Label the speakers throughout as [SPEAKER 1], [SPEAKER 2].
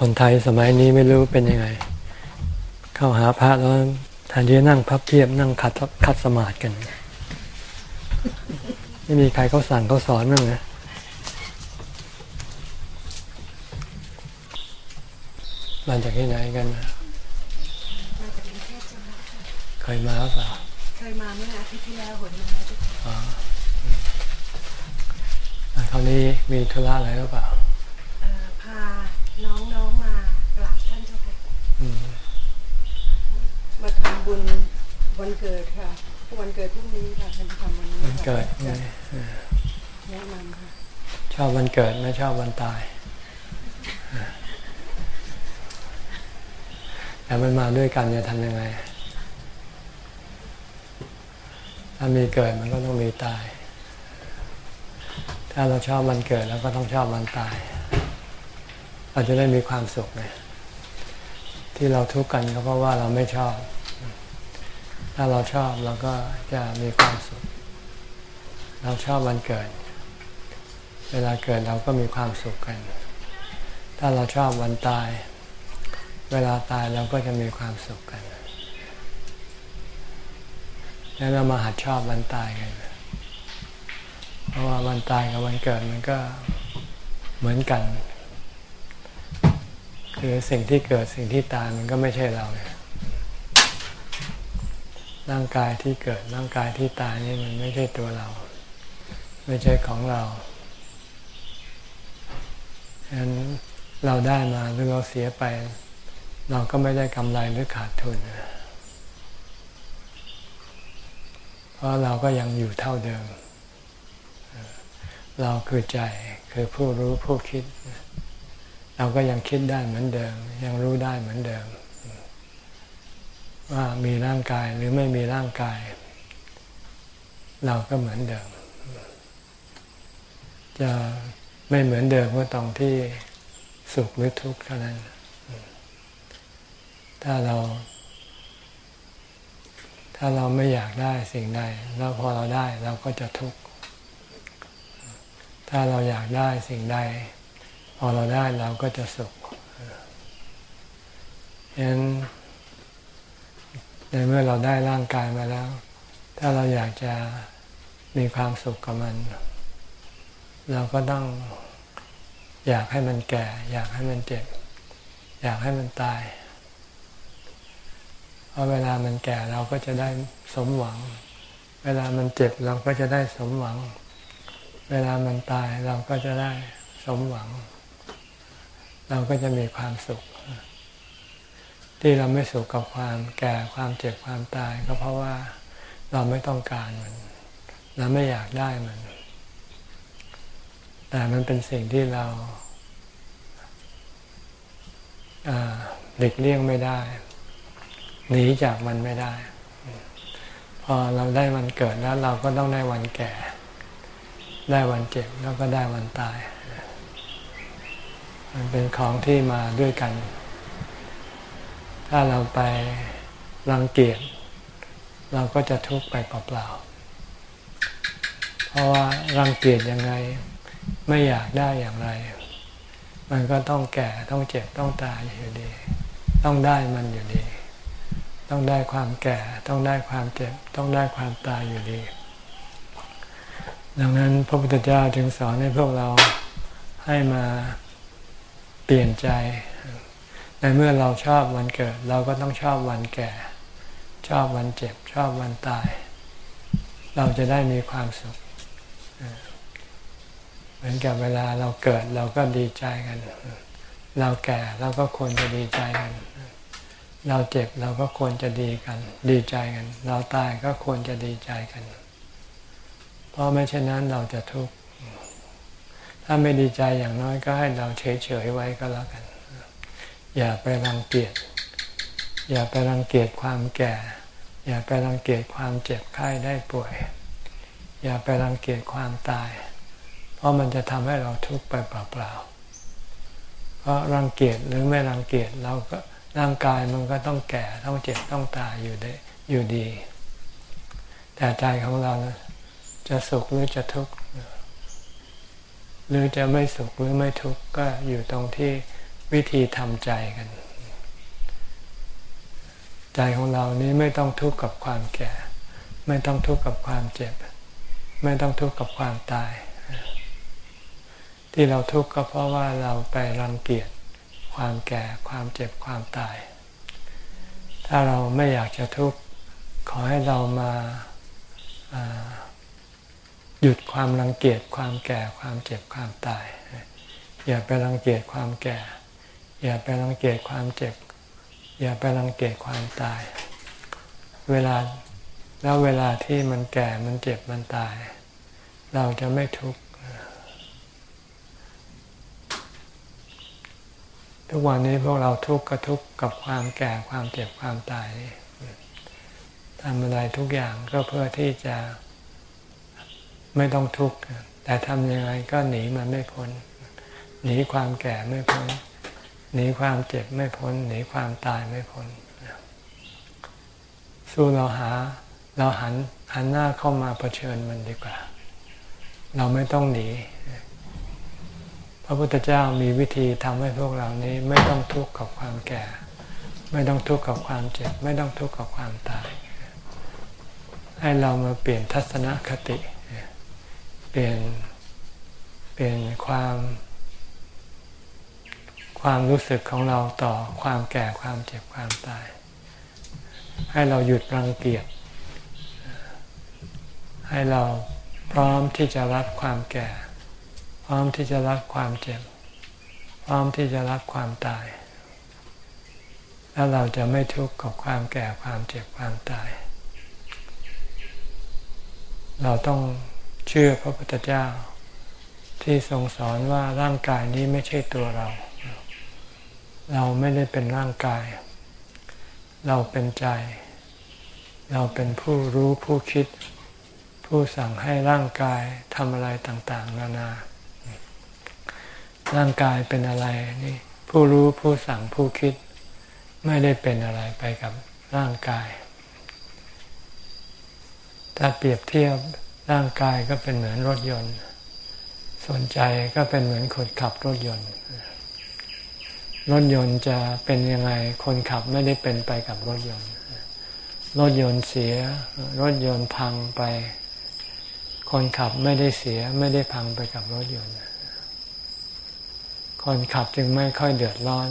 [SPEAKER 1] คนไทยสมัยนี้ไม่รู้เป็นยังไง เข้าหาพระแล้วแทนที่จะนั่งพับเพียบนั่งขัดคัดสมาธิกัน ไม่มีใครเขาสั่งเขาสอนมั้งนะมาจากที่ไหนกันนะ
[SPEAKER 2] มาจากกรุงเทพจังหวัดค่ะ
[SPEAKER 1] เคยมาหรือเปล่า
[SPEAKER 2] เคยมาเมื่ออาทิตย์ที่แล้วหนหนึ่งแล้วทุกคน
[SPEAKER 1] อ๋อแล้วคราวนี้มีธุระอะไรหรือเปล่า
[SPEAKER 2] เอ่อพาน้องๆมากราบท่านเจ้าค่ะ
[SPEAKER 1] อืม
[SPEAKER 2] มาทำบุญ วันเกิดค่ะ วันเกิดพรุ่งนี้ค่ะฉันทำวันนี้
[SPEAKER 1] วันเกิดไง
[SPEAKER 2] แนะนำค่ะ
[SPEAKER 1] ชอบวันเกิดไม่ชอบวันตาย แต่มันมาด้วยกันจะทำยังไง ถ้ามีเกิดมันก็ต้องมีตาย ถ้าเราชอบวันเกิดเราก็ต้องชอบวันตาย เราจะได้มีความสุขไงที่เราทุกข์กันก็เพราะว่าเราไม่ชอบ ถ้าเราชอบเราก็จะมีความสุข เราชอบวันเกิด เวลาเกิดเราก็มีความสุขกัน ถ้าเราชอบวันตาย เวลาตายเราก็จะมีความสุขกันแล้วเรามาหัดชอบวันตายกัน เพราะว่าวันตายกับวันเกิดมันก็เหมือนกัน คือสิ่งที่เกิดสิ่งที่ตายมันก็ไม่ใช่เรา ร่างกายที่เกิดร่างกายที่ตายนี่มันไม่ใช่ตัวเรา ไม่ใช่ของเราฉะนั้นเราได้มาหรือเราเสียไป เราก็ไม่ได้กำไรหรือขาดทุน เพราะเราก็ยังอยู่เท่าเดิม เราคือใจคือผู้รู้ผู้คิด เราก็ยังคิดได้เหมือนเดิม ยังรู้ได้เหมือนเดิม ว่ามีร่างกายหรือไม่มีร่างกาย เราก็เหมือนเดิม จะไม่เหมือนเดิมก็ตรงที่สุขหรือทุกข์เท่านั้น ถ้าเรา ถ้าเราไม่อยากได้สิ่งใดแล้วพอเราได้เราก็จะทุกข์ ถ้าเราอยากได้สิ่งใด พอเราได้เราก็จะสุขฉะนั้น ในเมื่อเราได้ร่างกายมาแล้ว ถ้าเราอยากจะมีความสุขกับมัน เราก็ต้องอยากให้มันแก่ อยากให้มันเจ็บ อยากให้มันตาย เพราะเวลามันแก่เราก็จะได้สมหวัง เวลามันเจ็บเราก็จะได้สมหวัง เวลามันตายเราก็จะได้สมหวัง เราก็จะมีความสุข ที่เราไม่สุขกับความแก่ความเจ็บความตาย ก็เพราะว่าเราไม่ต้องการมันเราไม่อยากได้มัน แต่มันเป็นสิ่งที่เราหลีกเลี่ยงไม่ได้หนีจากมันไม่ได้ พอเราได้วันเกิดแล้วเราก็ต้องได้วันแก่ ได้วันเจ็บแล้วก็ได้วันตาย มันเป็นของที่มาด้วยกัน ถ้าเราไปรังเกียจเราก็จะทุกข์ไปเปล่าๆ เพราะว่ารังเกียจยังไงไม่อยากได้อย่างไร มันก็ต้องแก่ต้องเจ็บต้องตายอยู่ดี ต้องได้มันอยู่ดี ต้องได้ความแก่ต้องได้ความเจ็บ ต้องได้ความตายอยู่ดี ดังนั้นพระพุทธเจ้าจึงสอนให้พวกเราให้มาเปลี่ยนใจ ในเมื่อเราชอบวันเกิด เราก็ต้องชอบวันแก่ ชอบวันเจ็บ ชอบวันตาย เราจะได้มีความสุข เหมือนกับเวลาเราเกิดเราก็ดีใจกัน เราแก่เราก็ควรจะดีใจกัน เราเจ็บเราก็ควรจะดีกัน ดีใจกัน เราตายก็ควรจะดีใจกัน เพราะไม่เช่นนั้นเราจะทุกข์ถ้าไม่ดีใจอย่างน้อยก็ให้เราเฉยๆไว้ก็แล้วกัน อย่าไปรังเกียจ อย่าไปรังเกียจความแก่ อย่าไปรังเกียจความเจ็บไข้ได้ป่วย อย่าไปรังเกียจความตาย เพราะมันจะทำให้เราทุกข์ไปเปล่าๆ เพราะรังเกียจหรือไม่รังเกียจเราก็ร่างกายมันก็ต้องแก่ต้องเจ็บต้องตายอยู่ได้อยู่ดี แต่ใจของเราจะสุขหรือจะทุกข์หรือจะไม่สุขหรือไม่ทุกข์ก็อยู่ตรงที่ วิธีทำใจกัน ใจของเรานี้ไม่ต้องทุกข์กับความแก่ ไม่ต้องทุกข์กับความเจ็บ ไม่ต้องทุกข์กับความตาย ที่เราทุกข์ก็เพราะว่าเราไปรังเกียจความแก่ความเจ็บความตาย ถ้าเราไม่อยากจะทุกข์ขอให้เรามาหยุดความรังเกียจความแก่ความเจ็บความตาย อย่าไปรังเกียจความแก่ อย่าไปรังเกียจความเจ็บ อย่าไปรังเกียจความตาย เวลาแล้วเวลาที่มันแก่มันเจ็บมันตาย เราจะไม่ทุกข์ทุกวันนี้พวกเราทุกข์ก็ทุกข์กับความแก่ความเจ็บความตายทำอะไรทุกอย่างก็เพื่อที่จะไม่ต้องทุกข์แต่ทำยังไงก็หนีมันไม่พ้น หนีความแก่ไม่พ้น หนีความเจ็บไม่พ้น หนีความตายไม่พ้น สู้เราหา เราหันหันหน้าเข้ามาเผชิญมันดีกว่า เราไม่ต้องหนี พระพุทธเจ้ามีวิธีทำให้พวกเรานี้ไม่ต้องทุกข์กับความแก่ ไม่ต้องทุกข์กับความเจ็บ ไม่ต้องทุกข์กับความตาย ให้เรามาเปลี่ยนทัศนคติ เปลี่ยนเปลี่ยนความ ความรู้สึกของเราต่อความแก่ความเจ็บความตาย ให้เราหยุดรังเกียจให้เราพร้อมที่จะรับความแก่ พร้อมที่จะรับความเจ็บ พร้อมที่จะรับความตาย แล้วเราจะไม่ทุกข์กับความแก่ความเจ็บความตาย เราต้องเชื่อพระพุทธเจ้าที่ทรงสอนว่าร่างกายนี้ไม่ใช่ตัวเรา เราไม่ได้เป็นร่างกาย เราเป็นใจ เราเป็นผู้รู้ผู้คิด ผู้สั่งให้ร่างกายทำอะไรต่าง ๆ นานา ร่างกายเป็นอะไรนี่ผู้รู้ผู้สั่งผู้คิด ไม่ได้เป็นอะไรไปกับร่างกาย ถ้าเปรียบเทียบร่างกายก็เป็นเหมือนรถยนต์ส่วนใจก็เป็นเหมือนคนขับรถยนต์ รถยนต์จะเป็นยังไงคนขับไม่ได้เป็นไปกับรถยนต์ รถยนต์เสีย รถยนต์พังไป คนขับไม่ได้เสียไม่ได้พังไปกับรถยนต์ คนขับจึงไม่ค่อยเดือดร้อน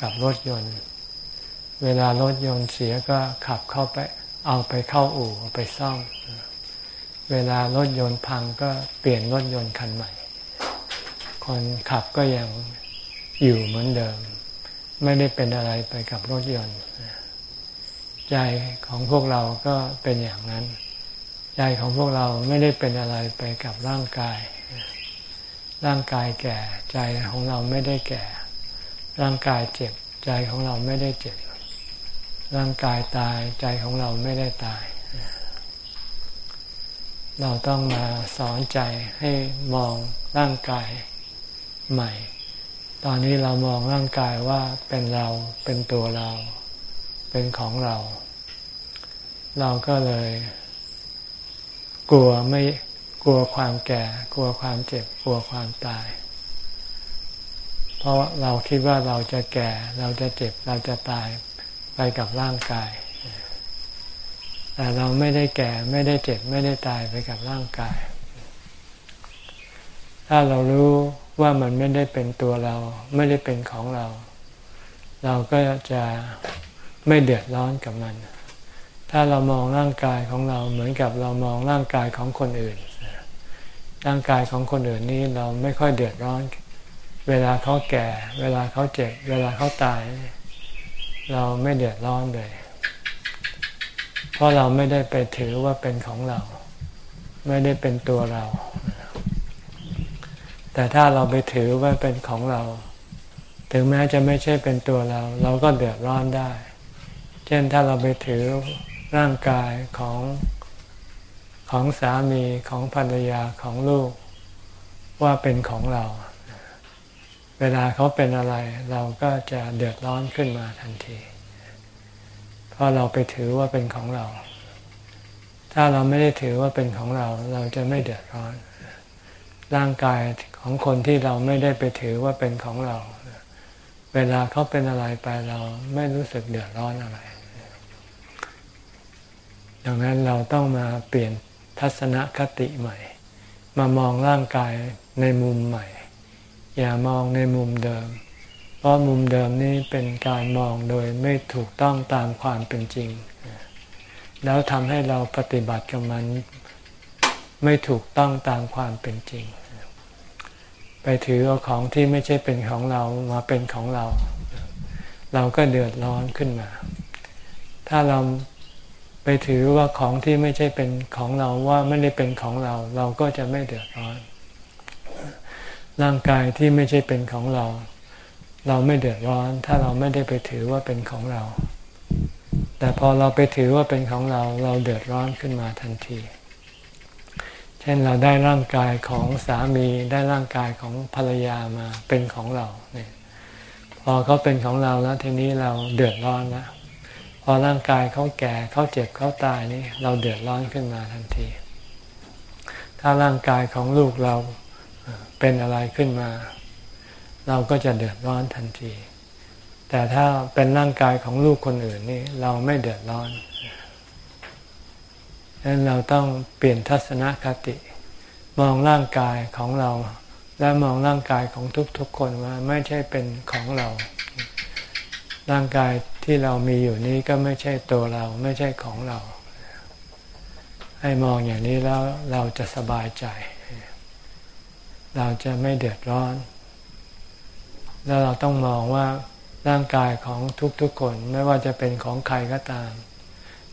[SPEAKER 1] กับรถยนต์ เวลารถยนต์เสียก็ขับเข้าไปเอาไปเข้าอู่ไปซ่อมเวลารถยนต์พังก็เปลี่ยนรถยนต์คันใหม่ คนขับก็ยัง อยู่เหมือนเดิม ไม่ได้เป็นอะไรไปกับรถยนต์ ใจของพวกเราก็เป็นอย่างนั้น ใจของพวกเราไม่ได้เป็นอะไรไปกับร่างกาย ร่างกายแก่ใจของเราไม่ได้แก่ ร่างกายเจ็บใจของเราไม่ได้เจ็บ ร่างกายตายใจของเราไม่ได้ตาย เราต้องมาสอนใจให้มองร่างกายใหม่ ตอนนี้เรามองร่างกายว่าเป็นเราเป็นตัวเรา เป็นของเรา เราก็เลย กลัวไม่กลัวความแก่ กลัวความเจ็บ กลัวความตาย เพราะเราคิดว่าเราจะแก่ เราจะเจ็บ เราจะตายไปกับร่างกาย แต่เราไม่ได้แก่ไม่ได้เจ็บ ไม่ได้ตายไปกับร่างกาย ถ้าเรารู้ ว่ามันไม่ได้เป็นตัวเรา ไม่ได้เป็นของเรา เราก็จะไม่เดือดร้อนกับมัน ถ้าเรามองร่างกายของเราเหมือนกับเรามองร่างกายของคนอื่น ร่างกายของคนอื่นนี้เราไม่ค่อยเดือดร้อน เวลาเขาแก่ เวลาเขาเจ็บ เวลาเขาตาย เราไม่เดือดร้อนเลย เพราะเราไม่ได้ไปถือว่าเป็นของเรา ไม่ได้เป็นตัวเรา แต่ถ้าเราไปถือว่าเป็นของเรา ถึงแม้จะไม่ใช่เป็นตัวเรา เราก็เดือดร้อนได้ เช่นถ้าเราไปถือร่างกายของของสามีของภรรยาของลูกว่าเป็นของเรา เวลาเขาเป็นอะไร เราก็จะเดือดร้อนขึ้นมาทันที เพราะเราไปถือว่าเป็นของเรา ถ้าเราไม่ได้ถือว่าเป็นของเรา เราจะไม่เดือดร้อน ร่างกายของคนที่เราไม่ได้ไปถือว่าเป็นของเรา เวลาเขาเป็นอะไรไปเราไม่รู้สึกเดือดร้อนอะไร ดังนั้นเราต้องมาเปลี่ยนทัศนคติใหม่ มามองร่างกายในมุมใหม่ อย่ามองในมุมเดิม เพราะมุมเดิมนี้เป็นการมองโดยไม่ถูกต้องตามความเป็นจริง แล้วทำให้เราปฏิบัติกับมันไม่ถูกต้องตามความเป็นจริง ถือเอาของที่ไม่ใช่เป็นของเรามาเป็นของเรา เราก็เดือดร้อนขึ้นมา ถ้าเราไปถือว่าของที่ไม่ใช่เป็นของเราว่าไม่ได้เป็นของเรา เราก็จะไม่เดือดร้อน ร่างกายที่ไม่ใช่เป็นของเรา เราไม่เดือดร้อน ถ้าเราไม่ได้ไปถือว่าเป็นของเรา แต่พอเราไปถือว่าเป็นของเรา เราเดือดร้อนขึ้นมาทันที เช่นเราได้ร่างกายของสามีได้ร่างกายของภรรยามาเป็นของเราเนี่ยพอเขาเป็นของเราแล้วทีนี้เราเดือดร้อนแล้วพอร่างกายเขาแก่เขาเจ็บเขาตายนี่เราเดือดร้อนขึ้นมาทันที ถ้าร่างกายของลูกเราเป็นอะไรขึ้นมา เราก็จะเดือดร้อนทันที แต่ถ้าเป็นร่างกายของลูกคนอื่นนี่เราไม่เดือดร้อน ดังนั้นเราต้องเปลี่ยนทัศนคติ มองร่างกายของเรา และมองร่างกายของทุกๆคนว่าไม่ใช่เป็นของเรา ร่างกายที่เรามีอยู่นี้ก็ไม่ใช่ตัวเราไม่ใช่ของเรา ให้มองอย่างนี้แล้วเราจะสบายใจ เราจะไม่เดือดร้อน แล้วเราต้องมองว่าร่างกายของทุกๆคนไม่ว่าจะเป็นของใครก็ตาม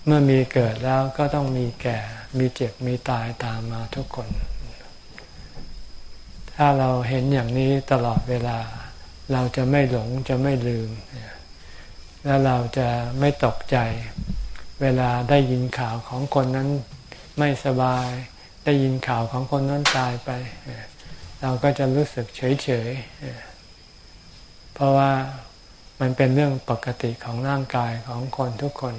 [SPEAKER 1] เมื่อมีเกิดแล้วก็ต้องมีแก่ มีเจ็บ มีตายตามมาทุกคน ถ้าเราเห็นอย่างนี้ตลอดเวลา เราจะไม่หลงจะไม่ลืม แล้วเราจะไม่ตกใจ เวลาได้ยินข่าวของคนนั้นไม่สบาย ได้ยินข่าวของคนนั้นตายไป เราก็จะรู้สึกเฉยเฉย เพราะว่ามันเป็นเรื่องปกติของร่างกายของคนทุกคน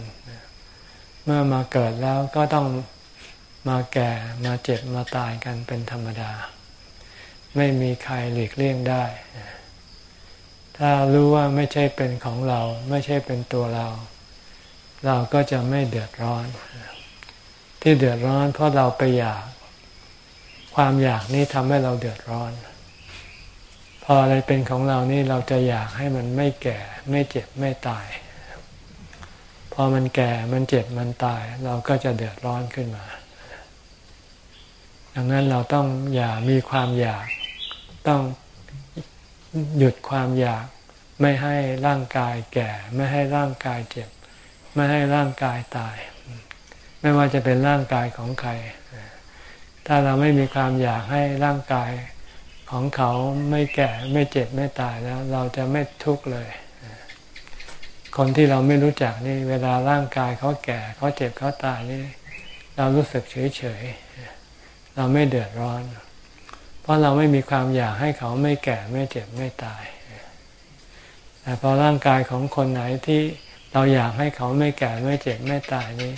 [SPEAKER 1] เมื่อมาเกิดแล้วก็ต้องมาแก่มาเจ็บมาตายกันเป็นธรรมดา ไม่มีใครหลีกเลี่ยงได้ ถ้ารู้ว่าไม่ใช่เป็นของเรา ไม่ใช่เป็นตัวเรา เราก็จะไม่เดือดร้อน ที่เดือดร้อนเพราะเราไปอยาก ความอยากนี้ทำให้เราเดือดร้อน พออะไรเป็นของเรานี่เราจะอยากให้มันไม่แก่ ไม่เจ็บไม่ตาย พอมันแก่มันเจ็บมันตาย เราก็จะเดือดร้อนขึ้นมา ดังนั้นเราต้องอย่ามีความอยาก ต้องหยุดความอยาก ไม่ให้ร่างกายแก่ ไม่ให้ร่างกายเจ็บ ไม่ให้ร่างกายตาย ไม่ว่าจะเป็นร่างกายของใคร ถ้าเราไม่มีความอยากให้ร่างกายของเขาไม่แก่ไม่เจ็บไม่ตายแล้ว เราจะไม่ทุกข์เลย คนที่เราไม่รู้จักนี่เวลาร่างกายเขาแก่เขาเจ็บเขาตายนี่เรารู้สึกเฉยเฉยเราไม่เดือดร้อน เพราะเราไม่มีความอยากให้เขาไม่แก่ไม่เจ็บไม่ตายแต่พอร่างกายของคนไหนที่เราอยากให้เขาไม่แก่ไม่เจ็บไม่ตายนี่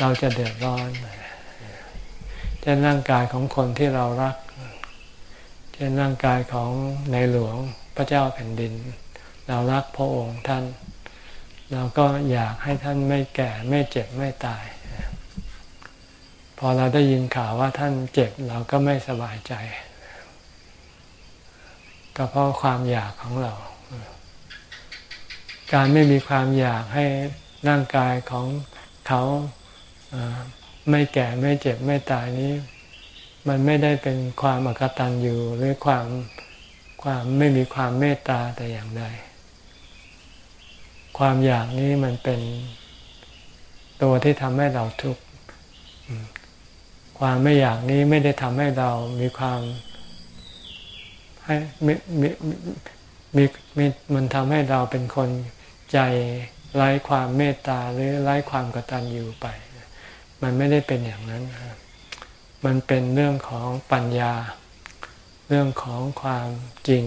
[SPEAKER 1] เราจะเดือดร้อนเช่นร่างกายของคนที่เรารักเช่นร่างกายของในหลวงพระเจ้าแผ่นดิน เรารักพระองค์ท่าน เราก็อยากให้ท่านไม่แก่ไม่เจ็บไม่ตาย พอเราได้ยินข่าวว่าท่านเจ็บเราก็ไม่สบายใจ ก็เพราะความอยากของเรา การไม่มีความอยากให้ร่างกายของเขาไม่แก่ไม่เจ็บไม่ตายนี้ มันไม่ได้เป็นความอกตันอยู่หรือความความไม่มีความเมตตาแต่อย่างใด ความอยากนี้มันเป็นตัวที่ทำให้เราทุกข์ความไม่อยากนี้ไม่ได้ทำให้เรามีความให้มีมีมีมีมันทำให้เราเป็นคนใจไร้ความเมตตาหรือไร้ความกตัญญูไป มันไม่ได้เป็นอย่างนั้น มันเป็นเรื่องของปัญญา เรื่องของความจริง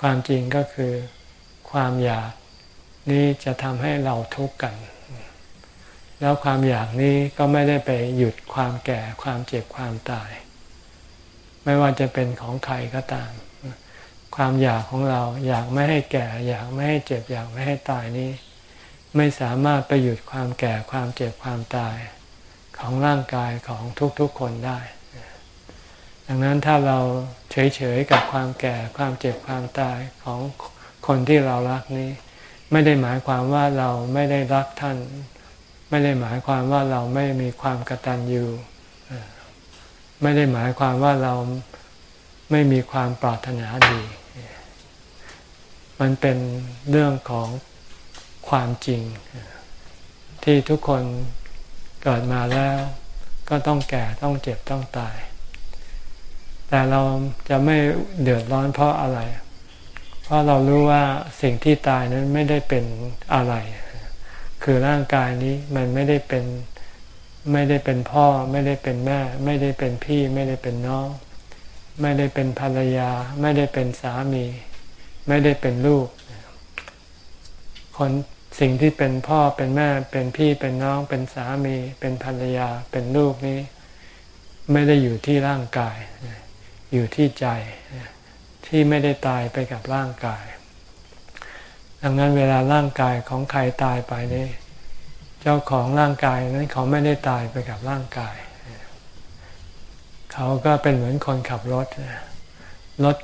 [SPEAKER 1] ความจริงก็คือความอยาก นี้จะทำให้เราทุกข์กัน แล้วความอยากนี้ก็ไม่ได้ไปหยุดความแก่ความเจ็บความตาย ไม่ว่าจะเป็นของใครก็ตามควความอยากของเราอยากไม่ให้แก่ อยากไม่ให้เจ็บอยากไม่ให้ตายนี้ ไม่สามารถไปหยุดความแก่ความเจ็บความตายของร่างกายของทุกๆคนได้ ดังนั้นถ้าเราเฉยๆกับความแก่ความเจ็บความตายของคนที่เรารักนี้ ไม่ได้หมายความว่าเราไม่ได้รักท่าน ไม่ได้หมายความว่าเราไม่มีความกตัญญูไม่ได้หมายความว่าเราไม่มีความปรารถนาดี มันเป็นเรื่องของความจริง ที่ทุกคนเกิดมาแล้ว ก็ต้องแก่ต้องเจ็บต้องตาย แต่เราจะไม่เดือดร้อนเพราะอะไรเราะเรารู้ว่าสิ่งที่ตายนั้นไม่ได้เป็นอะไร คือร่างกายนี้มันไม่ได้เป็นไม่ได้เป็นพ่อ ไม่ได้เป็นแม่ ไม่ได้เป็นพี่ ไม่ได้เป็นน้อง ไม่ได้เป็นภรรยา ไม่ได้เป็นสามี ไม่ได้เป็นลูก คนสิ่งที่เป็นพ่อเป็นแม่ เป็นพี่เป็นน้อง เป็นสามี เป็นภรรยา เป็นลูกนี้ ไม่ได้อยู่ที่ร่างกาย อยู่ที่ใจ ที่ไม่ได้ตายไปกับร่างกาย ดังนั้นเวลาร่างกายของใครตายไปนี่เจ้าของร่างกายนั้นเขาไม่ได้ตายไปกับร่างกาย เขาก็เป็นเหมือนคนขับรถรถ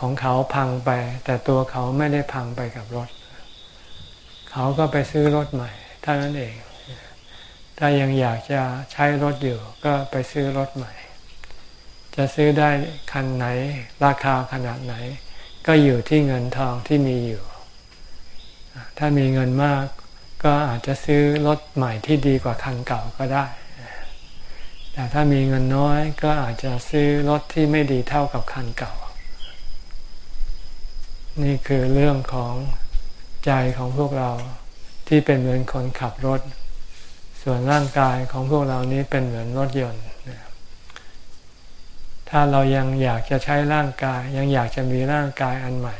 [SPEAKER 1] ของเขาพังไป แต่ตัวเขาไม่ได้พังไปกับรถ เขาก็ไปซื้อรถใหม่เท่านั้นเอง ถ้ายังอยากจะใช้รถอยู่ก็ไปซื้อรถใหม่ จะซื้อได้คันไหน ราคาขนาดไหน ก็อยู่ที่เงินทองที่มีอยู่ ถ้ามีเงินมากก็อาจจะซื้อรถใหม่ที่ดีกว่าคันเก่าก็ได้ แต่ถ้ามีเงินน้อยก็อาจจะซื้อรถที่ไม่ดีเท่ากับคันเก่า นี่คือเรื่องของใจของพวกเราที่เป็นเหมือนคนขับรถ ส่วนร่างกายของพวกเรานี้เป็นเหมือนรถยนต์ ถ้าเรายังอยากจะใช้ร่างกาย ยังอยากจะมีร่างกายอันใหม่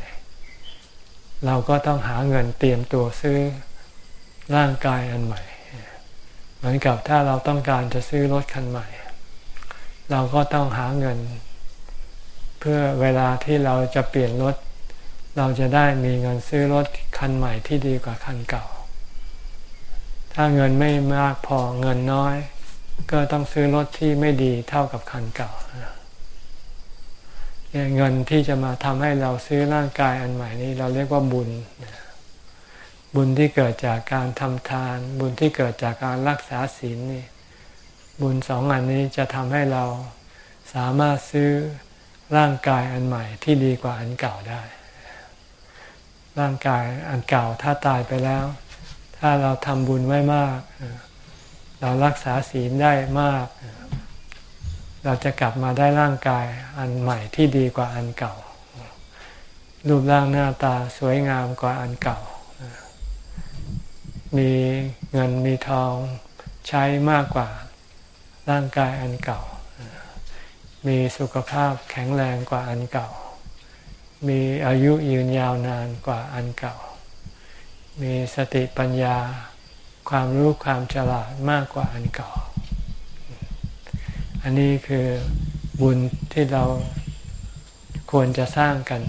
[SPEAKER 1] เราก็ต้องหาเงินเตรียมตัวซื้อร่างกายอันใหม่ เหมือนกับถ้าเราต้องการจะซื้อรถคันใหม่ เราก็ต้องหาเงิน เพื่อเวลาที่เราจะเปลี่ยนรถ เราจะได้มีเงินซื้อรถคันใหม่ที่ดีกว่าคันเก่า ถ้าเงินไม่มากพอเงินน้อย ก็ต้องซื้อรถที่ไม่ดีเท่ากับคันเก่า เงินที่จะมาทำให้เราซื้อร่างกายอันใหม่นี้ เราเรียกว่าบุญ บุญที่เกิดจากการทำทาน บุญที่เกิดจากการรักษาศีลนี่บุญสองอันนี้จะทำให้เราสามารถซื้อร่างกายอันใหม่ที่ดีกว่าอันเก่าได้ ร่างกายอันเก่าถ้าตายไปแล้ว ถ้าเราทำบุญไว้มาก เรารักษาศีลได้มากเราจะกลับมาได้ร่างกายอันใหม่ที่ดีกว่าอันเก่า รูปร่างหน้าตาสวยงามกว่าอันเก่า มีเงินมีทองใช้มากกว่าร่างกายอันเก่า มีสุขภาพแข็งแรงกว่าอันเก่า มีอายุยืนยาวนานกว่าอันเก่า มีสติปัญญาความรู้ความฉลาดมากกว่าอันเก่า อันนี้คือบุญที่เราควรจะสร้างกัน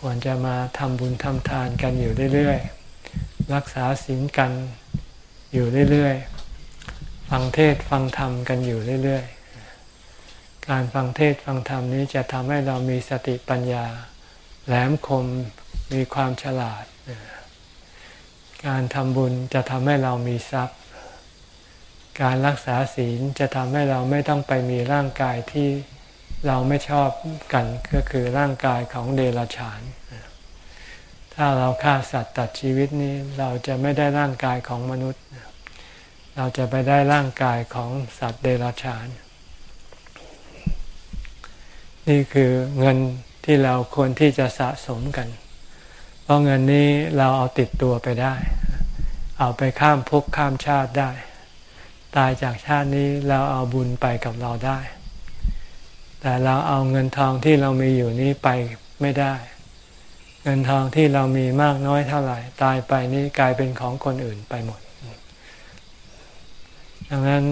[SPEAKER 1] ควรจะมาทำบุญทำทานกันอยู่เรื่อยๆ รักษาศีลกันอยู่เรื่อยๆ ฟังเทศฟังธรรมกันอยู่เรื่อยๆ การฟังเทศฟังธรรมนี้จะทำให้เรามีสติปัญญา แหลมคมมีความฉลาด การทำบุญจะทำให้เรามีทรัพย์ การรักษาศีลจะทำให้เราไม่ต้องไปมีร่างกายที่เราไม่ชอบกันก็คือร่างกายของเดรัจฉาน ถ้าเราฆ่าสัตว์ตัดชีวิตนี้เราจะไม่ได้ร่างกายของมนุษย์ เราจะไปได้ร่างกายของสัตว์เดรัจฉาน นี่คือเงินที่เราควรที่จะสะสมกัน เพราะเงินนี้เราเอาติดตัวไปได้ เอาไปข้ามภพข้ามชาติได้ ตายจากชาตินี้เราเอาบุญไปกับเราได้ แต่เราเอาเงินทองที่เรามีอยู่นี้ไปไม่ได้ เงินทองที่เรามีมากน้อยเท่าไหร่ ตายไปนี่กลายเป็นของคนอื่นไปหมด ดังนั้น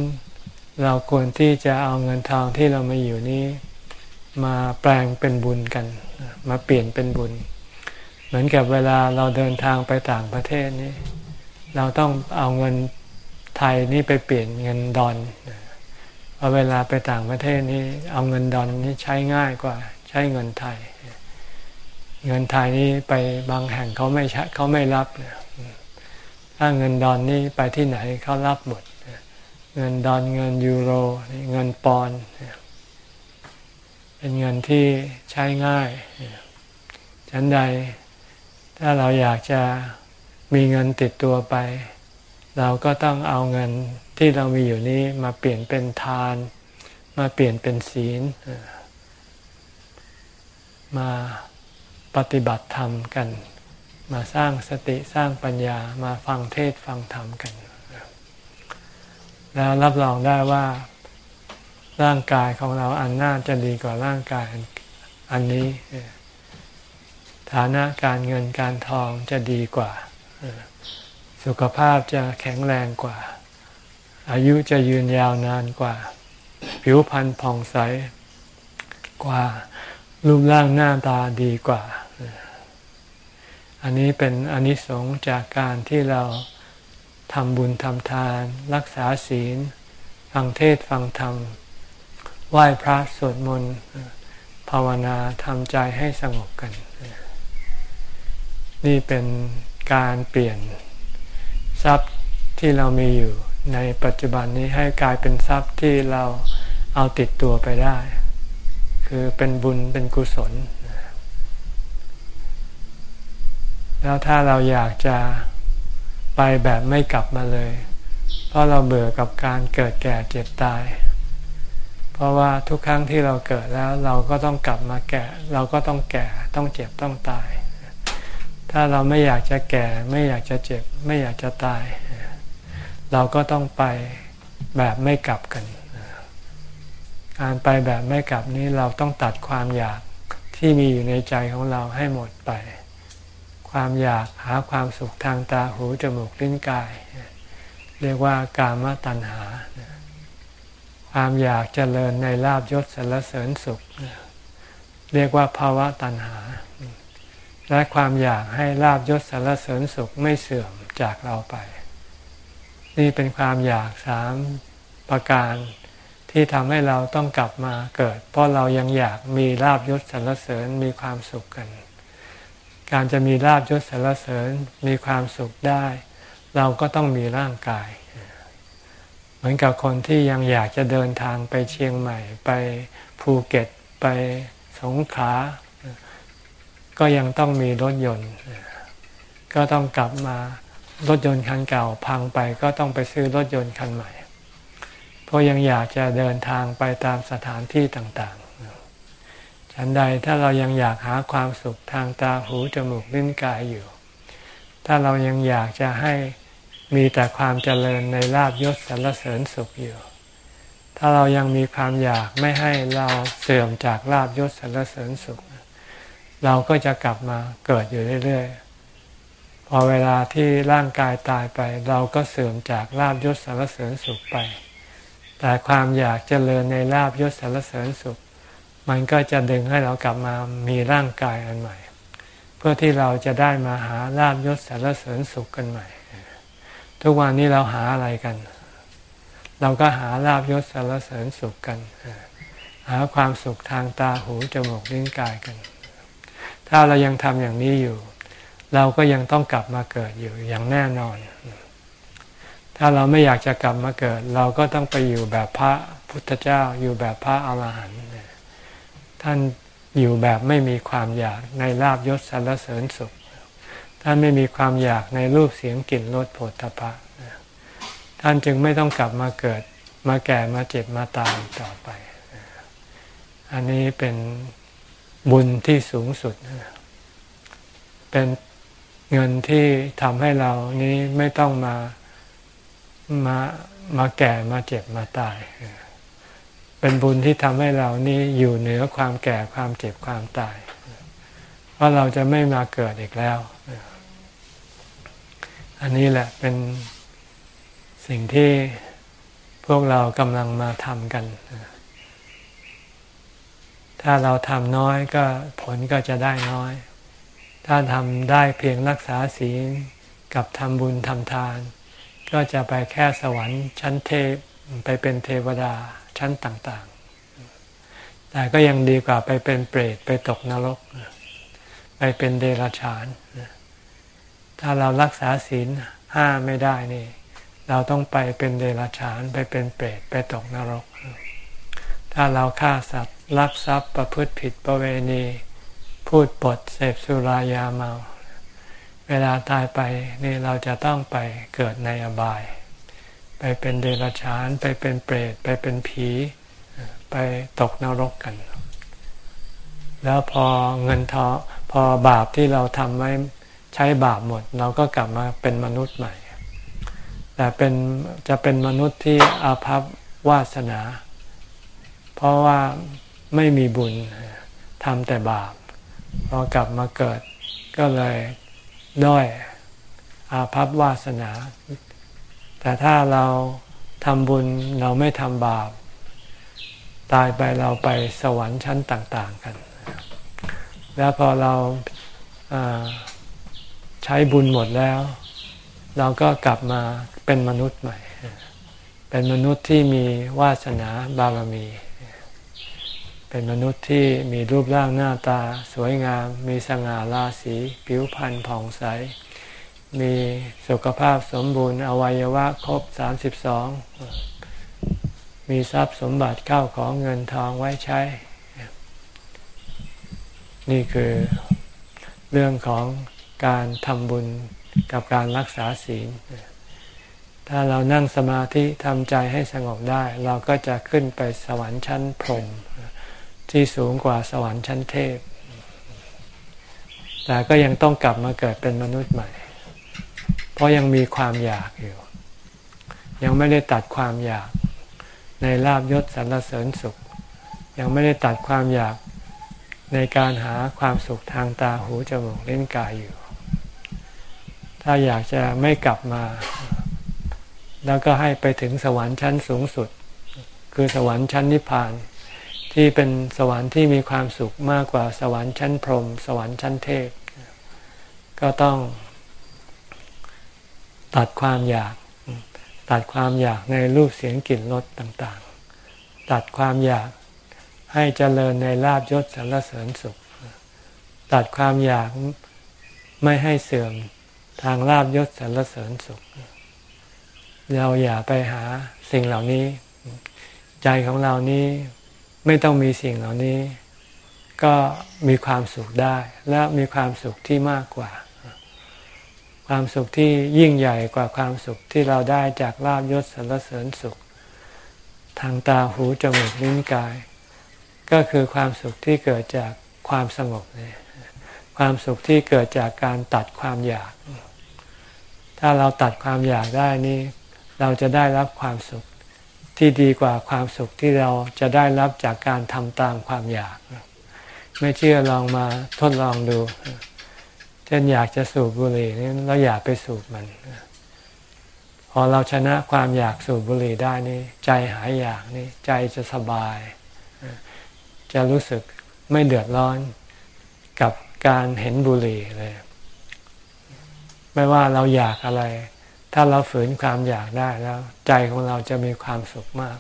[SPEAKER 1] เราควรที่จะเอาเงินทองที่เรามาอยู่นี้มาแปลงเป็นบุญกัน มาเปลี่ยนเป็นบุญ เหมือนกับเวลาเราเดินทางไปต่างประเทศนี้ เราต้องเอาเงิน ไทยนี่ไปเปลี่ยนเงินดอนเพราะเวลาไปต่างประเทศนี้เอาเงินดอนนี่ใช้ง่ายกว่า ใช้เงินไทย เงินไทยนี่ไปบางแห่งเขาไม่ใช้เขาไม่รับถ้าเงินดอนนี่ไปที่ไหนเขารับหมดเงินดอนเงินยูโรเงินปอนเป็นเงินที่ใช้ง่ายฉันใดถ้าเราอยากจะมีเงินติดตัวไป เราก็ต้องเอาเงินที่เรามีอยู่นี้มาเปลี่ยนเป็นทาน มาเปลี่ยนเป็นศีล มาปฏิบัติธรรมกัน มาสร้างสติสร้างปัญญามาฟังเทศฟังธรรมกัน แล้วรับรองได้ว่าร่างกายของเราอันน่าจะดีกว่าร่างกายอันนี้ ฐานะการเงินการทองจะดีกว่า สุขภาพจะแข็งแรงกว่า อายุจะยืนยาวนานกว่า ผิวพรรณผ่องใสกว่า รูปร่างหน้าตาดีกว่า อันนี้เป็นอนิสงส์จากการที่เราทำบุญทำทาน รักษาศีล ฟังเทศฟังธรรม ไหว้พระสวดมนต์ ภาวนาทำใจให้สงบกัน นี่เป็นการเปลี่ยน ทรัพย์ที่เรามีอยู่ในปัจจุบันนี้ให้กลายเป็นทรัพย์ที่เราเอาติดตัวไปได้ คือเป็นบุญเป็นกุศล แล้วถ้าเราอยากจะไปแบบไม่กลับมาเลย เพราะเราเบื่อกับการเกิดแก่เจ็บตาย เพราะว่าทุกครั้งที่เราเกิดแล้วเราก็ต้องกลับมาแก่ เราก็ต้องแก่ต้องเจ็บต้องตาย ถ้าเราไม่อยากจะแก่ ไม่อยากจะเจ็บ ไม่อยากจะตาย เราก็ต้องไปแบบไม่กลับกัน การไปแบบไม่กลับนี้เราต้องตัดความอยากที่มีอยู่ในใจของเราให้หมดไป ความอยากหาความสุขทางตาหูจมูกลิ้นกาย เรียกว่ากามตัณหา ความอยากเจริญในลาบยศสรรเสริญสุข เรียกว่าภาวะตัณหา และความอยากให้ลาบยศสรรเสริญสุขไม่เสื่อมจากเราไป นี่เป็นความอยากสามประการที่ทำให้เราต้องกลับมาเกิด เพราะเรายังอยากมีลาบยศสรรเสริญมีความสุขกัน การจะมีลาบยศสรรเสริญมีความสุขได้ เราก็ต้องมีร่างกาย เหมือนกับคนที่ยังอยากจะเดินทางไปเชียงใหม่ ไปภูเก็ต ไปสงขลา ก็ยังต้องมีรถยนต์ ก็ต้องกลับมารถยนต์คันเก่าพังไปก็ต้องไปซื้อรถยนต์คันใหม่ เพราะยังอยากจะเดินทางไปตามสถานที่ต่างๆ ฉันใดถ้าเรายังอยากหาความสุขทางตาหูจมูกลิ้นกายอยู่ ถ้าเรายังอยากจะให้มีแต่ความเจริญในลาบยศสรรเสริญสุขอยู่ ถ้าเรายังมีความอยากไม่ให้เราเสื่อมจากลาบยศสรรเสริญสุข เราก็จะกลับมาเกิดอยู่เรื่อยๆ พอเวลาที่ร่างกายตายไป เราก็เสื่อมจากลาบยศสรรเสริญสุขไป แต่ความอยากเจริญในลาบยศสรรเสริญสุข มันก็จะดึงให้เรากลับมามีร่างกายอันใหม่ เพื่อที่เราจะได้มาหาลาบยศสารเสริญสุขกันใหม่ ทุกวันนี้เราหาอะไรกัน เราก็หาลาบยศสารเสริญสุขกัน หาความสุขทางตาหูจมูกลิ้นกายกัน ถ้าเรายังทำอย่างนี้อยู่ เราก็ยังต้องกลับมาเกิดอยู่อย่างแน่นอน ถ้าเราไม่อยากจะกลับมาเกิด เราก็ต้องไปอยู่แบบพระพุทธเจ้า อยู่แบบพระอาหารหันต์ท่านอยู่แบบไม่มีความอยากในลาบยศสรรเสริญสุข ท่านไม่มีความอยากในรูปเสียงกลิ่นรสโผฏฐพะท่านจึงไม่ต้องกลับมาเกิดมาแก่มาเจ็บมาตายต่อไป อันนี้เป็น บุญที่สูงสุด เป็นเงินที่ทำให้เรานี้ไม่ต้องมามามาแก่มาเจ็บมาตาย เป็นบุญที่ทำให้เรานี่อยู่เหนือความแก่ความเจ็บความตาย เพราะเราจะไม่มาเกิดอีกแล้ว อันนี้แหละเป็นสิ่งที่พวกเรากำลังมาทำกันถ ถ้าเราทำน้อยก็ผลก็จะได้น้อย ถ้าทำได้เพียงรักษาศีลกับทำบุญทำทาน ก็จะไปแค่สวรรค์ชั้นเทพไปเป็นเทวดาชั้นต่างๆ แต่ก็ยังดีกว่าไปเป็นเปรตไปตกนรก ไปเป็นเดรัจฉาน ถ้าเรารักษาศีลห้าไม่ได้นี่เราต้องไปเป็นเดรัจฉานไปเป็นเปรตไปตกนรก ถ้าเราฆ่าสัตว์ ลักทรัพย์ประพฤติผิดประเวณี พูดปดเสพสุรายาเมา เวลาตายไปนี่เราจะต้องไปเกิดในอบาย ไปเป็นเดรัจฉาน ไปเป็นเปรต ไปเป็นผี ไปตกนรกกัน แล้วพอเงินทองพอบาปที่เราทำไว้ใช้บาปหมด เราก็กลับมาเป็นมนุษย์ใหม่ แต่เป็นจะเป็นมนุษย์ที่อาภัพวาสนา เพราะว่า ไม่มีบุญทำแต่บาปพอกลับมาเกิดก็เลยด้อยอาภัพวาสนา แต่ถ้าเราทำบุญเราไม่ทำบาป ตายไปเราไปสวรรค์ชั้นต่าง ๆกัน แล้วพอเราใช้บุญหมดแล้ว เราก็กลับมาเป็นมนุษย์ใหม่ เป็นมนุษย์ที่มีวาสนาบารมี เป็นมนุษย์ที่มีรูปร่างหน้าตา สวยงาม มีสง่าราศีผิวพรรณผ่องใส มีสุขภาพสมบูรณ์อวัยวะครบสามสิบสองมีทรัพย์สมบัติเข้าของเงินทองไว้ใช้ นี่คือเรื่องของการทำบุญกับการรักษาศีล ถ้าเรานั่งสมาธิทำใจให้สงบได้ เราก็จะขึ้นไปสวรรค์ชั้นพรหม ที่สูงกว่าสวรรค์ชั้นเทพ แต่ก็ยังต้องกลับมาเกิดเป็นมนุษย์ใหม่ เพราะยังมีความอยากอยู่ ยังไม่ได้ตัดความอยากในลาบยศสรรเสริญสุข ยังไม่ได้ตัดความอยากในการหาความสุขทางตาหูจมูกเล่นกายอยู่ ถ้าอยากจะไม่กลับมา แล้วก็ให้ไปถึงสวรรค์ชั้นสูงสุด คือสวรรค์ชั้นนิพพาน ที่เป็นสวรรค์ที่มีความสุขมากกว่าสวรรค์ชั้นพรหมสวรรค์ชั้นเทพ ก็ต้อง ตัดความอยาก ตัดความอยากในรูปเสียงกลิ่นรสต่างๆ ตัดความอยากให้เจริญในลาบยศสรรเสริญสุข ตัดความอยากไม่ให้เสื่อมทางลาบยศสรรเสริญสุข เราอย่าไปหาสิ่งเหล่านี้ ใจของเรานี้ ไม่ต้องมีสิ่งเหล่านี้ ก็มีความสุขได้ และมีความสุขที่มากกว่า ความสุขที่ยิ่งใหญ่กว่าความสุขที่เราได้จากลาบยศสรรเสริญสุข ทางตาหูจมูกลิ้นกาย ก็คือความสุขที่เกิดจากความสงบเนี่ยความสุขที่เกิดจากการตัดความอยาก ถ้าเราตัดความอยากได้นี่ เราจะได้รับความสุข ที่ดีกว่าความสุขที่เราจะได้รับจากการทำตามความอยาก ไม่เชื่อลองมาทดลองดู เช่นอยากจะสูบบุหรี่นี่เราอยากไปสูบมัน พอเราชนะความอยากสูบบุหรี่ได้นี่ ใจหายอยากนี่ใจจะสบาย จะรู้สึกไม่เดือดร้อนกับการเห็นบุหรี่เลย ไม่ว่าเราอยากอะไร ถ้าเราฝืนความอยากได้แล้ว ใจของเราจะมีความสุขมาก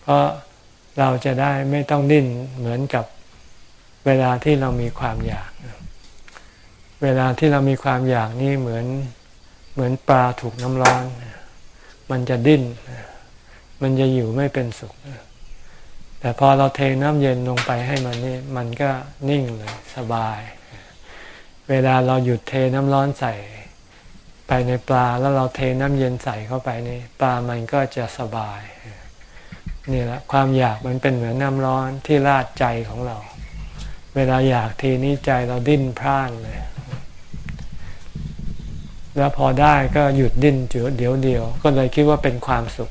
[SPEAKER 1] เพราะเราจะได้ไม่ต้องดิ้นเหมือนกับเวลาที่เรามีความอยาก เวลาที่เรามีความอยากนี่เหมือนเหมือนปลาถูกน้ำร้อน มันจะดิ้น มันจะอยู่ไม่เป็นสุข แต่พอเราเทน้ำเย็นลงไปให้มันนี่มันก็นิ่งเลยสบาย เวลาเราหยุดเทน้ำร้อนใส่ ไปในปลาแล้วเราเทน้ำเย็นใส่เข้าไปนี่ปลามันก็จะสบาย นี่แหละความอยากมันเป็นเหมือนน้ำร้อนที่ราดใจของเรา เวลาอยากทีนี้ใจเราดิ้นพร่านเลย แล้วพอได้ก็หยุดดิ้นเดี๋ยวเดียว ก็เลยคิดว่าเป็นความสุข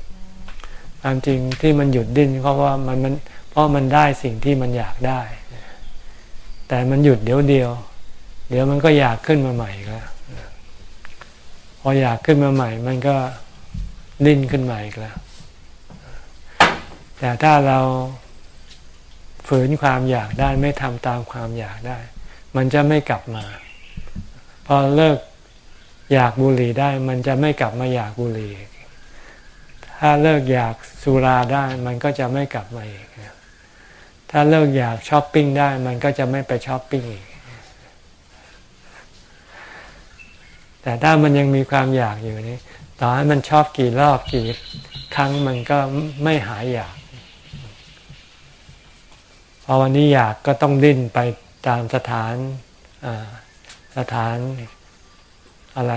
[SPEAKER 1] ความจริงที่มันหยุดดิ้นเพราะว่ามันมันเพราะมันได้สิ่งที่มันอยากได้ แต่มันหยุดเดี๋ยวเดียว เดี๋ยวมันก็อยากขึ้นมาใหม่ก็พ ออยากขึ้นมาใหม่ มันก็ดิ้นขึ้นใหม่แล้ว แต่ถ้าเราฝืนความอยากได้ไม่ทำตามความอยากได้ มันจะไม่กลับมา พอเลิกอยากบุหรี่ได้ มันจะไม่กลับมาอยากบุหรี่ถ้าเลิกอยากสุราได้ มันก็จะไม่กลับมาอีกถ้าเลิกอยากช้อปปิ้งได้ มันก็จะไม่ไปช้อปปิ้งอีก แต่ถ้ามันยังมีความอยากอยู่นี่ต่อให้มันชอบกี่รอบกี่ครั้งมันก็ไม่หายอยาก พอวันนี้อยากก็ต้องดิ้นไปตามสถานสถานอะไร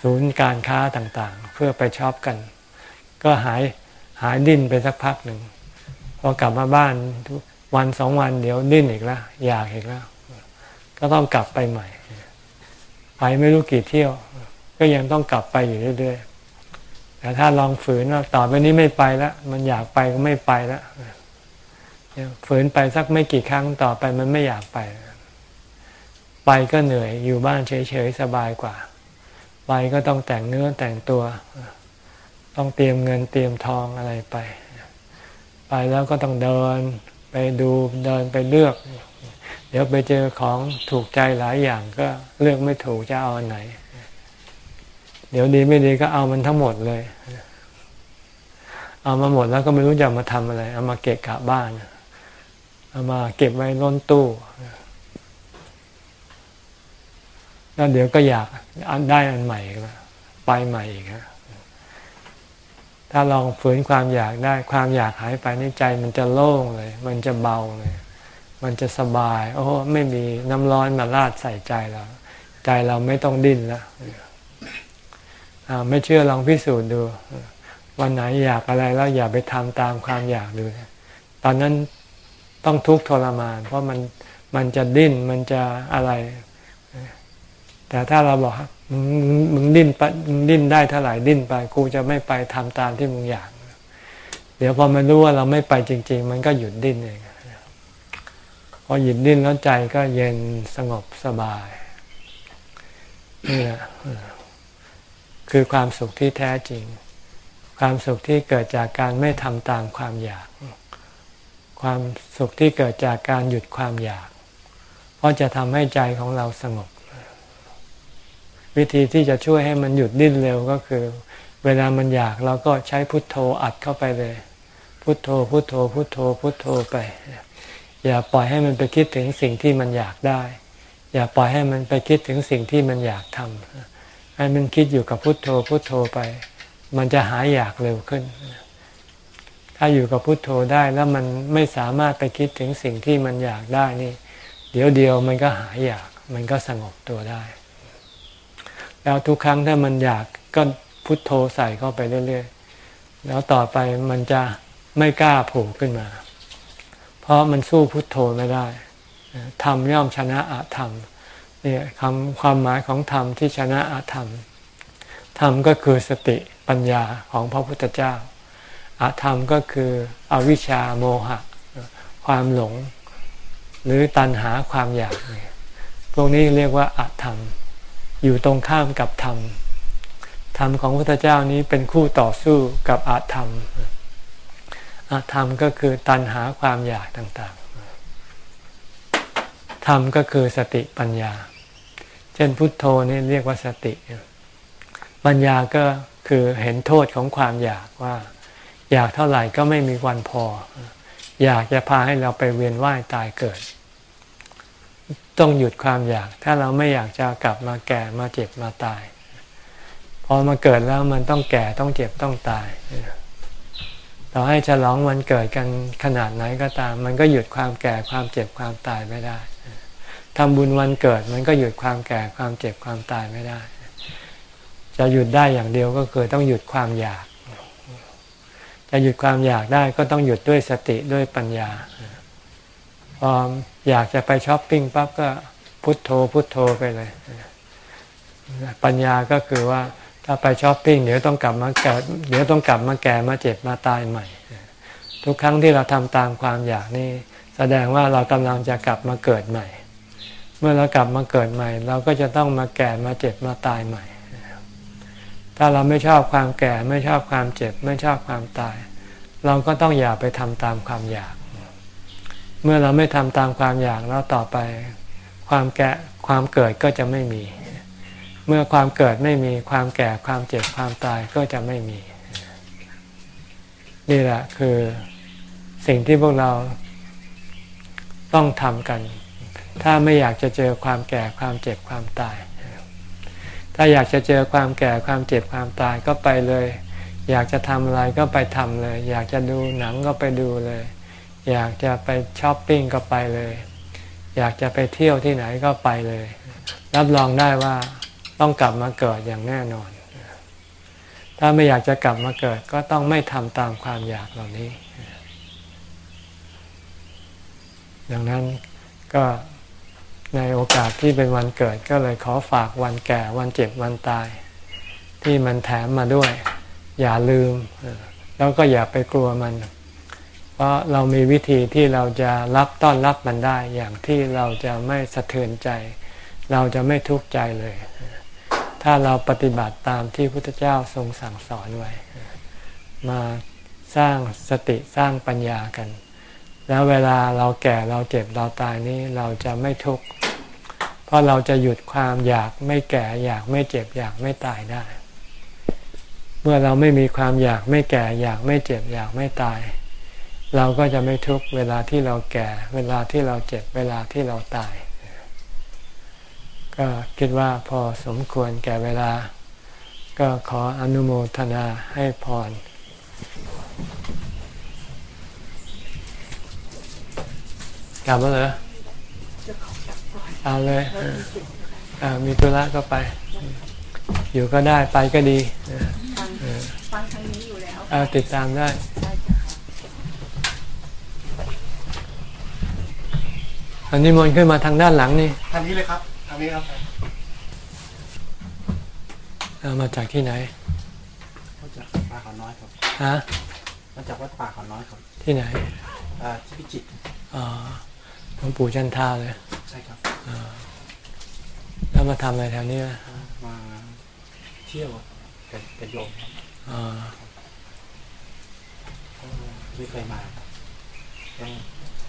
[SPEAKER 1] ศูนย์การค้าต่างๆ เพื่อไปชอบกัน ก็หายหายดิ้นไปสักพักหนึ่งพอกลับมาบ้านวันสองวันเดี๋ยวดิ้นอีกแล้วอยากอีกแล้ว ก็ต้องกลับไปใหม่ ไปไม่รู้กี่เที่ยว ก็ยังต้องกลับไปอยู่เรื่อยๆแต่ถ้าลองฝืนว่าต่อไปนี้ไม่ไปแล้วมันอยากไปก็ไม่ไปแล้วฝืนไปสักไม่กี่ครั้งต่อไปมันไม่อยากไป ไปก็เหนื่อยอยู่บ้านเฉยๆสบายกว่า ไปก็ต้องแต่งเนื้อแต่งตัว ต้องเตรียมเงินเตรียมทองอะไรไป ไปแล้วก็ต้องเดินไปดูเดินไปเลือก เดี๋ยวไปเจอของถูกใจหลายอย่างก็เลือกไม่ถูกจะเอาอันไหน เดี๋ยวดีไม่ดีก็เอามันทั้งหมดเลย เอามาหมดแล้วก็ไม่รู้จะมาทำอะไร เอามาเกะกะบ้าน เอามาเก็บไว้ล้นตู้แล้วเดี๋ยวก็อยากอันได้อันใหม่ไปใหม่อีกนะถ้าลองฝืนความอยากได้ ความอยากหายไปในใจมันจะโล่งเลย มันจะเบาเลย มันจะสบาย โอ้ไม่มีน้ำร้อนมาลาดใส่ใจเรา ใจเราไม่ต้องดิ้นแล้วไม่เชื่อลองพิสูจน์ดู วันไหนอยากอะไรแล้วอย่าไปทำตามความอยากดู ตอนนั้นต้องทุกข์ทรมาน เพราะมันมันจะดิ้นมันจะอะไร แต่ถ้าเราบอกมึงมึงดิ้นไปมึงดิ้นได้เท่าไหร่ดิ้นไป กูจะไม่ไปทำตามที่มึงอยาก เดี๋ยวพอมันรู้ว่าเราไม่ไปจริง ๆ มันก็หยุดดิ้นเอง อหยุดดิ้นแล้วใจก็เย็นสงบสบายนี่แหละคือความสุขที่แท้จริง ความสุขที่เกิดจากการไม่ทำตามความอยาก ความสุขที่เกิดจากการหยุดความอยาก เพราะจะทำให้ใจของเราสงบ วิธีที่จะช่วยให้มันหยุดดิ้นเร็วก็คือ เวลามันอยากเราก็ใช้พุทโธอัดเข้าไปเลย พุทโธพุทโธพุทโธพุทโธไป อย่าปล่อยให้มันไปคิดถึงสิ่งที่มันอยากได้ อย่าปล่อยให้มันไปคิดถึงสิ่งที่มันอยากทำให้มันคิดอยู่กับพุทโธพุทโธไป มันจะหายอยากเร็วขึ้น ถ้าอยู่กับพุทโธได้แล้วมันไม่สามารถไปคิดถึงสิ่งที่มันอยากได้นี่ เดี๋ยวเดียวมันก็หายอยาก มันก็สงบตัวได้ แล้วทุกครั้งถ้ามันอยากก็พุทโธใส่เข้าไปเรื่อยๆ แล้วต่อไปมันจะไม่กล้าโผูกขึ้นมา ราะมันสู้พุทโธไม่ได้ธรรมย่อมชนะอาธรรมเนี่ยคำความหมายของธรรมที่ชนะอาธรรมธรรมก็คือสติปัญญาของพระพุทธเจ้าอาธรรมก็คืออวิชชาโมหะ ความหลง หรือตัณหาความอยากเนี่ยพวกนี้เรียกว่าอาธรรม อยู่ตรงข้ามกับธรรมธรรมของพระพุทธเจ้านี้เป็นคู่ต่อสู้กับอาธรรม ธรรมก็คือตัณหาความอยากต่างๆ ธรรมก็คือสติปัญญา เช่นพุทโธนี่เรียกว่าสติ ปัญญาก็คือเห็นโทษของความอยากว่า อยากเท่าไหร่ก็ไม่มีวันพอ อยากจะพาให้เราไปเวียนว่ายตายเกิด ต้องหยุดความอยาก ถ้าเราไม่อยากจะกลับมาแก่มาเจ็บมาตาย พอมาเกิดแล้วมันต้องแก่ต้องเจ็บต้องตาย ต่อให้ฉลองวันเกิดกันขนาดไหนก็ตาม มันก็หยุดความแก่ความเจ็บความตายไม่ได้ทำบุญวันเกิดมันก็หยุดความแก่ความเจ็บความตายไม่ได้ จะหยุดได้อย่างเดียวก็คือต้องหยุดความอยาก จะหยุดความอยากได้ก็ต้องหยุดด้วยสติด้วยปัญญาพออยากจะไปช้อปปิ้งปั๊บก็พุทโธพุทโธไปเลย ปัญญาก็คือว่า ถ้าไปช้อปปิ้งเดี๋ยวต้องกลับมาแก่เดี๋ยวต้องกลับมาแก่มาเจ็บมาตายใหม่ ทุกครั้งที่เราทำตามความอยากนี่แสดงว่าเรากำลังจะกลับมาเกิดใหม่ เมื่อเรากลับมาเกิดใหม่ เราก็จะต้องมาแก่มาเจ็บมาตายใหม่ ถ้าเราไม่ชอบความแก่ไม่ชอบความเจ็บ ไม่ชอบความตาย เราก็ต้องอย่าไปทำตามความอยาก เมื่อเราไม่ทำตามความอยากแล้วต่อไป ความแก่ความเกิดก็จะไม่มี เมื่อความเกิดไม่มีความแก่ความเจ็บความตายก็จะไม่มี นี่แหละคือสิ่งที่พวกเราต้องทำกัน ถ้าไม่อยากจะเจอความแก่ความเจ็บความตาย ถ้าอยากจะเจอความแก่ความเจ็บความตายก็ไปเลย อยากจะทำอะไรก็ไปทำเลย อยากจะดูหนังก็ไปดูเลย อยากจะไปช้อปปิ้งก็ไปเลย อยากจะไปเที่ยวที่ไหนก็ไปเลย รับรองได้ว่า ต้องกลับมาเกิดอย่างแน่นอน ถ้าไม่อยากจะกลับมาเกิดก็ต้องไม่ทำตามความอยากเหล่านี้ ดังนั้นก็ในโอกาสที่เป็นวันเกิดก็เลยขอฝากวันแก่วันเจ็บวันตาย ที่มันแถมมาด้วย อย่าลืม แล้วก็อย่าไปกลัวมัน เพราะเรามีวิธีที่เราจะรับต้อนรับมันได้ อย่างที่เราจะไม่สะเทือนใจ เราจะไม่ทุกข์ใจเลย ถ้าเราปฏิบัติตามที่พุทธเจ้าทรงสั่งสอนไว้ มาสร้างสติสร้างปัญญากัน แล้วเวลาเราแก่เราเจ็บเราตายนี้เราจะไม่ทุกข์เพราะเราจะหยุดความอยากไม่แก่อยากไม่เจ็บอยากไม่ตายได้ เมื่อเราไม่มีความอยากไม่แก่อยากไม่เจ็บอยากไม่ตาย เราก็จะไม่ทุกข์เวลาที่เราแก่ เวลาที่เราเจ็บเวลาที่เราตาย ก็คิดว่าพอสมควรแก่เวลา ก็ขออนุโมทนาให้พรกลับมาเหรอ
[SPEAKER 2] จะขอกลับก่อน
[SPEAKER 1] เอาเลย
[SPEAKER 2] แล้วมีสิทธิ์
[SPEAKER 1] อ่ามีธุระก็ไป อยู่ก็ได้ไปก็ดี
[SPEAKER 2] ฟังฟังทางนี้อยู่แล้ว
[SPEAKER 1] เอาติดตามได้
[SPEAKER 2] ใช่จ้ะ
[SPEAKER 1] อันนี้มนต์ขึ้นมาทางด้านหลังนี่
[SPEAKER 3] ทางนี้เลยครับทาง นี้ครับ
[SPEAKER 1] เอามาจากที่ไหน
[SPEAKER 3] มาจากป่าเขาน้อยครับ
[SPEAKER 1] ฮะ
[SPEAKER 3] มาจากวัดป่าเขาน้อยครับ
[SPEAKER 1] ที่ไหน
[SPEAKER 3] อ่าที่พิจิตร
[SPEAKER 1] อ๋อหลวงปู่จันทาเลย
[SPEAKER 3] ใช่ครับ
[SPEAKER 1] แล้วมาทำอะไรแถวนี้ล่ะ
[SPEAKER 3] มาเที่ยวเป็นเป็นโยมครับ
[SPEAKER 1] อ๋อ
[SPEAKER 3] ก็ไม่เคยมาก็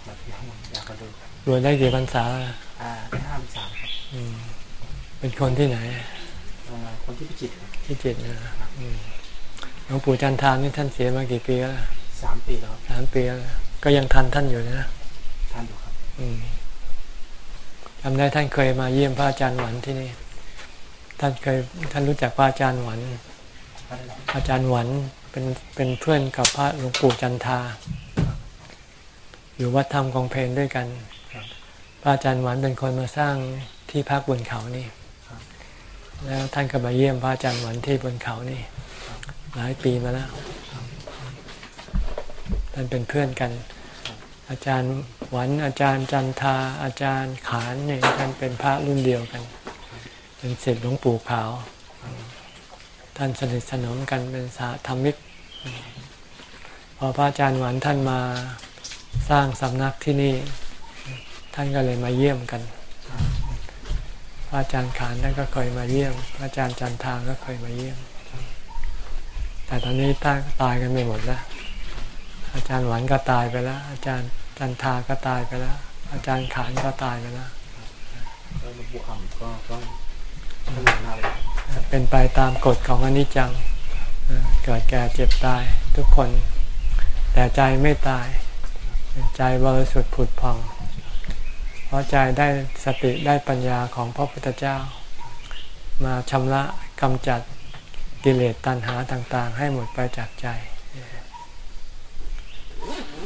[SPEAKER 3] มาเที่ยวอยากมาดู
[SPEAKER 1] บวชได้กี่พรรษาแล้ว
[SPEAKER 3] อ่าได้ห้าพรรษาครับ
[SPEAKER 1] อืมเป็นคนที่ไหน
[SPEAKER 3] อ่าคนที่พิจิตรครับ
[SPEAKER 1] ที่จิตรนะอืมหลวงปู่จันทานี่ท่านเสียมากี่ปีแล้ว
[SPEAKER 3] สามปีแล้วครับ
[SPEAKER 1] สามปีแล้วก็ยังทันท่านอยู่นะ
[SPEAKER 3] ท่านอยู่ครับ
[SPEAKER 1] อืมจำได้ท่านเคยมาเยี่ยมพระอาจารย์หวันที่นี่ ท่านเคยท่านรู้จักพระอาจารย์หวัน
[SPEAKER 3] ก็ได้รับ
[SPEAKER 1] อาจารย์หวันเป็นเป็นเพื่อนกับพระหลวงปู่จันทา อยู่วัดธรรมกองเพลนด้วยกัน
[SPEAKER 3] ครับ
[SPEAKER 1] พระอาจารย์หวันเป็นคนมาสร้างที่พักบนเขานี่
[SPEAKER 3] ครับ
[SPEAKER 1] แล้วท่านก็มาเยี่ยมพระอาจารย์หวันที่บนเขานี่ หลายปีมาแล้วท่านเป็นเพื่อนกัน อาจารย์หวันอาจารย์จันทาอาจารย์ขานเนี่ยท่านเป็นพระรุ่นเดียวกันเป็นศิษย์หลวงปู่ขาว ท่านสนิทสนมกันเป็นสาธรรมิก พอพระอาจารย์หวันท่านมา สร้างสำนักที่นี่ ท่านก็เลยมาเยี่ยมกันพระอาจารย์ขานท่านก็เคยมาเยี่ยม พระอาจารย์จันทาก็เคยมาเยี่ยม แต่ตอนนี้ตายตายกันไปหมดแล้ว อาจารย์หวันก็ตายไปแล้ว อาจารย์จันทาก็ตายไปแล้ว อาจารย์ขานก็ตายไปแล้ว
[SPEAKER 3] แล้วหลวงปู่อ่ำก็ก็เป็
[SPEAKER 1] นไปตามกฎของอนิจจังเกิดแก่เจ็บตายทุกคน แต่ใจไม่ตาย ใจบริสุทธิ์ผุดผ่อง เพราะใจได้สติได้ปัญญาของพระพุทธเจ้า มาชำระกำจัดกิเลสตัณหาต่างๆ ให้หมดไปจากใจ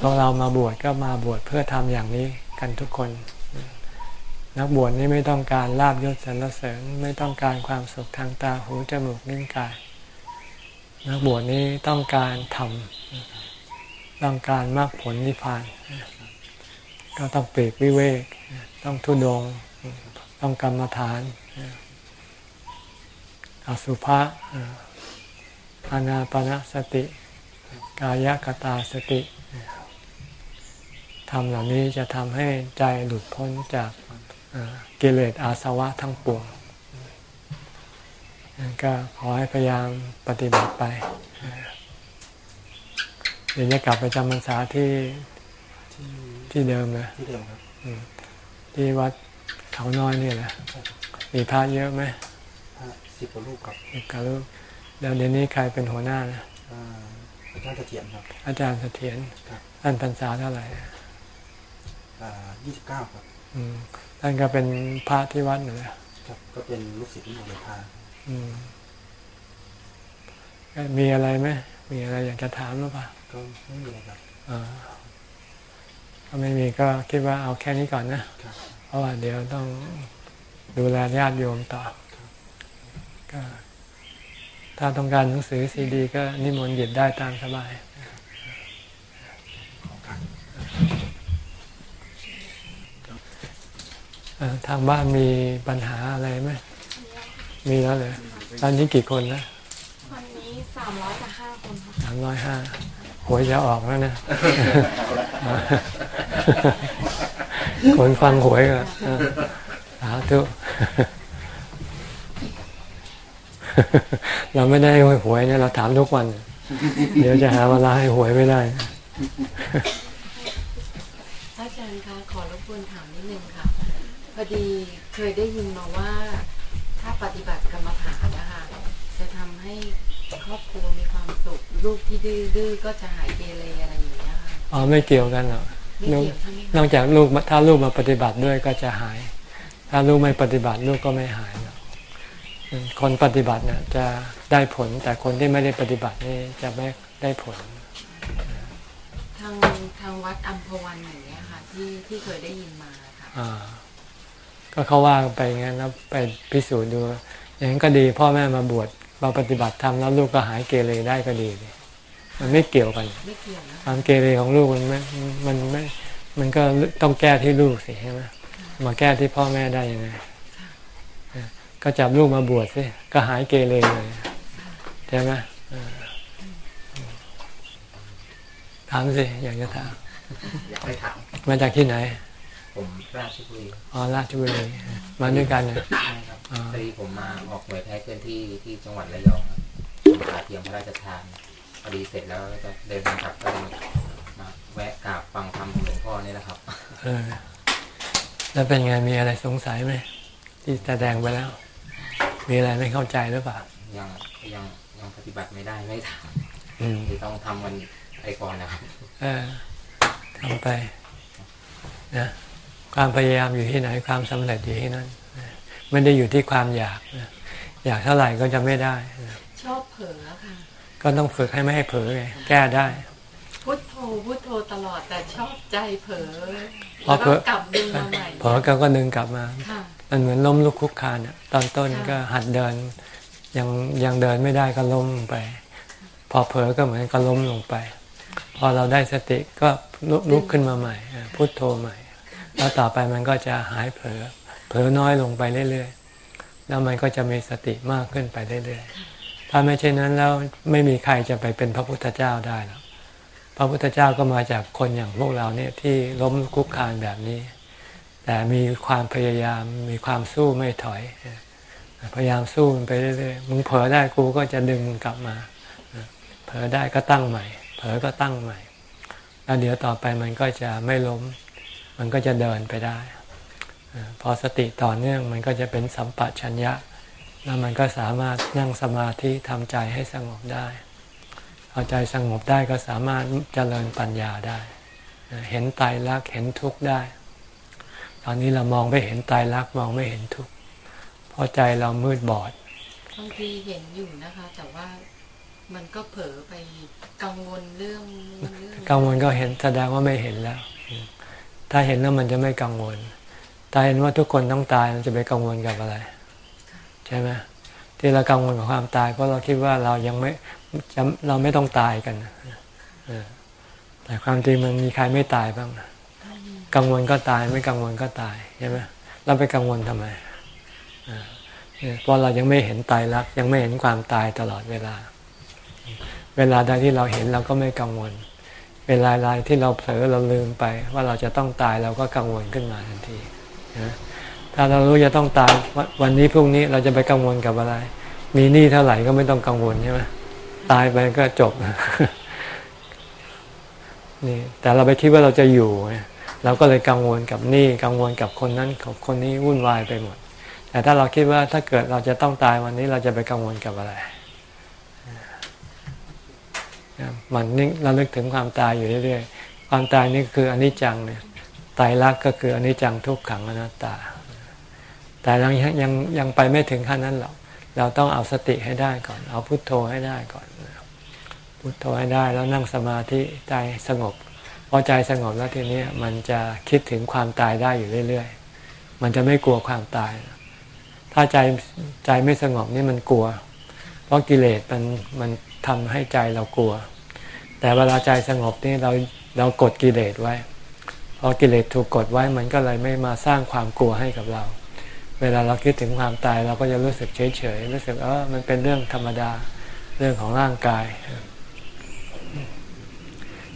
[SPEAKER 1] พวกเรามาบวชก็มาบวชเพื่อทำอย่างนี้กันทุกคน นักบวชนี่ไม่ต้องการลาบยศสรรเสริญไม่ต้องการความสุขทางตาหูจมูกนิ้วกาย นักบวชนี้ต้องการทำ ต้องการมรรคผลนิพพาน ก็ต้องเปลีกวิเวก ต้องทุดง ต้องกรรมฐานอสุภะอานาปนสติ กายกตาสติทำเหล่านี้จะทำให้ใจหลุดพ้นจากกิเลสอาสวะทั้งปวงก็ขอให้พยายามปฏิบัติไป เดี๋ยวจะกลับไปจำพรรษาที่
[SPEAKER 3] ที่
[SPEAKER 1] ที่เดิมเลย
[SPEAKER 3] ที่เดิมครับ
[SPEAKER 1] ที่วัดเขาน้อยนี่แหละมีพระเยอะไหม
[SPEAKER 3] พระสิบกว่ารูปครับ
[SPEAKER 1] มีกลูกแล้วเดี๋ยวนี้ใครเป็นหัวหน้านะ
[SPEAKER 3] อ่าอาจารย์เสถียรครับ
[SPEAKER 1] อาจารย์เสถียร
[SPEAKER 3] ครับ
[SPEAKER 1] ท่านพรรษาเท่าไหร่
[SPEAKER 3] อ่ายี่สิบเก้าครับ
[SPEAKER 1] อืมท่านก็เป็นพระที่วัดอยู่แล้ว
[SPEAKER 3] ครับก็เป็นลูกศิษย์ที่โมเลพา
[SPEAKER 1] อืมมีอะไรไหม มีอะไรอยากจะถามหรือเปล่า
[SPEAKER 3] ก็ไม่มีอะไรครับ
[SPEAKER 1] อ่าถ้าไม่มีก็คิดว่าเอาแค่นี้ก่อนนะ
[SPEAKER 3] ครับ
[SPEAKER 1] เพราะว่าเดี๋ยวต้องดูแลญาติโยมต่อก็ถ้าต้องการหนังสือซีดี ก็นิมนต์หยิบได้ตามสบายเอ่อทางบ้านมีปัญหาอะไรไหม มีแล้วเลย ตอนนี้กี่คนนะ
[SPEAKER 4] วันนี้สามร้อยกับห้าคนค่ะ
[SPEAKER 1] สาม ร้อยห้าหวยจะออกแล้วนะ คนฟังหวยก็เออสาธุเราไม่ได้ให้หวยเนี่ยเราถามทุกวัน เดี๋ยวจะหาเวลาให้หวยไม่ได้
[SPEAKER 4] พระอาจารย์คะขอรบกวนถามนิดนึงค่ะ พอดีเคยได้ยินมาว่า ถ้าปฏิบัติกรรมฐานนะคะจะทำให้ ครอบครัวมีความสุขลูกที่ดื้อๆก็จะหายเกเรอะไรอย่างเงี้ยค่ะ
[SPEAKER 1] อ๋อไม่เกี่ยวกันหรอก
[SPEAKER 4] ไม่เกี่ยวใช่ไหม
[SPEAKER 1] นอ
[SPEAKER 4] คะ
[SPEAKER 1] กจากลูกถ้าลูกมาปฏิบัติด้วยก็จะหาย ถ้าลูกไม่ปฏิบัติลูกก็ไม่หายหรอกคนปฏิบัติเนี่ยจะได้ผลแต่คนที่ไม่ได้ปฏิบัตินี่จะไม่ได้ผล
[SPEAKER 4] ทางทางวัดอัมพวันอย่างเงี้ยค่ะที่ที่เคยได้ยินมาค่ะ
[SPEAKER 1] อ่าก็เขาว่าไปงั้นแล้วไปพิสูจน์ดูอย่างนั้นก็ดีพ่อแม่มาบวช มาปฏิบัติธรรมแล้วลูกก็หายเกเรได้ก็ดีเลยมันไม่เกี่ยวกัน
[SPEAKER 4] ไม่เกี่ยวนะ
[SPEAKER 1] ค
[SPEAKER 4] คะ
[SPEAKER 1] วามเกเรของลูกมันไม่มันไม่มันก็ต้องแก้ที่ลูกสิใช่ไหมมาแก้ที่พ่อแม่ได้ยังไงก็จับลูกมาบวชสิก็หายเกเรเลยใช่ไหมเออถามสิอยากจะถาม
[SPEAKER 5] อยากไปถาม
[SPEAKER 1] มาจากที่ไหน
[SPEAKER 5] ผมราชบุรี
[SPEAKER 1] อ๋อราชบุรีมาด้วยกันเนี่ย
[SPEAKER 5] ใช่ครับ
[SPEAKER 1] อ่า
[SPEAKER 5] พอดีผมมาออกหน่วยแพทย์เคลื่อนที่ที่จังหวัดระยองครับผมขาเทียมพระราชทานพอดีเสร็จแล้วก็เดินทางกลับก็เลยมาแวะกราบฟังธรรมของหลวงพ่อนี่แหละครับ
[SPEAKER 1] เออแล้วเป็นไงมีอะไรสงสัยไหมที่แสดงไปแล้ว มีอะไรไม่เข้าใจหรือเปล่า
[SPEAKER 5] ยังยังยังปฏิบัติไม่ได้ไม่ท
[SPEAKER 1] อืมำ
[SPEAKER 5] ที่ต้องทำมันไอก่อนนะครับ
[SPEAKER 1] เออทำไปนะ ความพยายามอยู่ที่ไหนความสำเร็จอยู่ที่นั่นนะไม่ได้อยู่ที่ความอยากนะอยากเท่าไหร่ก็จะไม่ได้นะ
[SPEAKER 4] ชอบเผลอค่ะ
[SPEAKER 1] ก็ต้องฝึกให้ไม่ให้เผลอไงแก้ได้
[SPEAKER 4] พุทโธพุทโธตลอดแต่ชอบใจเผลอ
[SPEAKER 1] พอ
[SPEAKER 4] แล้ว
[SPEAKER 1] เผล
[SPEAKER 4] ก็
[SPEAKER 1] อ
[SPEAKER 4] กลับดึงมาใหม่
[SPEAKER 1] เผลอก็ก็ดึงกลับมา
[SPEAKER 4] ค่ะ
[SPEAKER 1] มันเหมือนล้มลุกคลุกคลานอะตอนต้น
[SPEAKER 4] ค่ะ
[SPEAKER 1] ก็หัดเดินยังยังเดินไม่ได้ก็ล้มลงไป พอเผลอก็เหมือนก็ล้มลงไป พอเราได้สติก็ลุกลุกขึ้นมาใหม่อะพุทโธใหม่ แล้วต่อไปมันก็จะหายเผลอเผลอน้อยลงไปเรื่อยๆ แล้วมันก็จะมีสติมากขึ้นไปเรื่อยๆ ถ้าไม่เช่นนั้นแล้วไม่มีใครจะไปเป็นพระพุทธเจ้าได้หรอกพระพุทธเจ้าก็มาจากคนอย่างพวกเราเนี่ยที่ล้มคุกคานแบบนี้ แต่มีความพยายามมีความสู้ไม่ถอย พยายามสู้มันไปเรื่อยๆ มึงเผลอได้กูก็จะดึงมึงกลับมา เผลอได้ก็ตั้งใหม่ เผลอก็ตั้งใหม่ แล้วเดี๋ยวต่อไปมันก็จะไม่ล้ม มันก็จะเดินไปได้เออพอสติต่อเนื่องมันก็จะเป็นสัมปชัญญะ แล้วมันก็สามารถนั่งสมาธิทำใจให้สงบได้เอาใจสงบได้ก็สามารถเจริญปัญญาได้ เห็นไตรลักษณ์เห็นทุกข์ได้ ตอนนี้เรามองไม่เห็นไตรลักษณ์มองไม่เห็นทุกข์เพราะใจเรามืดบอด
[SPEAKER 4] บางทีเห็นอยู่นะคะ แต่ว่ามันก็เผลอไปกังวลเรื่องเรื่อง
[SPEAKER 1] กังวลก็เห็นแสดงว่าไม่เห็นแล้ว ถ้าเห็นแล้วมันจะไม่กังวล ถ้าเห็นว่าทุกคนต้องตายมันจะไปกังวลกับอะไร ใช่ไหมที่เรากังวลกับความตาย เพราะเราคิดว่าเรายังไม่เราไม่ต้องตายกันแต่ความจริงมันมีใครไม่ตายบ้างกังวลก็ตายไม่กังวลก็ตายใช่ไหมเราไปกังวลทำไมเพราะเรายังไม่เห็นตายรักยังไม่เห็นความตายตลอดเวลา เวลาใดที่เราเห็นเราก็ไม่กังวล เวลาใดที่เราเผลอเราลืมไป ว่าเราจะต้องตายเราก็กังวลขึ้นมาทันทีนะถ้าเรารู้จะต้องตายวันนี้พรุ่งนี้เราจะไปกังวลกับอะไร มีหนี้เท่าไหร่ก็ไม่ต้องกังวลใช่ไหมตายไปก็จบนี่แต่เราไปคิดว่าเราจะอยู่เราก็เลยกังวลกับหนี้กังวลกับคนนั้นกับคนนี้วุ่นวายไปหมด แต่ถ้าเราคิดว่าถ้าเกิดเราจะต้องตายวันนี้เราจะไปกังวลกับอะไร มันนี่เราลึกถึงความตายอยู่เรื่อยๆ ความตายนี่คืออนิจจังเนี่ยตายรักก็คืออนิจจังทุกขังอนัตตา แต่ยังยังยังไปไม่ถึงขั้นนั้นหรอก เราต้องเอาสติให้ได้ก่อน เอาพุทโธให้ได้ก่อน พุทโธให้ได้แล้วนั่งสมาธิใจสงบ พอใจสงบแล้วทีนี้มันจะคิดถึงความตายได้อยู่เรื่อยๆ มันจะไม่กลัวความตาย ถ้าใจใจไม่สงบนี่มันกลัว เพราะกิเลสมันมัน ทำให้ใจเรากลัว แต่เวลาใจสงบนี่เราเรากดกิเลสไว้ พอกิเลสถูกกดไว้มันก็เลยไม่มาสร้างความกลัวให้กับเรา เวลาเราคิดถึงความตายเราก็จะรู้สึกเฉยเฉยรู้สึกเออมันเป็นเรื่องธรรมดาเรื่องของร่างกาย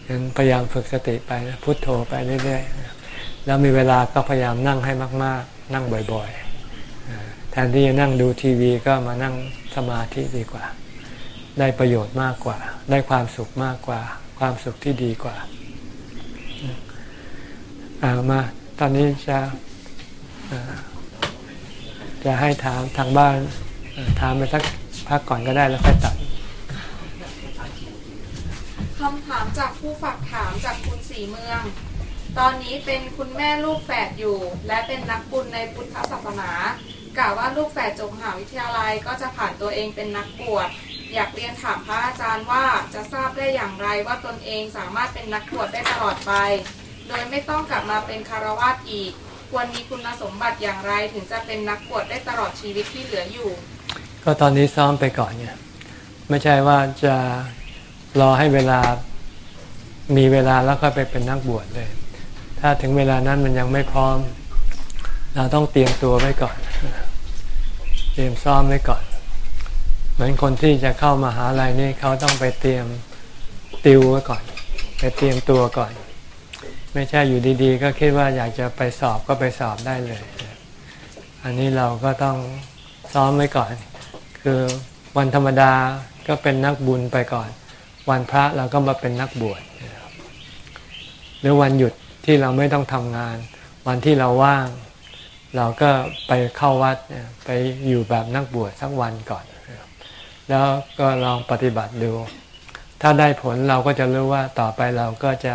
[SPEAKER 1] ยังพยายามฝึกสติไปนะพุโทโธไปเรื่อยๆ แล้วมีเวลาก็พยายามนั่งให้มาก ๆ นั่งบ่อยๆ แทนที่จะนั่งดูทีวีก็มานั่งสมาธิดีกว่า ได้ประโยชน์มากกว่า ได้ความสุขมากกว่า ความสุขที่ดีกว่าอามาตอนนี้จะจะให้ถามทางบ้านถามไปสักพักก่อนก็ได้แล้วค่อยตัด
[SPEAKER 6] คำถามจากผู้ฝากถามจากคุณสีเมือง ตอนนี้เป็นคุณแม่ลูกแฝดอยู่ และเป็นนักบุญในพุทธศาสนากล่าวว่าลูกแฝดจบมหาวิทยาลัยก็จะผ่านตัวเองเป็นนักบวช อยากเรียนถามพระอาจารย์ว่าจะทราบได้อย่างไรว่าตนเองสามารถเป็นนักบวชได้ตลอดไป โดยไม่ต้องกลับมาเป็นคารวาสอีก ควรมีคุณสมบัติอย่างไรถึงจะเป็นนักบวชได้ตลอดชีวิตที่เหลืออยู่
[SPEAKER 1] ก็ตอนนี้ซ้อมไปก่อนเนี่ยไม่ใช่ว่าจะรอให้เวลามีเวลาแล้วก็ไปเป็นนักบวชเลย ถ้าถึงเวลานั้นมันยังไม่พร้อม เราต้องเตรียมตัวไว้ก่อน เตรียมซ้อมไว้ก่อน มือนคนที่จะเข้ามาหาลัยนี่เขาต้องไปเตรียมติวไว้ก่อน ไปเตรียมตัวก่อน ไม่ใช่อยู่ดีๆ ก็คิดว่าอยากจะไปสอบก็ไปสอบได้เลย อันนี้เราก็ต้องซ้อมไว้ก่อน คือวันธรรมดาก็เป็นนักบุญไปก่อน วันพระเราก็มาเป็นนักบวชหรือวันหยุดที่เราไม่ต้องทำงาน วันที่เราว่าง เราก็ไปเข้าวัดไปอยู่แบบนักบวชสักวันก่อน แล้วก็ลองปฏิบัติดู ถ้าได้ผลเราก็จะรู้ว่าต่อไปเราก็จะ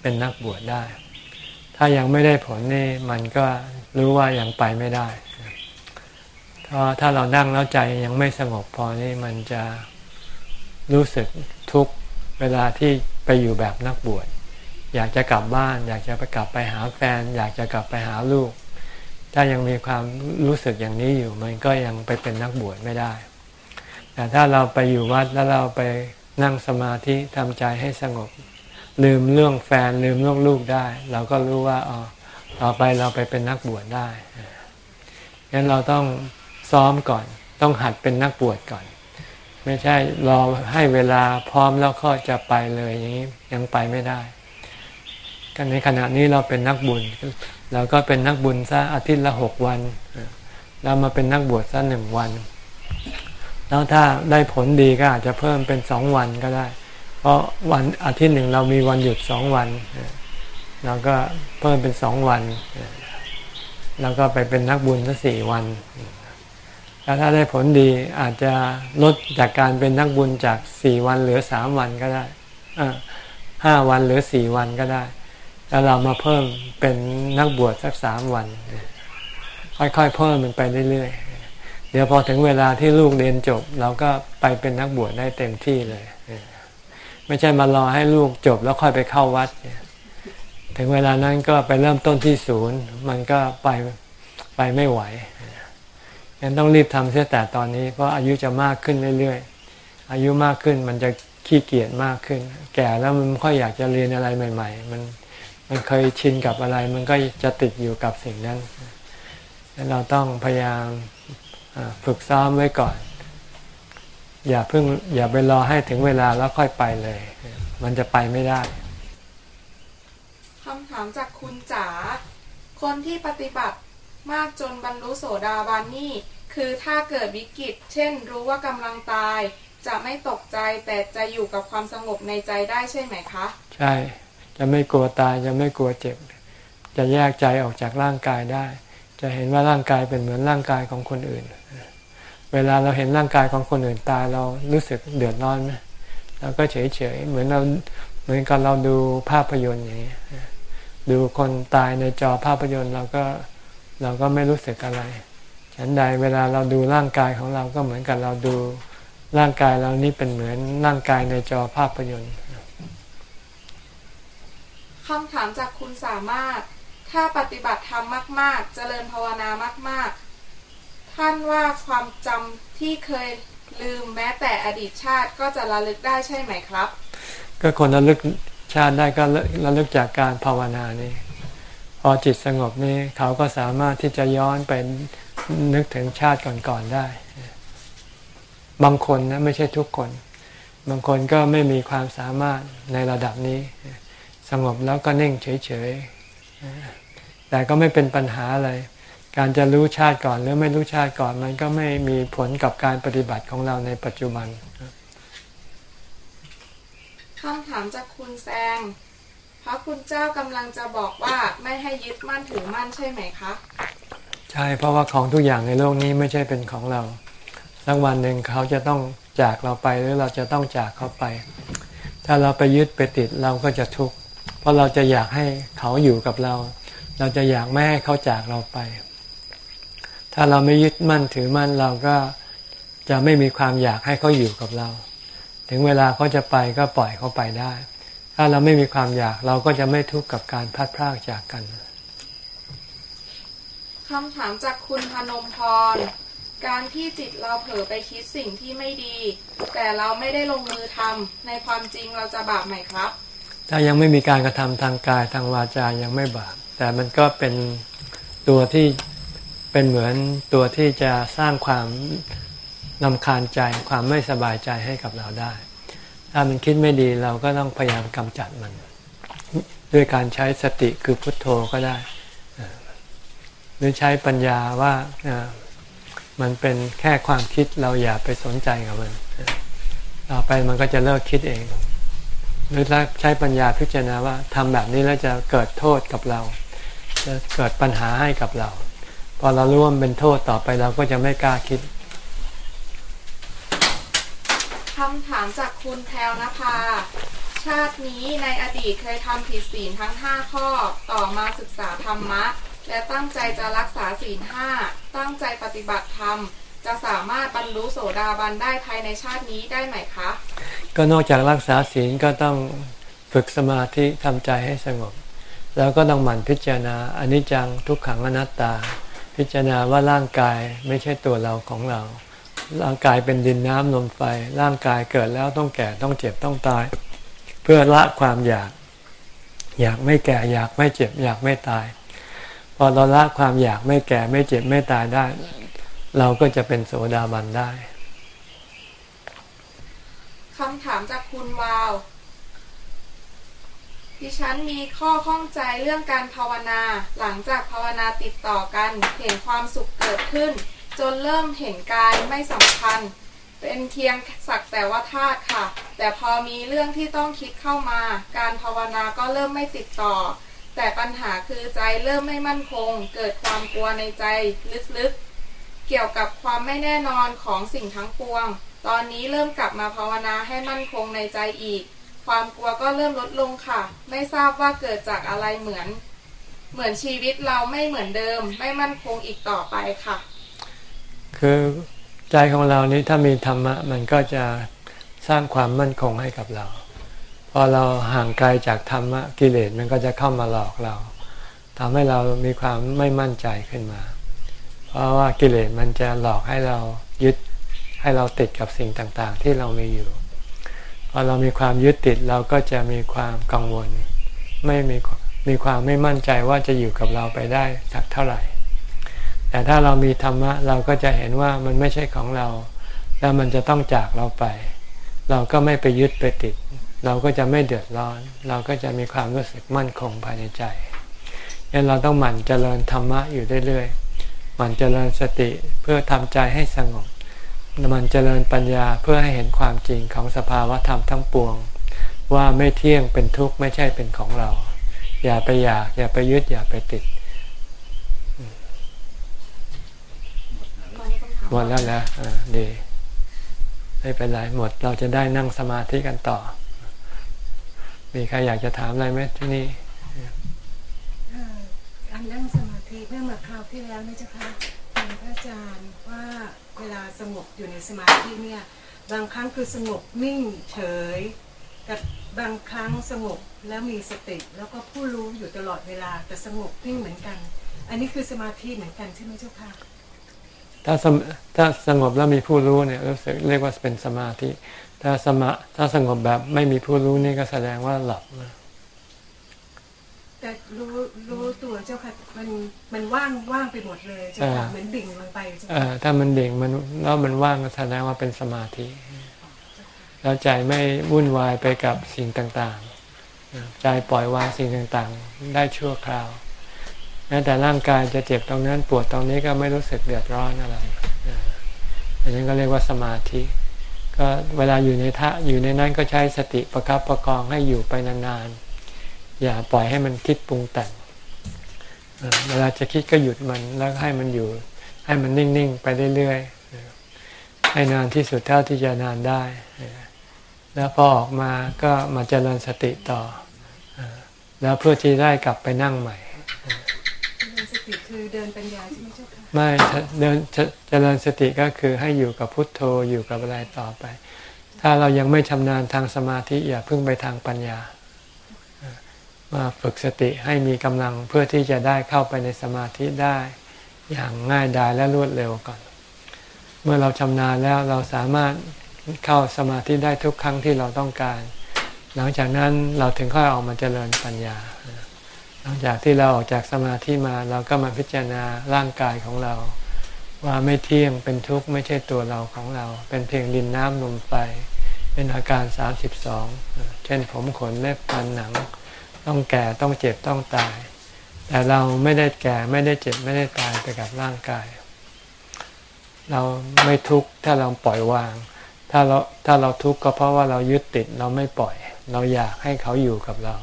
[SPEAKER 1] เป็นนักบวชได้ ถ้ายังไม่ได้ผลนี่มันก็รู้ว่ายังไปไม่ได้เพราะถ้าเรานั่งแล้วใจยังไม่สงบพอนี่มันจะรู้สึกทุกเวลาที่ไปอยู่แบบนักบวชอยากจะกลับบ้าน อยากจะไปกลับไปหาแฟน อยากจะกลับไปหาลูก ถ้ายังมีความรู้สึกอย่างนี้อยู่ มันก็ยังไปเป็นนักบวชไม่ได้ แต่ถ้าเราไปอยู่วัดแล้วเราไปนั่งสมาธิทำใจให้สงบ ลืมเรื่องแฟนลืมเรื่องลูกได้ เราก็รู้ว่าอ๋อต่อไปเราไปเป็นนักบวชได้งั้นเราต้องซ้อมก่อน ต้องหัดเป็นนักบวชก่อน ไม่ใช่รอให้เวลาพร้อมแล้วก็จะไปเลยอย่างนี้ยังไปไม่ได้กันในขณะนี้เราเป็นนักบุญเราก็เป็นนักบุญซะอาทิตย์ละหกวัน เรามาเป็นนักบวชซะหนึ่งวัน แล้วถ้าได้ผลดีก็อาจจะเพิ่มเป็นสองวันก็ได้ เพราะวันอาทิตย์หนึ่งเรามีวันหยุดสองวันเราก็เพิ่มเป็นสองวัน แล้วก็ไปเป็นนักบุญสักสี่วัน แล้วถ้าได้ผลดีอาจจะลดจากการเป็นนักบุญจากสี่วันเหลือสามวันก็ได้ห้าวันเหลือสี่วันก็ได้ แล้วเรามาเพิ่มเป็นนักบวชสักสามวัน ค่อยๆเพิ่มมันไปเรื่อยๆ ดี๋ยวพอถึงเวลาที่ลูกเรียนจบ เราก็ไปเป็นนักบวชได้เต็มที่เลย ไม่ใช่มารอให้ลูกจบแล้วค่อยไปเข้าวัด ถึงเวลานั้นก็ไปเริ่มต้นที่ศูนย์ มันก็ไปไปไม่ไหวยังต้องรีบทำเสียแต่ตอนนี้ เพราะอายุจะมากขึ้นเรื่อยๆ อายุมากขึ้นมันจะขี้เกียจมากขึ้น แก่แล้วมันค่อยอยากจะเรียนอะไรใหม่ ๆ มันมันเคยชินกับอะไร มันก็จะติดอยู่กับสิ่งนั้น เราต้องพยายาม ฝึกซ้อมไว้ก่อน อย่าเพิ่งอย่าไปรอให้ถึงเวลาแล้วค่อยไปเลย มันจะไปไม่ได้
[SPEAKER 6] คำถามจากคุณจ๋าคนที่ปฏิบัติมากจนบรรลุโสดาบันนี่คือถ้าเกิดวิกฤต เช่น รู้ว่ากำลังตาย จะไม่ตกใจแต่จะอยู่กับความสงบในใจได้ใช่ไหมคะ
[SPEAKER 1] ใช่ จะไม่กลัวตายจะไม่กลัวเจ็บ จะแยกใจออกจากร่างกายได้ จะเห็นว่าร่างกายเป็นเหมือนร่างกายของคนอื่น เวลาเราเห็นร่างกายของคนอื่นตายเรารู้สึกเดือดร้อนไหมเราก็เฉยเฉยเหมือนเราเหมือนกับเราดูภาพยนตร์อย่างนี้ดูคนตายในจอภาพยนตร์เราก็เราก็ไม่รู้สึกอะไร ฉันใดเวลาเราดูร่างกายของเราก็เหมือนกับเราดูร่างกายเรานี่เป็นเหมือนร่างกายในจอภาพยนตร์
[SPEAKER 6] คำถามจากคุณสามารถ ถ้าปฏิบัติธรรมมาก ๆ เจริญภาวนามาก ๆ ท่านว่าความจำที่เคยลืมแม้แต่อดีตชาติก็จะระลึกได้ใช่ไหมครับ
[SPEAKER 1] ก็คนระลึกชาติได้ก็ระลึกจากการภาวนานี่พอจิตสงบนี่เขาก็สามารถที่จะย้อนไปนึกถึงชาติก่อน ๆ ได้ บางคนนะไม่ใช่ทุกคน บางคนก็ไม่มีความสามารถในระดับนี้ สงบแล้วก็นิ่งเฉย แต่ก็ไม่เป็นปัญหาอะไร การจะรู้ชาติก่อนหรือไม่รู้ชาติก่อนมันก็ไม่มีผลกับการปฏิบัติของเราในปัจจุบัน
[SPEAKER 6] คำถามจากคุณแซงพระคุณเจ้ากำลังจะบอกว่าไม่ให้ยึดมั่นถือมั่นใช่ไหมคะ
[SPEAKER 1] ใช่เพราะว่าของทุกอย่างในโลกนี้ไม่ใช่เป็นของเราสักวันหนึ่งเขาจะต้องจากเราไปหรือเราจะต้องจากเขาไป ถ้าเราไปยึดไปติดเราก็จะทุกข์เพ ราะเราจะอยากให้เขาอยู่กับเรา เราจะอยากไม่ให้เขาจากเราไป ถ้าเราไม่ยึดมั่นถือมั่นเราก็จะไม่มีความอยากให้เขาอยู่กับเรา ถึงเวลาเขาจะไปก็ปล่อยเขาไปได้ ถ้าเราไม่มีความอยากเราก็จะไม่ทุกข์กับการพัดพรากจากกัน
[SPEAKER 6] คำถามจากคุณพนมพร การที่จิตเราเผลอไปคิดสิ่งที่ไม่ดี แต่เราไม่ได้ลงมือทำในความจริงเราจะบาปไหมครับ
[SPEAKER 1] ถ้ายังไม่มีการกระทำทางกายทางวาจายังไม่บาป แต่มันก็เป็นตัวที่เป็นเหมือนตัวที่จะสร้างความนำคาญใจความไม่สบายใจให้กับเราได้ ถ้ามันคิดไม่ดีเราก็ต้องพยายามกำจัดมัน ด้วยการใช้สติคือพุทโธก็ได้ หรือใช้ปัญญาว่ามันเป็นแค่ความคิดเราอย่าไปสนใจกับมันต่อไปมันก็จะเลิกคิดเอง หรือใช้ปัญญาพิจารณาว่าทำแบบนี้แล้วจะเกิดโทษกับเรา จะเกิดปัญหาให้กับเรา พอเรารู้ว่าเป็นโทษต่อไปเราก็จะไม่กล้าคิด
[SPEAKER 6] คำถามจากคุณแพลวนภาชาตินี้ในอดีตเคยทำผิดศีลทั้งห้าข้อต่อมาศึกษาธรรมะ และตั้งใจจะรักษาศีลห้าตั้งใจปฏิบัติธรรม จะสามารถบรรลุโสดาบันได้ภายในชาตินี้ได้ไหมคะ
[SPEAKER 1] ก็นอกจากรักษาศีลก็ต้องฝึกสมาธิทำใจให้สงบ แล้วก็ต้องหมั่นพิจารณาอนิจจังทุกขังอนัตตา พิจารณาว่าร่างกายไม่ใช่ตัวเราของเรา ร่างกายเป็นดินน้ำลมไฟ ร่างกายเกิดแล้วต้องแก่ต้องเจ็บต้องตาย เพื่อละความอยาก อยากไม่แก่อยากไม่เจ็บ อยากไม่ตาย พอเราละความอยากไม่แก่ไม่เจ็บไม่ตายได้ เราก็จะเป็นโสดาบันได้
[SPEAKER 6] คำถามจากคุณวาว ดิฉันมีข้อข้องใจเรื่องการภาวนา หลังจากภาวนาติดต่อกัน เห็นความสุขเกิดขึ้น จนเริ่มเห็นกายไม่สำคัญ เป็นเพียงสักแต่ว่าธาตุค่ะ แต่พอมีเรื่องที่ต้องคิดเข้ามา การภาวนาก็เริ่มไม่ติดต่อ แต่ปัญหาคือใจเริ่มไม่มั่นคง เกิดความกลัวในใจลึกๆ เกี่ยวกับความไม่แน่นอนของสิ่งทั้งปวง ตอนนี้เริ่มกลับมาภาวนาให้มั่นคงในใจอีก ความกลัวก็เริ่มลดลงค่ะ ไม่ทราบว่าเกิดจากอะไรเหมือน เหมือนชีวิตเราไม่เหมือนเดิม ไม่มั่นคงอีกต่อไปค่ะ
[SPEAKER 1] คือใจของเรานี้ถ้ามีธรรมะมันก็จะสร้างความมั่นคงให้กับเรา พอเราห่างไกลจากธรรมะกิเลสมันก็จะเข้ามาหลอกเราทำให้เรามีความไม่มั่นใจขึ้นมา เพราะว่ากิเลสมันจะหลอกให้เรายึด ให้เราติดกับสิ่งต่างๆ ที่เรามีอยู่ พอเรามีความยึดติดเราก็จะมีความกังวล ไม่มีมีความไม่มั่นใจว่าจะอยู่กับเราไปได้สักเท่าไหร่ แต่ถ้าเรามีธรรมะเราก็จะเห็นว่ามันไม่ใช่ของเรา แล้วมันจะต้องจากเราไป เราก็ไม่ไปยึดไปติด เราก็จะไม่เดือดร้อน เราก็จะมีความรู้สึกมั่นคงภายในใจยันเราต้องหมั่นเจริญธรรมะอยู่เรื่อยๆหมั่นเจริญสติเพื่อทำใจให้สงบ มันเจริญปัญญาเพื่อให้เห็นความจริงของสภาวะธรรมทั้งปวง ว่าไม่เที่ยงเป็นทุกข์ไม่ใช่เป็นของเรา อย่าไปอยาก อย่าไปยึดอย่าไปติดหมดแล้วนะอ่าดีไม่เป็นไรหมดเราจะได้นั่งสมาธิกันต่อ มีใครอยากจะถามอะไรไหมที่นี่
[SPEAKER 7] การนั่งสมาธิเมื่อมาคราวที่แล้วนี่เจ้าค่ะ เวลาสงบอยู่ในสมาธิเนี่ยบางครั้งคือสงบนิ่งเฉย กับบางครั้งสงบแล้วมีสติ แล้วก็ผู้รู้อยู่ตลอดเวลาแต่สงบนิ่งเหมือนกัน อันนี้คือสมาธิเหมือนกันใช่ไหมเจ้าค่ะ
[SPEAKER 1] ถ้าสมถ้าสงบแล้วมีผู้รู้เนี่ยรู้สึกเรียกว่าเป็นสมาธิ ถ้าสมาถ้าสงบแบบไม่มีผู้รู้นี่ก็แสดงว่าหลับนะ
[SPEAKER 7] แต่รู้รู้ตัวเจ้าค่ะมันมันว่างว่างไปหมดเลยเจ้าค่ะเหมือนดิ่งลงไปเจ้า
[SPEAKER 1] เอ่
[SPEAKER 7] ค่ะ
[SPEAKER 1] อถ้ามันเด่งมันแล้วมันว่างก็แสดงว่าเป็นสมาธิแล้วใจไม่วุ่นวายไปกับสิ่งต่างๆใจปล่อยวางสิ่งต่างๆ ได้ชั่วคราวแม้แต่ร่างกายจะเจ็บตรงนั้นปวดตรงนี้ก็ไม่รู้สึกเดือดร้อนอะไรอันนี้ก็เรียกว่าสมาธิก็เวลาอยู่ในท่าอยู่ในนั้นก็ใช้สติประครับประคองให้อยู่ไปนานๆ อย่าปล่อยให้มันคิดปรุงแต่งเอ่อเวลาจะคิดก็หยุดมันแล้วให้มันอยู่ ให้มันนิ่งๆ ไปเรื่อยๆให้นานที่สุดเท่าที่จะนานได้ แล้วพอออกมาก็มาเจริญสติต่อ แล้วเพื่อที่ได้กลับไปนั่งใหม่
[SPEAKER 7] เดินสติคือเดินปัญญาใช่ไหมเจ้าค่ะ
[SPEAKER 1] ไม่เดินเจริญสติก็คือให้อยู่กับพุทโธอยู่กับอะไรต่อไป ถ้าเรายังไม่ชำนาญทางสมาธิอย่าเพิ่งไปทางปัญญา มาฝึกสติให้มีกำลังเพื่อที่จะได้เข้าไปในสมาธิได้อย่างง่ายดายและรวดเร็วก่อน เมื่อเราชำนาญแล้วเราสามารถเข้าสมาธิได้ทุกครั้งที่เราต้องการ หลังจากนั้นเราถึงค่อยออกมาเจริญปัญญา หลังจากที่เราออกจากสมาธิมาเราก็มาพิจารณาร่างกายของเรา ว่าไม่เที่ยงเป็นทุกข์ไม่ใช่ตัวเราของเรา เป็นเพียงดินน้ำลมไฟเป็นอาการ 32 เช่นผมขนเล็บฟันหนัง ต้องแก่ต้องเจ็บต้องตาย แต่เราไม่ได้แก่ไม่ได้เจ็บไม่ได้ตายไปกับร่างกาย เราไม่ทุกข์ถ้าเราปล่อยวาง ถ้าเราถ้าเราทุกข์ก็เพราะว่าเรายึดติดเราไม่ปล่อย เราอยากให้เขาอยู่กับเรา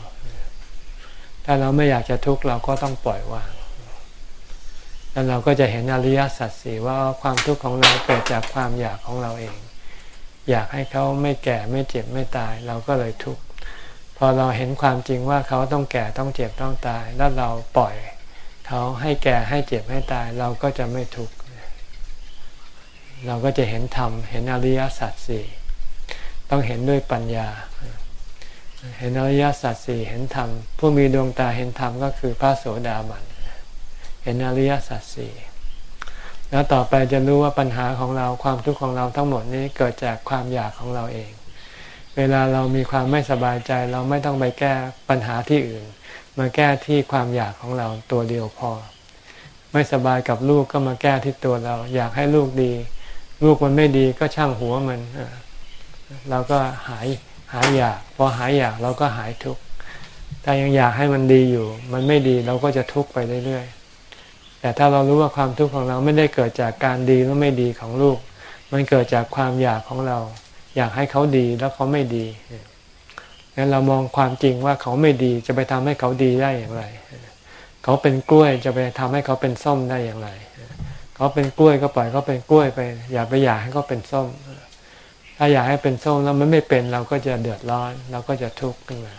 [SPEAKER 1] ถ้าเราไม่อยากจะทุกข์เราก็ต้องปล่อยวางแล้วเราก็จะเห็นอริยสัจสี่ว่าความทุกข์ของเราเกิดจากความอยากของเราเอง อยากให้เขาไม่แก่ไม่เจ็บไม่ตาย เราก็เลยทุกข์ อเราเห็นความจริงว่าเขาต้องแก่ต้องเจ็บต้องตาย แล้วเราปล่อย เขาให้แก่ให้เจ็บให้ตาย เราก็จะไม่ทุกข์เราก็จะเห็นธรรมเห็นอริยสัจสี่ต้องเห็นด้วยปัญญา เห็นอริยสัจสี่เห็นธรรมผู้มีดวงตาเห็นธรรมก็คือพระโสดาบันเห็นอริยสัจสี่แล้วต่อไปจะรู้ว่าปัญหาของเราความทุกข์ของเราทั้งหมดนี้เกิดจากความอยากของเราเอง เวลาเรามีความไม่สบายใจ เราไม่ต้องไปแก้ปัญหาที่อื่น มาแก้ที่ความอยากของเราตัวเดียวพอ ไม่สบายกับลูกก็มาแก้ที่ตัวเรา อยากให้ลูกดี ลูกมันไม่ดีก็ช่างหัวมันเราก็หายหายอยาก พอหายอยากเราก็หายทุกข์แต่ยังอยากให้มันดีอยู่ มันไม่ดีเราก็จะทุกข์ไปเรื่อยๆแต่ถ้าเรารู้ว่าความทุกข์ของเราไม่ได้เกิดจากการดีหรือไม่ดีของลูก มันเกิดจากความอยากของเรา อยากให้เขาดีแล้วเขาไม่ดีงั้นเรามองความจริงว่าเขาไม่ดีจะไปทำให้เขาดีได้อย่างไร เขาเป็นกล้วยจะไปทำให้เขาเป็นส้มได้อย่างไร เขาเป็นกล้วยก็ปล่อยเขาเป็นกล้วยไป อย่าไปอยากให้เขาเป็นส้ม ถ้าอยากให้เป็นส้มแล้วมันไม่เป็นเราก็จะเดือดร้อน เราก็จะทุกข์ขึ้นมา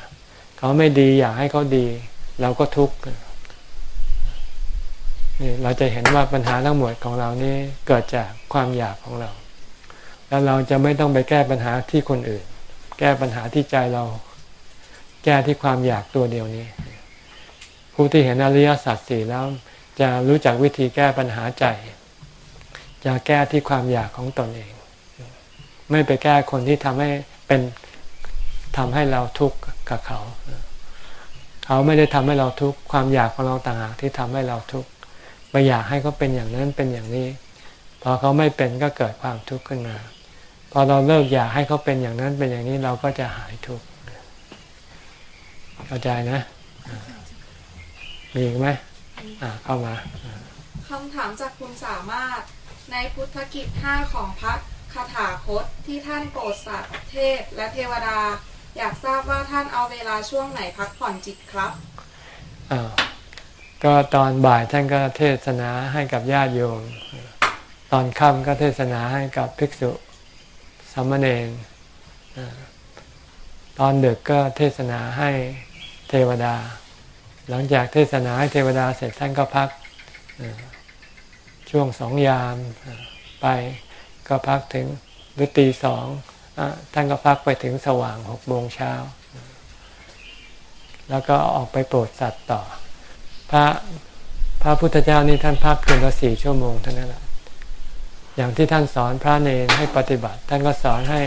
[SPEAKER 1] เขาไม่ดีอยากให้เขาดี เราก็ทุกข์นี่เราจะเห็นว่าปัญหาทั้งหมดของเรานี่เกิดจากความอยากของเรา แล้วเราจะไม่ต้องไปแก้ปัญหาที่คนอื่น แก้ปัญหาที่ใจเรา แก้ที่ความอยากตัวเดียวนี้ ผู้ที่เห็นอริยสัจสี่แล้ว จะรู้จักวิธีแก้ปัญหาใจ จะแก้ที่ความอยากของตนเอง ไม่ไปแก้คนที่ทำให้เป็นทำให้เราทุกข์กับเขา เขาไม่ได้ทำให้เราทุกข์ความอยากของเราต่างหากที่ทำให้เราทุกข์ไปอยากให้เขาเป็นอย่างนั้นเป็นอย่างนี้ พอเขาไม่เป็นก็เกิดความทุกข์ขึ้นมา พอเราเลิกอยากให้เขาเป็นอย่างนั้นเป็นอย่างนี้เราก็จะหายทุกข์เข้าใจนะ มีอีกไหมอ่าเข้ามา
[SPEAKER 6] คำถามจากคุณสามารถในพุทธกิจห้าของพระคาถาคตที่ท่านโปรดสัตว์เทพและเทวดา อยากทราบว่าท่านเอาเวลาช่วงไหนพักผ่อนจิตครับ
[SPEAKER 1] อ้าวก็ตอนบ่ายท่านก็เทศนาให้กับญาติโยม ตอนค่ำก็เทศนาให้กับภิกษุสามเณรตอนดึกก็เทศนาให้เทวดา หลังจากเทศนาให้เทวดาเสร็จท่านก็พักช่วงสองยามไปก็พักถึงหรือตีสองอท่านก็พักไปถึงสว่างหกโมงเช้า แล้วก็ออกไปโปรดสัตว์ต่อ พระพระพุทธเจ้านี่ท่านพักเพียงแค่สี่ชั่วโมงเท่านั้นแหละ อย่างที่ท่านสอนพระเนรให้ปฏิบัติ ท่านก็สอนให้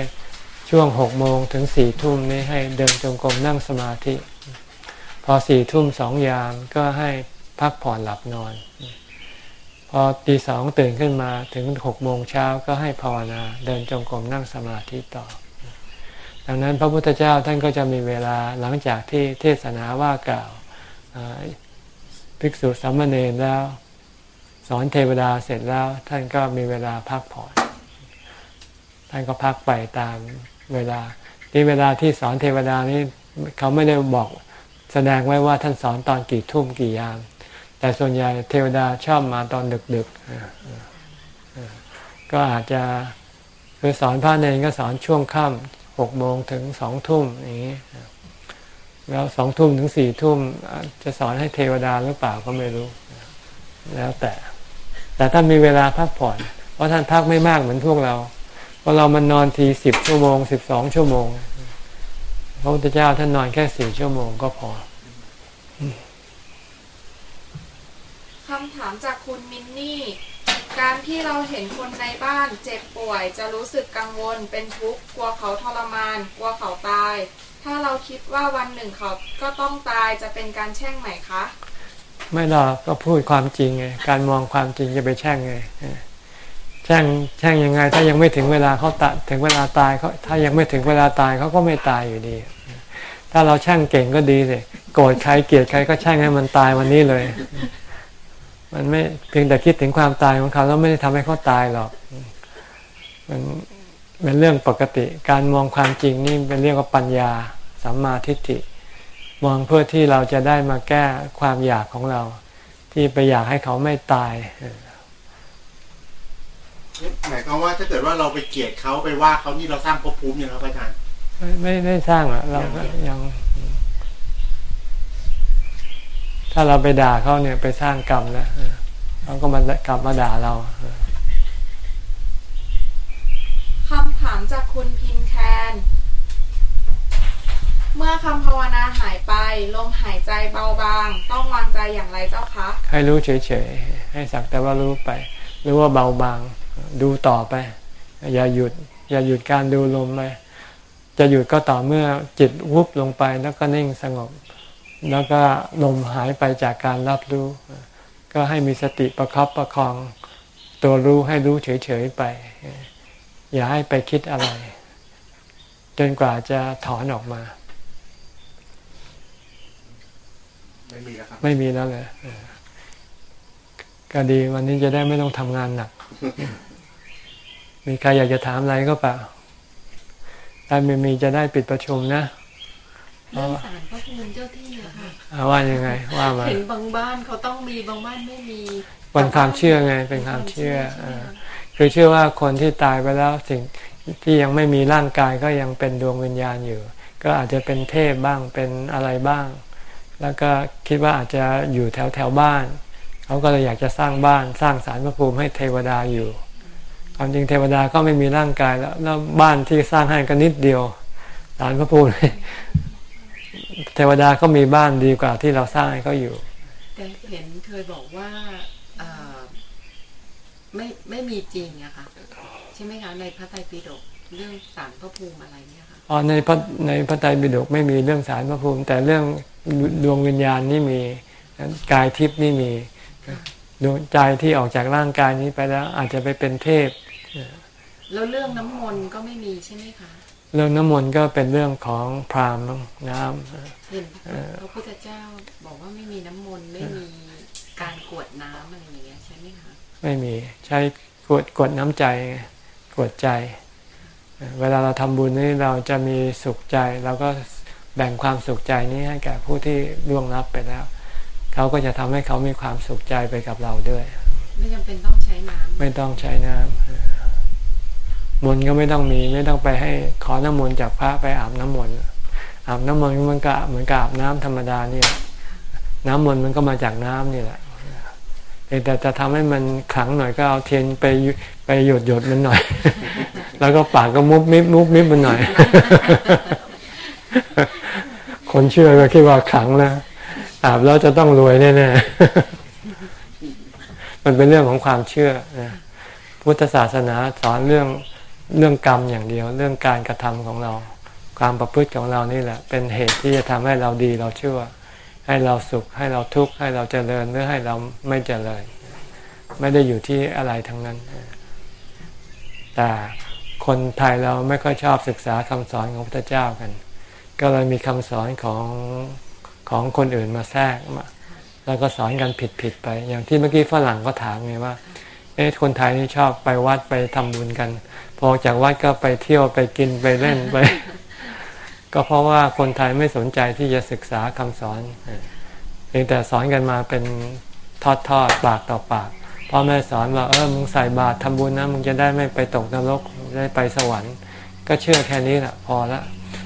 [SPEAKER 1] ช่วงหกโมงถึงสี่ทุ่มนี้ให้เดินจงกรมนั่งสมาธิ พอสี่ทุ่มสองยามก็ให้พักผ่อนหลับนอน พอตีสองตื่นขึ้นมาถึงหกโมงเช้าก็ให้ภาวนาเดินจงกรมนั่งสมาธิต่อ ดังนั้นพระพุทธเจ้าท่านก็จะมีเวลาหลังจากที่เทศนาว่ากล่าวภิกษุสามเณรแล้ว สอนเทวดาเสร็จแล้วท่านก็มีเวลาพักผ่อนท่านก็พักไปตามเวลา ที่เวลาที่สอนเทวดานี่เขาไม่ได้บอกแสดงไว้ว่าท่านสอนตอนกี่ทุ่มกี่ยาม แต่ส่วนใหญ่เทวดาชอบมาตอนดึกๆก็อาจจะคือสอนพระเนรก็สอนช่วงค่ำหกโมงถึงสองทุ่มอย่างนี้แล้วสองทุ่มถึงสี่ทุ่มจะสอนให้เทวดาหรือเปล่าก็ไม่รู้ แล้วแต่ แต่ท่านมีเวลาพักผ่อน เพราะท่านพักไม่มากเหมือนพวกเรา เพราะเรามันนอนทีสิบชั่วโมงสิบสองชั่วโมงพระพุทธเจ้าท่านนอนแค่สี่ชั่วโมงก็พอ
[SPEAKER 6] คำถามจากคุณมินนี่ การที่เราเห็นคนในบ้านเจ็บป่วย จะรู้สึกกังวลเป็นทุกข์กลัวเขาทรมาน กลัวเขาตาย ถ้าเราคิดว่าวันหนึ่งเขาก็ต้องตายจะเป็นการแช่งไหมคะ
[SPEAKER 1] ไม่หรอกก็พูดความจริงไงการมองความจริงจะไปแช่งไงแช่งแช่งยังไง ถ้ายังไม่ถึงเวลาเขาตะถึงเวลาตายเขาถ้ายังไม่ถึงเวลาตายเขาก็ไม่ตายอยู่ดี ถ้าเราแช่งเก่งก็ดีสิโกรธใครเกลียดใครก็แช่งให้มันตายวันนี้เลย มันไม่เพียงแต่คิดถึงความตายของเขาแล้วไม่ได้ทำให้เขาตายหรอก มันเป็นเรื่องปกติ การมองความจริงนี่เป็นเรียกว่าปัญญาสัมมาทิฏฐิ มองเพื่อที่เราจะได้มาแก้ความอยากของเรา ที่ไปอยากให้เขาไม่ตาย
[SPEAKER 8] หมายความว่าถ้าเกิดว่าเราไปเกลียดเขาไปว่าเขานี่เราสร้างภพภูมิอย่างครับอาจารย์
[SPEAKER 1] ไม่ไม่ได้สร้างอะเราก็ยัง ถ้าเราไปด่าเขาเนี่ยไปสร้างกรรมแล้วเออเขาก็มากลับมาด่าเราเออ
[SPEAKER 6] คำถามจากคุณพินแคน เมื่อคำภาวนาหายไปลมหายใจเบาบาง ต้องวางใจอย่างไรเจ้าคะ
[SPEAKER 1] ให้รู้เฉยๆให้สักแต่ว่ารู้ไปหรือว่าเบาบางดูต่อไป อย่าหยุด อย่าหยุดการดูลมไปจะหยุดก็ต่อเมื่อจิตวุบลงไปแล้วก็นิ่งสงบ แล้วก็ลมหายไปจากการรับรู้ ก็ให้มีสติประคับประคอง ตัวรู้ให้รู้เฉยๆไป อย่าให้ไปคิดอะไร จนกว่าจะถอนออกมา
[SPEAKER 8] ไม่มีแล้วครับ
[SPEAKER 1] ไม่มีแล้วเลยเออก็ดีวันนี้จะได้ไม่ต้องทำงานหนัก มีใครอยากจะถามอะไรก็เปล่า ถ้าไม่มีจะได้ปิดประชุมนะ
[SPEAKER 4] เรื่องสารพระภูมิเจ้าที่อะค่ะ
[SPEAKER 1] เอาว่ายังไง ว่ามา
[SPEAKER 4] เห็นบางบ้านเขาต้องมีบางบ้านไม่มี
[SPEAKER 1] เป็นความเชื่อไง เป็นความเชื่อ
[SPEAKER 4] ใช่
[SPEAKER 1] เอ
[SPEAKER 4] ไหม
[SPEAKER 1] อ
[SPEAKER 4] คะ
[SPEAKER 1] คือเชื่อว่าคนที่ตายไปแล้วสิ่งที่ยังไม่มีร่างกายก็ยังเป็นดวงวิญญาณอยู่ ก็อาจจะเป็นเทพบ้างเป็นอะไรบ้าง แล้วก็คิดว่าอาจจะอยู่แถวแถวบ้าน เขาก็เลยอยากจะสร้างบ้านสร้างสารพระภูมิให้เทวดาอยู่ ความจริงเทวดาก็ไม่มีร่างกายแล้วแล้วบ้านที่สร้างให้ก็นิดเดียวสารพระภูมิเทวดาก็มีบ้านดีกว่าที่เราสร้างให้เขาอยู่
[SPEAKER 4] แต่เห็นเคยบอกว่าไม่ไม่มีจริงอะค่ะใช่ไหมคะในพระไตรปิฎกเรื่องสารพระภูมิอะไร
[SPEAKER 1] ในพระในพระไตรปิฎกไม่มีเรื่องสารพระภูมิ แต่เรื่องดวงวิญญาณนี่มีกายทิพย์นี่มีดวงใจที่ออกจากร่างกายนี้ไปแล้ว อาจจะไปเป็นเทพ
[SPEAKER 4] แล้วเรื่องน้ำมนต์ก็ไม่มีใช่ไหมคะ
[SPEAKER 1] เรื่องน้ำมนต์ก็เป็นเรื่องของพราหมณ์น้ำ
[SPEAKER 4] เห็นพระพุทธเจ้าบอกว่าไม่มีน้ำมนต์ไม่มีการกรวดน้ำอะไรอย่างเงี้ยใช่ไหมคะ
[SPEAKER 1] ไม่มีใช้กดกดน้ำใจกดใจ เวลาเราทำบุญนี่เราจะมีสุขใจเราก็แบ่งความสุขใจนี้ให้แก่ผู้ที่ล่วงลับไปแล้ว เขาก็จะทำให้เขามีความสุขใจไปกับเราด้วย
[SPEAKER 4] ไม่จำเป็นต้องใช้น้ำ
[SPEAKER 1] ไม่ต้องใช้น้ำมนต์ก็ไม่ต้องมีไม่ต้องไปให้ขอน้ำมนต์จากพระไปอาบน้ำมนต์อาบน้ำมนต์มันก็เหมือนกับอาบน้ำธรรมดานี่แหละน้ำมนต์มันก็มาจากน้ำนี่แหละเพียง แต่จะทำให้มันขลังหน่อยก็เอาเทียนไปไปหยดหยดมันหน่อย แล้วก็ปากก็มุบมิบมุบมิบมันหน่อย คนเชื่อก็คิดว่าขลังแล้วอาบแล้วจะต้องรวยแน่ๆมันเป็นเรื่องของความเชื่อนะพุทธศาสนาสอนเรื่องเรื่องกรรมอย่างเดียว เรื่องการกระทำของเรา ความประพฤติของเรานี่แหละ เป็นเหตุที่จะทำให้เราดีเราเชื่อ ให้เราสุขให้เราทุกข์ให้เราเจริญหรือให้เราไม่เจริญ ไม่ได้อยู่ที่อะไรทั้งนั้น แต่คนไทยเราไม่ค่อยชอบศึกษาคำสอนของพระเจ้ากัน ก็เลยมีคำสอนของของคนอื่นมาแทรกมาแล้วก็สอนกันผิดๆไป อย่างที่เมื่อกี้ฝรั่งก็ถามไงว่า เอ๊ะคนไทยนี่ชอบไปวัดไปทำบุญกัน พอจากวัดก็ไปเที่ยวไปกินไปเล่นไป ก็เพราะว่าคนไทยไม่สนใจที่จะศึกษาคำสอนเพียงแต่สอนกันมาเป็นทอดทอดปากต่อปากพ่อแม่สอนว่าเออมึงใส่บาตรทำบุญนะมึงจะได้ไม่ไปตกนรกได้ไปสวรรค์ ก็เชื่อแค่นี้แหละพอละ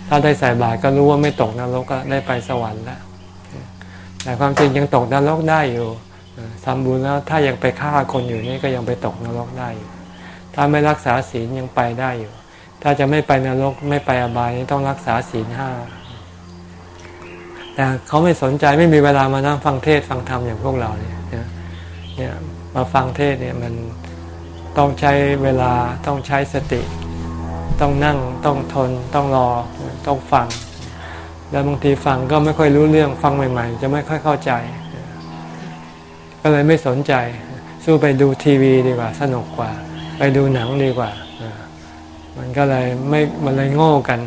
[SPEAKER 1] ถ้าได้ใส่บาตรก็รู้ว่าไม่ตกนรกก็ได้ไปสวรรค์แล้วแต่ความจริงยังตกนรกได้อยู่ทำบุญแล้วถ้ายังไปฆ่าคนอยู่นี่ก็ยังไปตกนรกได้อยู่ถ้าไม่รักษาศีลยังไปได้อยู่ ถ้าจะไม่ไปนรกไม่ไปอบายต้องรักษาศีลห้าแต่เขาไม่สนใจไม่มีเวลามานั่งฟังเทศฟังธรรมอย่างพวกเราเนี่ยเนี่ยมาฟังเทศเนี่ยมันต้องใช้เวลาต้องใช้สติ ต้องนั่งต้องทนต้องรอต้องฟัง แล้วบางทีฟังก็ไม่ค่อยรู้เรื่องฟังใหม่ ๆ จะไม่ค่อยเข้าใจ ก็เลยไม่สนใจ สู้ไปดูทีวีดีกว่า สนุกกว่า ไปดูหนังดีกว่า มันก็เลยไม่มันเลยโง่กัน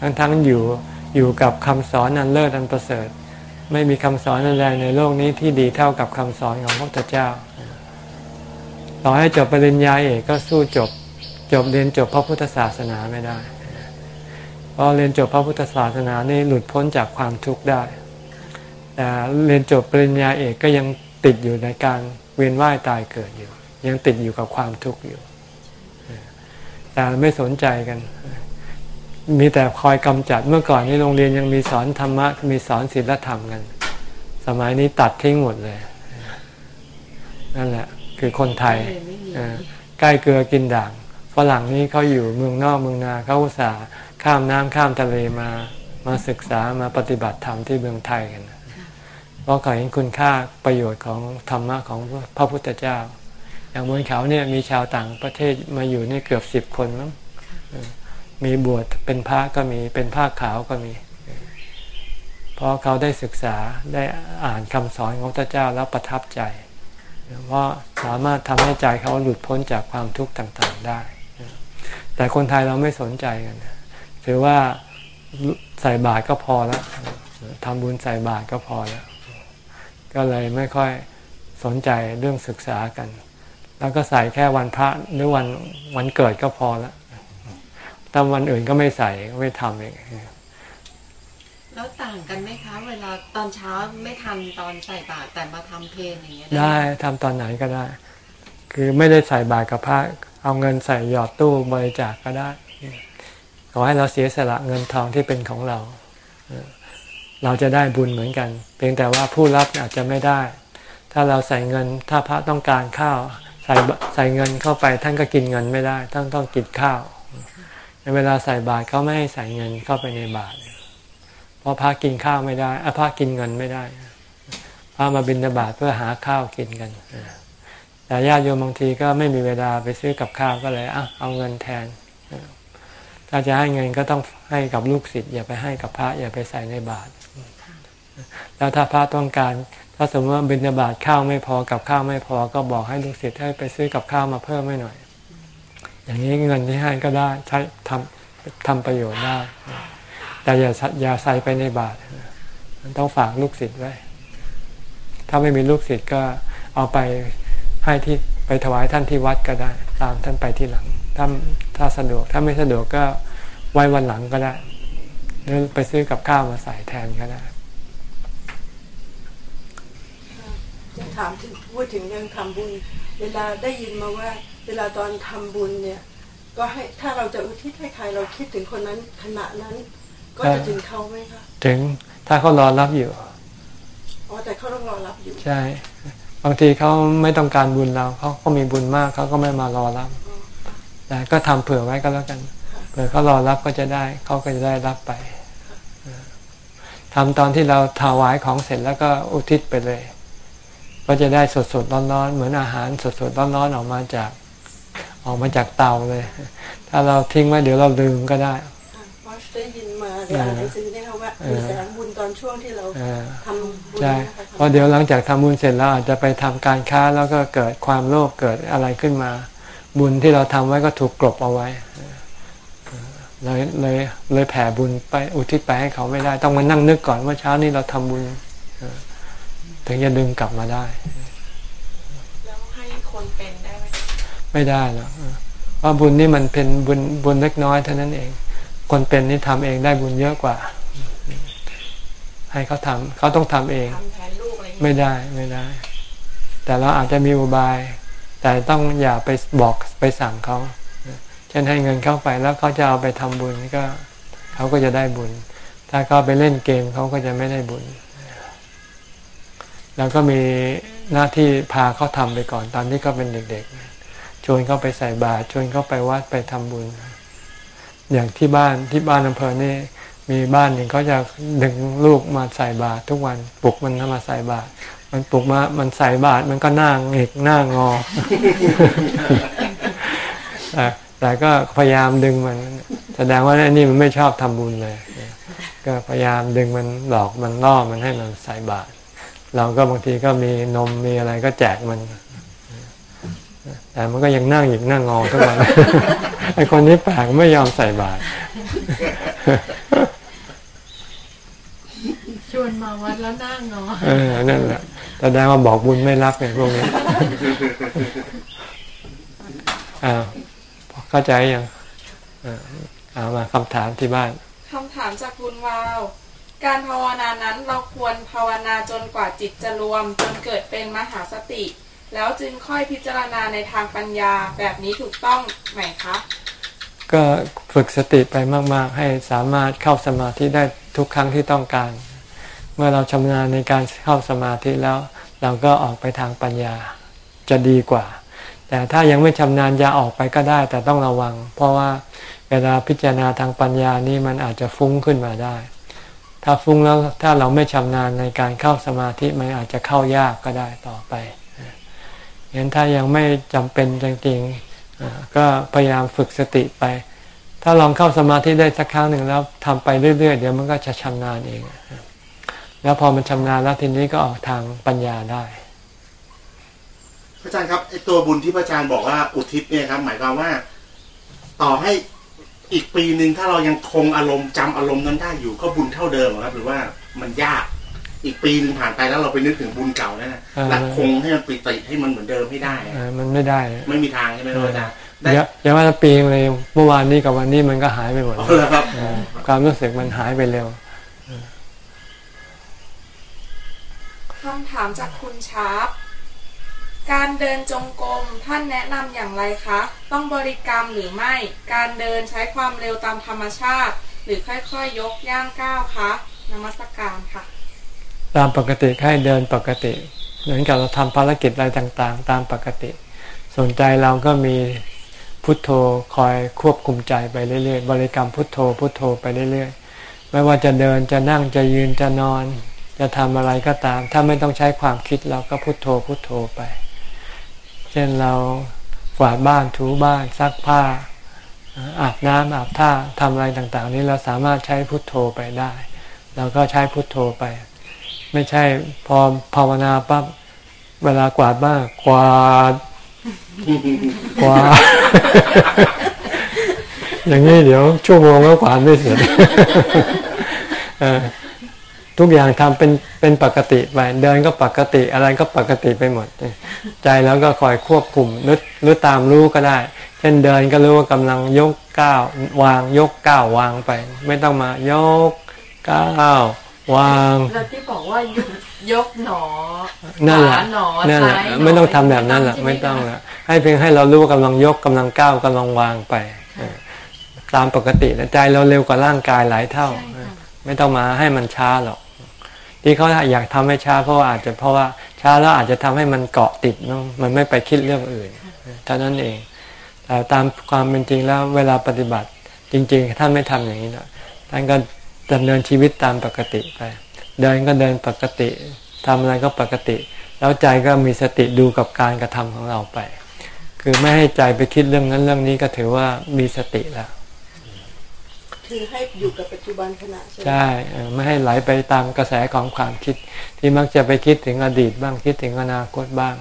[SPEAKER 1] ทั้งๆอยู่อยู่กับคำสอนอันเลิศอันประเสริฐ ไม่มีคำสอนอะไรในโลกนี้ที่ดีเท่ากับคำสอนของพระพุทธเจ้า ต่อให้จบปริญญาเอกก็สู้จบจบเรียนจบพระพุทธศาสนาไม่ได้เพราะเรียนจบพระพุทธศาสนานี่หลุดพ้นจากความทุกข์ได้แต่เรียนจบปริญญาเอกก็ยังติดอยู่ในการเวียนว่ายตายเกิดอยู่ ยังติดอยู่กับความทุกข์อยู่ แต่ไม่สนใจกัน มีแต่คอยกำจัดเมื่อก่อนนี้โรงเรียนยังมีสอนธรรมะ มีสอนศีลธรรมกัน สมัยนี้ตัดทิ้งหมดเลย นั่นแหละ คือคนไทยใกล้เกลือกินด่างฝรั่งนี้เขาอยู่เมืองนอกเมืองนาเขาอุตส่าห์ข้ามน้ำข้ามทะเลมามาศึกษามาปฏิบัติธรรมที่เมืองไทยกันเพราะเขาเห็นคุณค่าประโยชน์ของธรรมะของพระพุทธเจ้า อย่างบนเขาเนี่ยมีชาวต่างประเทศมาอยู่นี่เกือบสิบคนมั้งมีบวชเป็นพระก็มีเป็นผ้าขาวก็มี เพราะเขาได้ศึกษาได้อ่านคำสอนของพระเจ้าแล้วประทับใจเพราะสามารถทำให้ใจเขาหลุดพ้นจากความทุกข์ต่างๆได้ แต่คนไทยเราไม่สนใจกันถือว่าใส่บาตรก็พอแล้วทำบุญใส่บาตรก็พอแล้ว ก็เลยไม่ค่อยสนใจเรื่องศึกษากัน แล้วก็ใส่แค่วันพระหรือวันวันเกิดก็พอแล้วถ้าวันอื่นก็ไม่ใส่ไม่ทำเอง
[SPEAKER 4] แล้วต่างกันไหมคะ เวลาตอนเช้าไม่ทำตอนใส่บาตรแต่มาทำเพลงอย่างเงี้ย
[SPEAKER 1] ได้ทำตอนไหนก็ได้ คือไม่ได้ใส่บาตรกับพระ เอาเงินใส่หยอดตู้บริจาคกก็ได้ขอให้เราเสียสละเงินทองที่เป็นของเรา เราจะได้บุญเหมือนกัน เพียงแต่ว่าผู้รับอาจจะไม่ได้ ถ้าเราใส่เงินถ้าพระต้องการข้าวใส่ใส่เงินเข้าไปท่านก็กินเงินไม่ได้ ท่านต้องกินข้าวในเวลาใส่บาตรเขาไม่ให้ใส่เงินเข้าไปในบาตรเพราะพระกินข้าวไม่ได้อพระกินเงินไม่ได้พระมาบิณฑบาตเพื่อหาข้าวกินกันแต่ญาติโยมบางทีก็ไม่มีเวลาไปซื้อกับข้าวก็เลยอเอาเงินแทนถ้าจะให้เงินก็ต้องให้กับลูกศิษย์อย่าไปให้กับพระอย่าไปใส่ในบาตรแล้วถ้าพระต้องการ ถ้าสมมติว่าบิณฑบาตข้าวไม่พอกับข้าวไม่พอ ก็บอกให้ลูกศิษย์ให้ไปซื้อกับข้าวมาเพิ่มให้หน่อย อย่างนี้เงินที่ให้ก็ได้ใช้ทำทำประโยชน์ได้ แต่อย่าอย่าใส่ไปในบาตรต้องฝากลูกศิษย์ไว้ ถ้าไม่มีลูกศิษย์ก็เอาไปให้ที่ไปถวายท่านที่วัดก็ได้ ตามท่านไปที่หลัง ถ้าถ้าสะดวก ถ้าไม่สะดวกก็ไว้วันหลังก็ได้หรือไปซื้อกับข้าวมาใส่แทนก็ได้
[SPEAKER 2] ถามถึงพูดถึงเรื่องทำบุญ เวลาได้ยินมาว่า เวลาตอนทำบุญเนี่ย ก็ให้ถ้าเราจะอุทิศให้ใครเราคิดถึงคนนั้นขณะนั้น ก็จะถึงเขาไหมคะ
[SPEAKER 1] ถึงถ้าเขารอรับอยู่
[SPEAKER 2] อ๋อแต่เขาต้องรอรับอยู่
[SPEAKER 1] ใช่ บางทีเขาไม่ต้องการบุญเราเขาก็มีบุญมากเขาก็ไม่มารอรับแต่ก็ทำเผื่อไว้ก็แล้วกันเผื่อเขารอรับก็จะได้เขาก็จะได้รับไปทำตอนที่เราถวายของเสร็จแล้วก็อุทิศไปเลย ก็จะได้สดสดร้อนๆ เหมือนอาหารสดสดร้อนๆออกมาจากออกมาจากเตาเลย ถ้าเราทิ้งไว้เดี๋ยวเราลืมก็ได้
[SPEAKER 2] เพราะได้ยินมาในอ่านหนังสือเนี่ยค่ะว่ามีแสงบุญตอนช่วงที่เรา
[SPEAKER 1] เออ
[SPEAKER 2] ทำบุญ
[SPEAKER 1] ใช่
[SPEAKER 2] นะคะ
[SPEAKER 1] เพราะเดี๋ยวหลังจากทำบุญเสร็จแล้วอาจจะไปทำการค้าแล้วก็เกิดความโลภเกิดอะไรขึ้นมา บุญที่เราทำไว้ก็ถูกกลบเอาไว้เลยเลยเลยแผ่บุญไปอุทิศไปให้เขาไม่ได้ ต้องมานั่งนึกก่อนว่าเช้านี้เราทำบุญเออ ถึงจะดึงกลับมาได้
[SPEAKER 6] แล้วให้คนเป็นได้ไหม
[SPEAKER 1] ไม่ได้หรอกเออเพราะบุญนี่มันเป็นบุญบุญเล็กน้อยเท่านั้นเอง คนเป็นนี่ทำเองได้บุญเยอะกว่า ให้เขาทำเขาต้องทำเอง
[SPEAKER 6] ทำแทนลูกอะไรอย่างเงี้ย
[SPEAKER 1] ไม่ได้ไม่ได้ แต่เราอาจจะมีอุบาย แต่ต้องอย่าไปบอกไปสั่งเขาเช่นให้เงินเข้าไปแล้วเขาจะเอาไปทำบุญก็ เขาก็จะได้บุญ ถ้าเขาไปเล่นเกมเขาก็จะไม่ได้บุญ แล้วก็มีหน้าที่พาเขาทำไปก่อนตอนที่เขาเป็นเด็กๆ ชวนเขาไปใส่บาตรชวนเขาไปวัดไปทำบุญ อย่างที่บ้านที่บ้านอำเภอนี่มีบ้านหนึ่งเขาจะดึงลูกมาใส่บาตรทุกวันปลุกมันมาใส่บาตรมันปลุกมา มันใส่บาตรมันก็หน้าเงกหน้างอแต่แต่ก็พยายามดึงมัน แสดงว่าไอ้นี่มันไม่ชอบทำบุญเลย ก็พยายามดึงมันหลอกมันล่อมันให้มันใส่บาตร เราก็บางทีก็มีนมมีอะไรก็แจกมัน แต่มันก็ยังนั่งหยิกนั่งงอทุกวันไอคนนี้แปลกไม่ยอมใส่บาตร
[SPEAKER 4] ชวนมาวัดแล้วนั่งเนาะ
[SPEAKER 1] เออนั่นแหละแสดงว่าบอกบุญไม่รับไงพวกนี้อ้าวเข้าใจยังอ่าเอามาคำถามที่บ้าน
[SPEAKER 6] คำถามจากคุณวาว การภาวนานั้นเราควรภาวนาจนกว่าจิตจะรวม จนเกิดเป็นมหาสติ แล้วจึงค่อยพิจารณาในทางปัญญาแบบนี้ถูกต้องไหมคะ
[SPEAKER 1] ก็ฝึกสติไปมาก ๆ ให้สามารถเข้าสมาธิได้ทุกครั้งที่ต้องการ เมื่อเราชำนาญในการเข้าสมาธิแล้ว เราก็ออกไปทางปัญญาจะดีกว่า แต่ถ้ายังไม่ชำนาญจะออกไปก็ได้ แต่ต้องระวัง เพราะว่าเวลาพิจารณาทางปัญญานี่มันอาจจะฟุ้งขึ้นมาได้ ถ้าฟุ้งแล้วถ้าเราไม่ชำนาญในการเข้าสมาธิมันอาจจะเข้ายากก็ได้ต่อไปงั้นถ้ายังไม่จำเป็นจริงๆก็พยายามฝึกสติไป ถ้าลองเข้าสมาธิได้สักครั้งหนึ่งแล้วทำไปเรื่อยๆ เดี๋ยวมันก็จะชำนาญเอง แล้วพอมันชำนาญแล้วทีนี้ก็ออกทางปัญญาได้
[SPEAKER 8] พระอาจารย์ครับไอตัวบุญที่พระอาจารย์บอกว่าอุทิศเนี่ยครับ หมายความว่า ต่อให้ อีกปีหนึ่งถ้าเรายังคงอารมณ์จำอารมณ์นั้นได้อยู่ก็บุญเท่าเดิมเหรอครับ หรือว่ามันยาก อีกปีหนึ่งผ่านไปแล้วเราไปนึกถึงบุญเก่านั่นนะ
[SPEAKER 1] เออ
[SPEAKER 8] และคงให้มันปิติให้มันเหมือนเดิมให้ได้อะ
[SPEAKER 1] เออมันไม่ได้
[SPEAKER 8] ไม่มีทางใช่ไหมครับอาจารย์ได้
[SPEAKER 1] เดี๋ยวอย่าว่าจะปีนึงเลยเมื่อวานนี้กับวันนี้มันก็หายไปหมด
[SPEAKER 8] เอาละครับ
[SPEAKER 1] เออความรู้สึกมันหายไปเร็ว
[SPEAKER 6] คำถามจากคุณชาร์ป การเดินจงกรมท่านแนะนำอย่างไรคะ ต้องบริกรรมหรือไม่ การเดินใช้ความเร็วตามธรรมชาติ หรือค่อยๆยกย่างก้าวคะนมัสการค่ะ
[SPEAKER 1] ตามปกติให้เดินปกติ เหมือนกับเราทำภารกิจอะไรต่างๆ ตามปกติ สนใจเราก็มีพุทโธคอยควบคุมใจไปเรื่อยๆ บริกรรมพุทโธพุทโธไปเรื่อยๆ ไม่ว่าจะเดินจะนั่งจะยืนจะนอน จะทำอะไรก็ตาม ถ้าไม่ต้องใช้ความคิดเราก็พุทโธพุทโธไป เช่นเรากวาดบ้านถูบ้านซักผ้า อาบน้ำอาบท่าทำอะไรต่างๆ นี้เราสามารถใช้พุทโธไปได้ เราก็ใช้พุทโธไป ไม่ใช่พอภาวนาปั๊บเวลากวาดบ้านกวาดกวาดอย่างนี้เดี๋ยวชั่วโมงก็กวาดไม่เสร็จเออ ทุกอย่างทำเป็นเป็นปกติไปเดินก็ปกติอะไรก็ปกติไปหมด ใจแล้วก็คอยควบคุมหรือหรือตามรู้ก็ได้ เช่นเดินก็รู้ว่ากำลังยกก้าววางยกก้าววางไป ไม่ต้องมายกก้าววาง
[SPEAKER 4] แล้วที่บอกว่าหยุดยกหนอ
[SPEAKER 1] นั่นแหละ
[SPEAKER 4] ขวาหนอ
[SPEAKER 1] นั่นแหละ
[SPEAKER 4] ซ้ายหน
[SPEAKER 1] ไม่ต้องทำแบบนั้นแหละ
[SPEAKER 4] ใช่ห
[SPEAKER 1] ไม่ต้องละให้เพียงให้เรารู้ว่ากำลังยกกำลังก้าวกำลังวางไปเออตามปกติแล้วใจเราเร็วกว่าร่างกายหลายเท่า
[SPEAKER 4] ใช่ค่ะ
[SPEAKER 1] ไม่ต้องมาให้มันช้าหรอก ที่เขาอยากทำให้ช้า เพราะว่าอาจจะเพราะว่าช้าแล้วอาจจะทำให้มันเกาะติดมั้งมันไม่ไปคิดเรื่องอื่นเท่านั้นเอง แต่ตามความเป็นจริงแล้วเวลาปฏิบัติจริง ๆ ท่านไม่ทำอย่างนี้นะท่านก็ดำเนินชีวิตตามปกติไป เดินก็เดินปกติทำอะไรก็ปกติ แล้วใจก็มีสติดูกับการกระทำของเราไป คือไม่ให้ใจไปคิดเรื่องนั้นเรื่องนี้ก็ถือว่ามีสติแล้วื
[SPEAKER 2] อให้อยู่กับปัจจุบันขณะใช่ไหม
[SPEAKER 1] ใช่ไม่ให้ไหลไปตามกระแสของความคิด ที่มักจะไปคิดถึงอดีตบ้างคิดถึงอนาคตบ้าง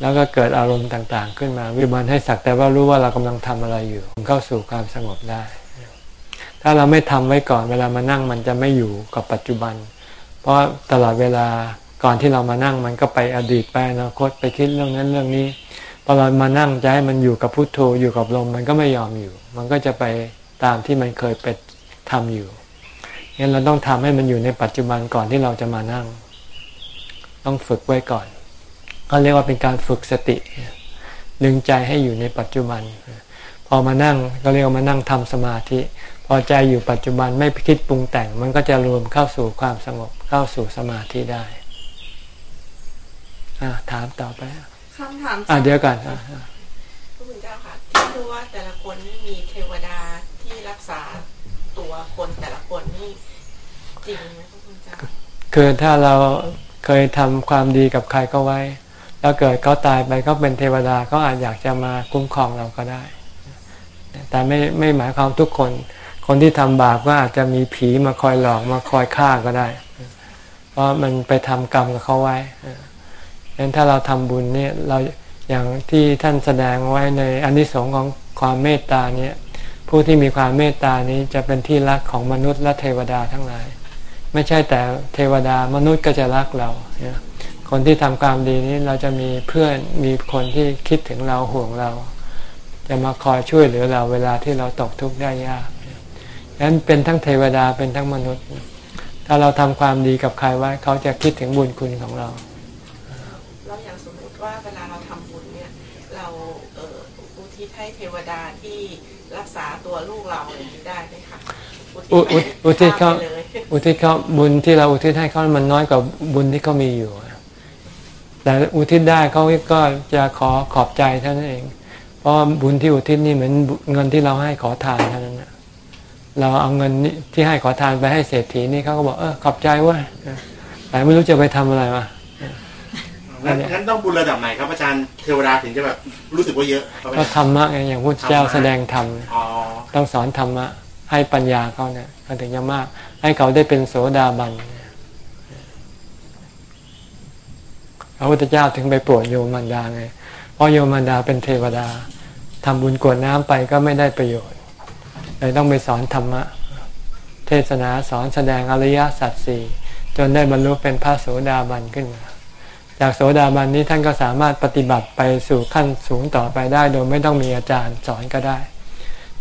[SPEAKER 1] แล้วก็เกิดอารมณ์ต่างๆ ขึ้นมา วิบันให้สักแต่ว่ารู้ว่าเรากำลังทำอะไรอยู่เข้าสู่ความสงบได้ ถ้าเราไม่ทำไว้ก่อนเวลามานั่งมันจะไม่อยู่กับปัจจุบัน เพราะตลอดเวลาก่อนที่เรามานั่งมันก็ไปอดีตไปอนาคตไปคิดเรื่องนั้นเรื่องนี้พอเรามานั่งจะให้มันอยู่กับพุทโธอยู่กับลมมันก็ไม่ยอมอยู่ มันก็จะไป ตามที่มันเคยเป็นทำอยู่งั้นเราต้องทำให้มันอยู่ในปัจจุบันก่อนที่เราจะมานั่ง ต้องฝึกไว้ก่อนก็เรียกว่าเป็นการฝึกสติดึงใจให้อยู่ในปัจจุบัน พอมานั่งก็เรียกว่ามานั่งทำสมาธิ พอใจอยู่ปัจจุบันไม่คิดปรุงแต่ง มันก็จะรวมเข้าสู่ความสงบเข้าสู่สมาธิได้อ่าถามต่อไป
[SPEAKER 6] คำถาม
[SPEAKER 1] อ่า
[SPEAKER 6] จาก
[SPEAKER 1] เดี๋ยวก่อนอะ
[SPEAKER 9] พระคุณเจ้าค่ะที่รู้ว่าแต่ละคนนี่มีเทวดาที่ รักษาตัวคนแต่ละคนนี่จริงไหมพระคุณเจ้า
[SPEAKER 1] คือถ้าเราเคยทำความดีกับใครก็ไว้ แล้วเกิดเขาตายไปเขาเป็นเทวดาเขาอาจอยากจะมาคุ้มครองเราก็ได้ แต่ไม่ไม่หมายความทุกคน คนที่ทำบาปก็อาจจะมีผีมาคอยหลอกมาคอยฆ่าก็ได้ เพราะมันไปทำกรรมกับเขาไว้ดังนั้นถ้าเราทำบุญเนี่ยเราอย่างที่ท่านแสดงไว้ในอนนิสงส์ของความเมตตาเนี่ย ผู้ที่มีความเมตตานี้จะเป็นที่รักของมนุษย์และเทวดาทั้งหลาย ไม่ใช่แต่เทวดามนุษย์ก็จะรักเรา คนที่ทำความดีนี้เราจะมีเพื่อนมีคนที่คิดถึงเราห่วงเรา จะมาคอยช่วยเหลือเราเวลาที่เราตกทุกข์ได้ยากฉะนั้นเป็นทั้งเทวดาเป็นทั้งมนุษย์ ถ้าเราทำความดีกับใครไว้เขาจะคิดถึงบุญคุณของเรา
[SPEAKER 9] เราอย่างสมมติว่าเวลาเราทำบุญเนี่ย เราเอ่ออุทิศให้เทวดาที่รัก ษาตัวลูกเราอย่างนี้ได้ไหมคะ
[SPEAKER 1] อุอุอุทิศเขา
[SPEAKER 9] ไปเลย
[SPEAKER 1] อุทิศเขาบุญที่เราอุทิศให้เขามันน้อยกว่าบุญที่เขามีอยู่ แต่อุทิศได้เขาก็จะขอขอบใจเท่านั้นเอง เพราะบุญที่อุทิศนี่เหมือนเงินที่เราให้ขอทานเท่านั้นนะเราเอาเงินนี้ที่ให้ขอทานไปให้เศรษฐีนี่เขาก็บอกเออขอบใจเว้ยแต่ไม่รู้จะไปทำอะไรมา
[SPEAKER 8] งั้นงั้นต้องบุญระดับไหนครับอาจารย์เทวดาถึงจะแบบรู้สึกว่าเยอะครับอา
[SPEAKER 1] ก็
[SPEAKER 8] จารย์
[SPEAKER 1] ธรรมะไงอย่างพุทธเจ้าแสดงธรรม
[SPEAKER 8] อ๋อ
[SPEAKER 1] ต้องสอนธรรมะให้ปัญญาเขาเนี่ยเขาถึงจะมาก ให้เขาได้เป็นโสดาบันพระพุทธเจ้าถึงไปโปรดโยมมันดาไงเพราะโยมมันดาเป็นเทวดาทำบุญกรวดน้ำไปก็ไม่ได้ประโยชน์เลยต้องไปสอนธรรมะ เทศนาสอนแสดงอริยสัจสี่จนได้บรรลุเป็นพระโสดาบันขึ้นมา จากโสดาบันนี้ท่านก็สามารถปฏิบัติไปสู่ขั้นสูงต่อไปได้ โดยไม่ต้องมีอาจารย์สอนก็ได้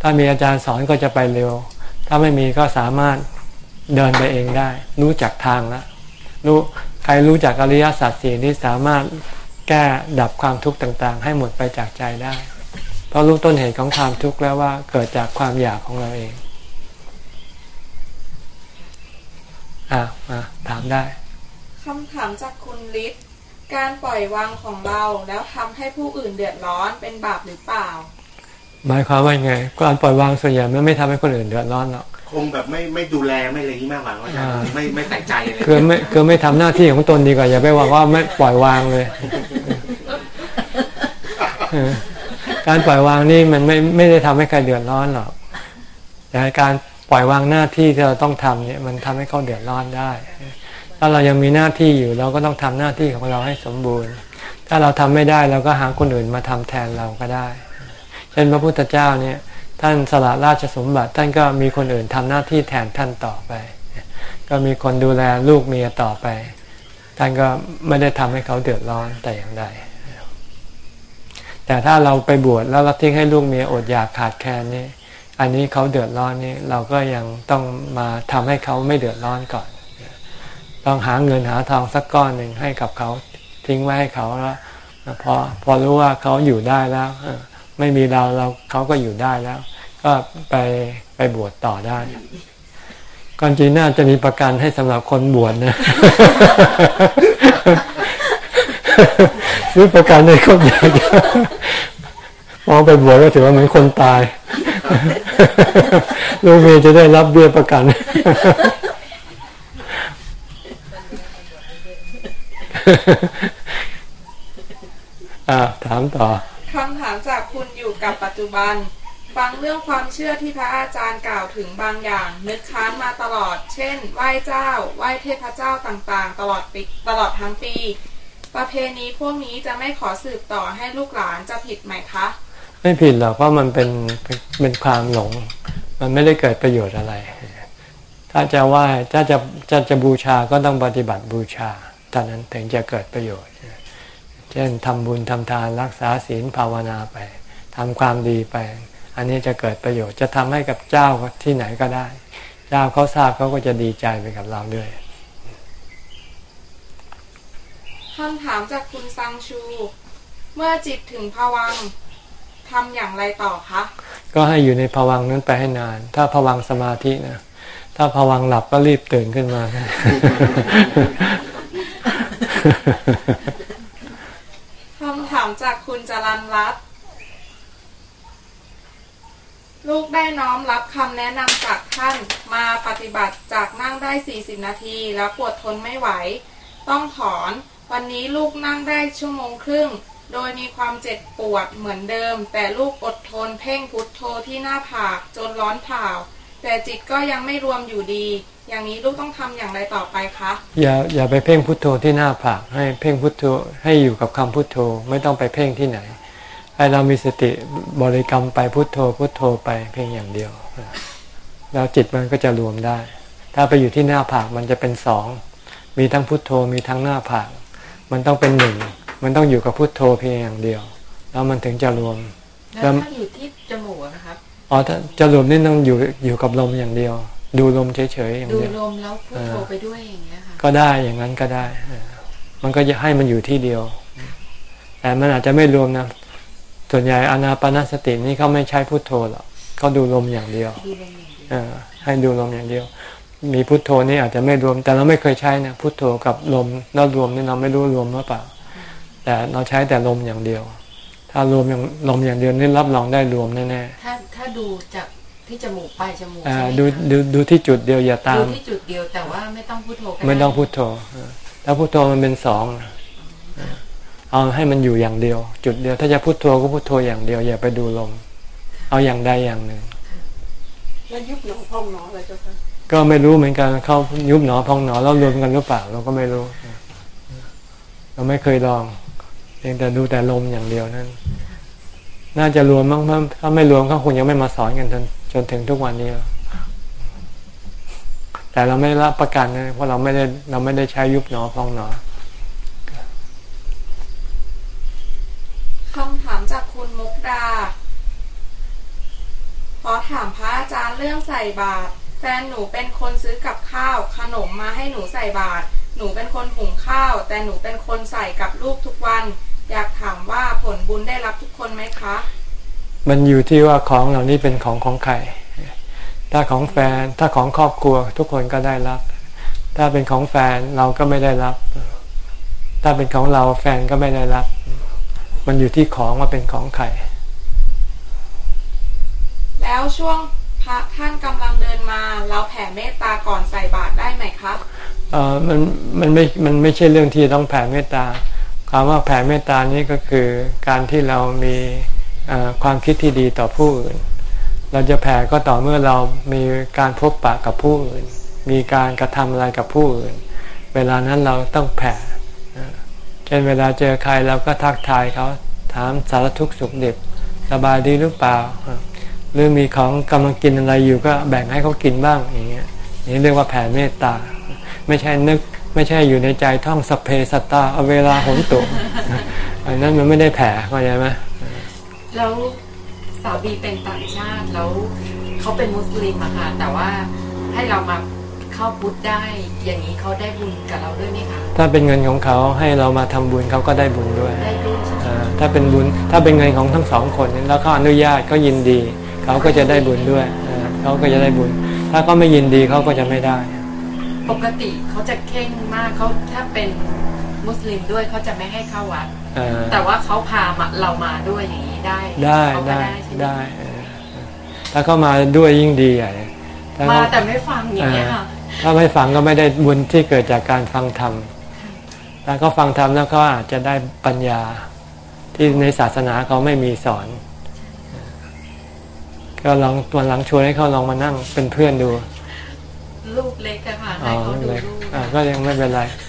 [SPEAKER 1] ถ้ามีอาจารย์สอนก็จะไปเร็ว ถ้าไม่มีก็สามารถเดินไปเองได้ รู้จักทางแล้วรู้ใครรู้จักอริยสัจสี่นี้สามารถแก้ดับความทุกข์ต่างๆ ให้หมดไปจากใจได้ เพราะรู้ต้นเหตุของความทุกข์แล้วว่าเกิดจากความอยากของเราเองอ่ามาถามได้
[SPEAKER 6] คำถามจากคุณฤทธิ์ การปล่อยวางของเราแล้วทำให้ผู้อื่นเดือดร้อนเป็นบาปหรือเปล่า
[SPEAKER 1] หมายความว่าไงการปล่อยวางส่วนใหญ่มันไม่ทำให้คนอื่นเดือดร้อนหรอก
[SPEAKER 8] คงแบบไม่ไม่ดูแลไม่อะไรนี้มากกว่าอาจารย์
[SPEAKER 1] อ่า
[SPEAKER 8] ไม่ไม่ใส่ใจเลย
[SPEAKER 1] คือไม่คือไม่ทำหน้าที่ของตนดีกว่าอย่าไปหวังว่าไม่ปล่อยวางเลยเออการปล่อยวางนี่มันไม่ไม่ได้ทำให้ใครเดือดร้อนหรอกแต่การปล่อยวางหน้าที่ที่เราต้องทำเนี่ยมันทำให้เขาเดือดร้อนได้ ถ้าเรายังมีหน้าที่อยู่เราก็ต้องทำหน้าที่ของเราให้สมบูรณ์ ถ้าเราทำไม่ได้เราก็หาคนอื่นมาทำแทนเราก็ได้ เช่นพระพุทธเจ้าเนี่ยท่านสละราชสมบัติ ท่านก็มีคนอื่นทำหน้าที่แทนท่านต่อไป ก็มีคนดูแลลูกเมียต่อไป ท่านก็ไม่ได้ทำให้เขาเดือดร้อนแต่อย่างใดแต่ถ้าเราไปบวชแล้วเราทิ้งให้ลูกเมียอดอยากขาดแคลนนี่อันนี้เขาเดือดร้อนนี่เราก็ยังต้องมาทำให้เขาไม่เดือดร้อนก่อน ต้องหาเงินหาทองสักก้อนหนึ่งให้กับเขาทิ้งไว้ให้เขาแล้วพอพอรู้ว่าเขาอยู่ได้แล้วไม่มีเราเราเขาก็อยู่ได้แล้ว ก็ไปไปบวชต่อได้ก่อนจริงน่าจะมีประกันให้สำหรับคนบวชนะซื้อประกันให้คนอยากมองไปบวชก็ถือว่าเหมือนคนตายลูกเมียจะได้รับเบี้ยประกัน อ่าถามต่อ
[SPEAKER 6] คำถามจากคุณอยู่กับปัจจุบัน ฟังเรื่องความเชื่อที่พระอาจารย์กล่าวถึงบางอย่าง นึกค้านมาตลอด เช่น ไหว้เจ้า ไหว้เทพเจ้าต่างๆ ตลอดปีตลอดทั้งปี ประเพณีพวกนี้จะไม่ขอสืบต่อให้ลูกหลานจะผิดไหมคะ
[SPEAKER 1] ไม่ผิดหรอกเพราะมันเป็นเป็นเป็นความหลง มันไม่ได้เกิดประโยชน์อะไร ถ้าจะไหว้ถ้าจะจะจะบูชาก็ต้องปฏิบัติบูชา ตอนนั้นถึงจะเกิดประโยชน์ เช่นทำบุญทำทานรักษาศีลภาวนาไปทำความดีไป อันนี้จะเกิดประโยชน์จะทำให้กับเจ้าที่ไหนก็ได้ เจ้าเขาทราบเขาก็จะดีใจไปกับเราด้วย
[SPEAKER 6] คำถามจากคุณซังชู เมื่อจิตถึงภวังค์ทำอย่างไรต่อคะ
[SPEAKER 1] ก็ให้อยู่ในภวังค์นั้นไปให้นาน ถ้าภวังค์สมาธินะ ถ้าภวังค์หลับก็รีบตื่นขึ้นมา
[SPEAKER 6] คำถามจากคุณจรันรัตลูกได้น้อมรับคำแนะนำจากท่านมาปฏิบัติจากนั่งได้ 40 นาทีแล้วปวดทนไม่ไหว ต้องถอน วันนี้ลูกนั่งได้ชั่วโมงครึ่ง โดยมีความเจ็บปวดเหมือนเดิม แต่ลูกอดทนเพ่งพุทโธที่หน้าผากจนร้อนเผาแต่จิตก็ยังไม่รวมอยู่ดี อย่างนี้ลูกต้องทำอย่างไรต่อไปคะ
[SPEAKER 1] อย่าอย่าไปเพ่งพุทโธที่หน้าผากให้เพ่งพุทโธให้อยู่กับคำพุทโธไม่ต้องไปเพ่งที่ไหน ให้เรามีสติบริกรรมไปพุทโธพุทโธไปเพียงอย่างเดียวแล้วจิตมันก็จะรวมได้ ถ้าไปอยู่ที่หน้าผากมันจะเป็นสอง มีทั้งพุทโธมีทั้งหน้าผากมันต้องเป็นหนึ่งมันต้องอยู่กับพุทโธเพียงอย่างเดียว แล้วมันถึงจะรวม
[SPEAKER 4] แล้วถ้าอยู่ที่จมูกอะนะครับ
[SPEAKER 1] อ๋อถ้าจะรวมนี่ต้องอยู่อยู่กับลมอย่างเดียว ดูลมเฉยๆอย่าง
[SPEAKER 4] ดู
[SPEAKER 1] เดียว
[SPEAKER 4] ลมแล้วพุทโธไปด้วยอย่างเงี้ยค่ะ
[SPEAKER 1] ก็ได้อย่างนั้นก็ได้เออมันก็จะให้มันอยู่ที่เดียว แต่มันอาจจะไม่รวมนะส่วนใหญ่อานาปานสตินี่เขาไม่ใช้พุทโธหรอกเขาดูลมอย่างเดียว
[SPEAKER 4] ดูลมอย่างเดียว
[SPEAKER 1] เออให้ดูลมอย่างเดียว มีพุทโธนี่อาจจะไม่รวม แต่เราไม่เคยใช้นะพุทโธกับลมแล้วรวมนี่เราไม่รู้รวมหรือเปล่า แต่เราใช้แต่ลมอย่างเดียว ถ้ารวมอย่างลมอย่างเดียวนี่รับรองได้รวมแน่
[SPEAKER 4] ถ้าถ้าดูจาก ที่จมูกไปจมูก
[SPEAKER 1] ๆอ่า
[SPEAKER 4] ใช่ไหม
[SPEAKER 1] ดู
[SPEAKER 4] คะ
[SPEAKER 1] ดูดูที่จุดเดียวอย่าตา
[SPEAKER 4] ดู
[SPEAKER 1] ม
[SPEAKER 4] ที่จุดเดียวแต่ว่าไม่ต้องพุทโธก็
[SPEAKER 1] ไม่ต้อง
[SPEAKER 4] ด้
[SPEAKER 1] พุทโธเออแล้วพุทโธมันเป็นสองเอาให้มันอยู่อย่างเดียว จุดเดียว ถ้าจะพุทโธก็พุทโธอย่างเดียว อย่าไปดูลม เอาอย่างใดอย่างหนึ่ง
[SPEAKER 2] แล้วยุบหนอพองหนออะไรเจ้าค่ะ
[SPEAKER 1] ก็ไม่รู้เหมือนกันเขายุบหนอพองหนอแล้วรวมกันหรือเปล่าเราก็ไม่รู้ เราไม่เคยลองเพียงแต่ดูแต่ลมอย่างเดียวนั่นน่าจะรวมมั้งมั้งถ้าไม่รวมเขาคงยังไม่มาสอนกันจนจ นถึงทุกวันนี้ แต่เราไม่รับประกันนะเพราะเราไม่ได้เราไม่ได้ใช้ยุบหนอพองหนอ
[SPEAKER 6] คำถามจากคุณมุกดาขอถามพระอาจารย์เรื่องใส่บาตรแฟนหนูเป็นคนซื้อกับข้าว ขนมมาให้หนูใส่บาตรหนูเป็นคนหุงข้าว แต่หนูเป็นคนใส่กับลูกทุกวัน อยากถามว่าผลบุญได้รับทุกคนไหมคะ
[SPEAKER 1] มันอยู่ที่ว่าของเหล่านี้เป็นของของใคร ถ้าของแฟน ถ้าของครอบครัวทุกคนก็ได้รับ ถ้าเป็นของแฟนเราก็ไม่ได้รับ ถ้าเป็นของเราแฟนก็ไม่ได้รับ มันอยู่ที่ของว่าเป็นของใคร
[SPEAKER 6] แล้วช่วงพระท่านกำลังเดินมา เราแผ่เมตตาก่อนใส่บาตรได้ไหมคะ
[SPEAKER 1] เออมันมันไม่ มันไม่ใช่เรื่องที่ต้องแผ่เมตตาคำว่าแผ่เมตตานี้ก็คือการที่เรามีเอ่อ ความคิดที่ดีต่อผู้อื่น เราจะแผ่ก็ต่อเมื่อเรามีการพบปะกับผู้อื่น มีการกระทำอะไรกับผู้อื่น เวลานั้นเราต้องแผ่เช่นเวลาเจอใครเราก็ทักทายเขาถามสารทุกข์สุขดิบสบายดีหรือเปล่า หรือมีของกำลังกินอะไรอยู่ก็แบ่งให้เขากินบ้างอย่างเงี้ยนี่เรียกว่าแผ่เมตตา ไม่ใช่นึกไม่ใช่อยู่ในใจท่องสพเพสัตตาเอาเวลาหนตุอันนั้นมันไม่ได้แผ่เข้าใจไหม
[SPEAKER 4] แล้วสามีเป็นต่างชาติแล้วเขาเป็นมุสลิมอะค่ะแต่ว่าให้เรามาคเข้าพุทธได้ อย่างนี้เขาได้บุญกับเราด้วยไหมคะ
[SPEAKER 1] ถ้าเป็นเงินของเขาให้เรามาทำบุญเขาก็ได้บุญด้วย
[SPEAKER 4] ได้ด้วยใช่ไหม
[SPEAKER 1] อ่าถ้าเป็นบุญถ้าเป็นเงินของทั้งสองคนแล้วเขาอนุญาตเขายินดีเขาก็จะได้บุญด้วยอ่าเขาก็จะได้บุญ ถ้าเขาไม่ยินดีเขาก็จะไม่ได้
[SPEAKER 4] ปกติเขาจะเข่งมากเขาถ้าเป็น มุสลิมด้วยเขาจะไม่ให้เข้าวัด
[SPEAKER 1] อ่า
[SPEAKER 4] แต่ว่าเขาพามาเรามาด้วยอย่างนี้ได้
[SPEAKER 1] ได้
[SPEAKER 4] เขาก็
[SPEAKER 1] ได้
[SPEAKER 4] ใช่ไหม
[SPEAKER 1] ได้เออถ้าเขามาด้วยยิ่งดีใหญ่ถ้
[SPEAKER 4] มา
[SPEAKER 1] เขา
[SPEAKER 4] แต่ไม่ฟังอย่างนี้ยค่ะ
[SPEAKER 1] ถ้าไม่ฟังก็ไม่ได้บุญที่เกิดจากการฟังธรรมถ้าเขาฟังธรรมแล้วก็อาจจะได้ปัญญาที่ในศาสนาเขาไม่มีสอน ก็ลองตัวหลังชวนให้เขาลองมานั่งเป็นเพื่อนดู
[SPEAKER 4] ลูกเล็กอะค่ะ
[SPEAKER 1] อ๋อ
[SPEAKER 4] ให้เขาดู
[SPEAKER 1] เลย
[SPEAKER 4] ลูก
[SPEAKER 1] อ่าก็ยังไม่เป็นไรก็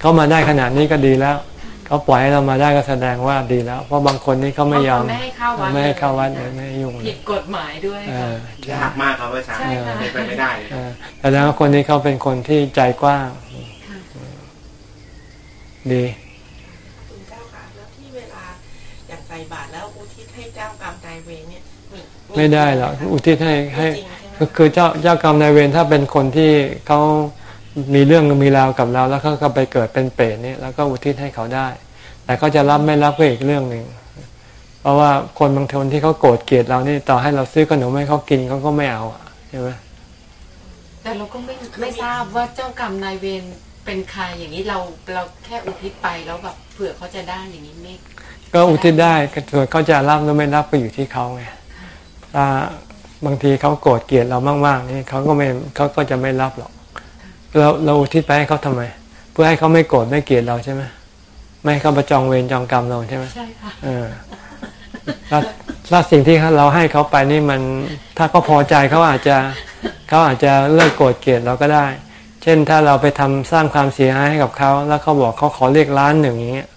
[SPEAKER 1] เขามาได้ขนาดนี้ก็ดีแล้วเขาปล่อยให้เรามาได้ก็แสดงว่าดีแล้ว เพราะบางคนนี่เขาไม่ยอม
[SPEAKER 4] บางคนไม่ให้เข้าวัด
[SPEAKER 1] ไม่ให้เข้าวัดเลยไม่ให้ยุ่งเล
[SPEAKER 4] ผิ
[SPEAKER 1] ย
[SPEAKER 4] ดกฎหมายด้วย
[SPEAKER 1] เอ
[SPEAKER 4] ค่ะ
[SPEAKER 1] อใช่
[SPEAKER 8] ยากมากครับอาจารย์
[SPEAKER 4] ใช่ค่ะ
[SPEAKER 8] เป็นไปไม่ได้เลย
[SPEAKER 1] เออแต่แล้วาคนนี้เขาเป็นคนที่ใจกว้างดี
[SPEAKER 9] คุณเจ้าค่ะแล้วที่เวลาอยากใส่บาตรแล้วอุทิศให้เจ้ากรรมนายเวรเนี่ยมี
[SPEAKER 1] ไม่ได้หรอกอุทิศให้ให้
[SPEAKER 9] จริงใช่ไหม
[SPEAKER 1] ก็คือเจ้าเจ้ากรรมนายเวรถ้าเป็นคนที่เขา มีเรื่องมีราวกับเราแล้วเขาก็ไปเกิดเป็นเปรตนี่แล้วก็อุทิศให้เขาได้ แต่เขาจะรับไม่รับก็อีกเรื่องหนึ่งเพราะว่าคนบางคนที่เขาโกรธเกลียดเรานี่ต่อให้เราซื้อขนมให้เขากินเขาก็ไม่เอาอะใช่ไหม
[SPEAKER 4] แต่เราก็ไม่ไม่ทราบว่าเจ้ากรรมนายเวรเป็นใครอย่างนี้เราเราแค่อุทิศไปแล้วแบบเผื่อเขาจะได้อย่างนี้ไม่
[SPEAKER 1] ก็อุทิศได้ก็ส่วนเขาจะรับหรือไม่รับก็อยู่ที่เขาไงถ้าบางทีเขาโกรธเกลียดเรามากๆนี่เขาก็ไม่เขาก็จะไม่รับหรอก เราเราอุทิศไปให้เขาทำไม เพื่อให้เขาไม่โกรธไม่เกลียดเราใช่ไหมไม่ให้เขาประจองเวรจองกรรมเราใช่ไหม
[SPEAKER 4] ใช่ค่ะ
[SPEAKER 1] เออถ้าถ้าสิ่งที่เราให้เขาไปนี่มันถ้าเขาพอใจเขาอาจจะเขาอาจจะเลิกโกรธเกลียดเราก็ได้ เช่นถ้าเราไปทำสร้างความเสียหายให้กับเขาแล้วเขาบอกเขาขอเรียกล้านหนึ่งอย่างเงี้ย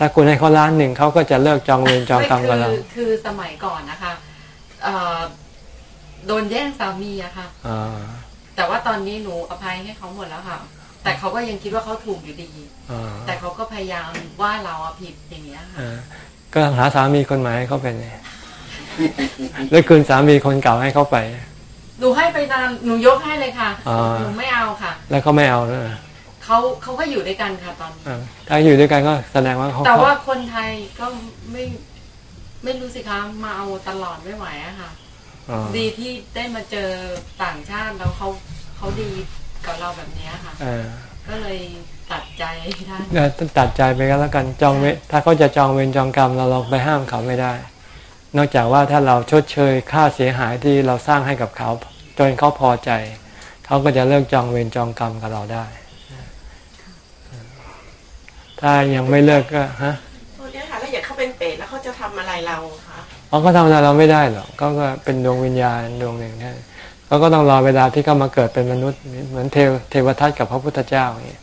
[SPEAKER 1] ถ้าคุณให้เขาล้านหนึ่งเขาก็จะเลิกจองเวรจองกรรมกับเรา
[SPEAKER 4] คือคือสมัยก่อนนะคะเอ่อโดนแย่งสามีอะค่ะ
[SPEAKER 1] อ่า
[SPEAKER 4] แต่ว่าตอนนี้หนูอภัยให้เขาหมดแล้วค่ะ แต่เขาก็ยังคิดว่าเขาถูกอยู่ดี
[SPEAKER 1] อ่า
[SPEAKER 4] แต่เขาก็พยายามว่าเราอะผิดอย่างเงี้ยค่ะ
[SPEAKER 1] อ่าก็หาสามีคนใหม่ให้เขาเป็นไงแล้วคืนสามีคนเก่าให้เขาไป
[SPEAKER 4] หนูให้ไปนานหนูยกให้เลยค่ะ
[SPEAKER 1] อ่า
[SPEAKER 4] หนูไม่เอาค่ะ
[SPEAKER 1] แล้วเขาไม่เอานะ
[SPEAKER 4] เขาเขาก็อยู่ด้วยกันค่ะตอนนี้
[SPEAKER 1] อ่าถ้าอยู่ด้วยกันก็แสดงว่าเขา
[SPEAKER 4] แต่ว่าคนไทยก็ไม่ไม่รู้สิคะมาเอาตลอดไม่ไหวอะค่ะ
[SPEAKER 1] อ่า
[SPEAKER 4] ดีที่ได้มาเจอต่างชาติแล้วเขาเขาดีกับเราแบบเนี้ยค่ะ
[SPEAKER 1] อ่า
[SPEAKER 4] ก็เลยตัดใจท่าน
[SPEAKER 1] เดี๋ยวตัดใจไปก็แล้วกันจองเวรถ้าเขาจะจองเวรจองกรรมเราเราไปห้ามเขาไม่ได้ นอกจากว่าถ้าเราชดเชยค่าเสียหายที่เราสร้างให้กับเขาจนเขาพอใจ เขาก็จะเลิกจองเวรจองกรรมกับเราได้ ถ้ายังไม่เลิกก็ฮะ
[SPEAKER 9] โทษเนี่ยค่ะแล้วอยากเขาเป็นเปรตแล้วเขาจะทำอะไรเราคะ
[SPEAKER 1] เขาก็ทำอะไรเราไม่ได้หรอกเขาก็เป็นดวงวิญญาณดวงหนึ่งแค่เขาก็ต้องรอเวลาที่เขามาเกิดเป็นมนุษย์ เหมือนเทวเทวทัตกับพระพุทธเจ้าอย่างเงี้ย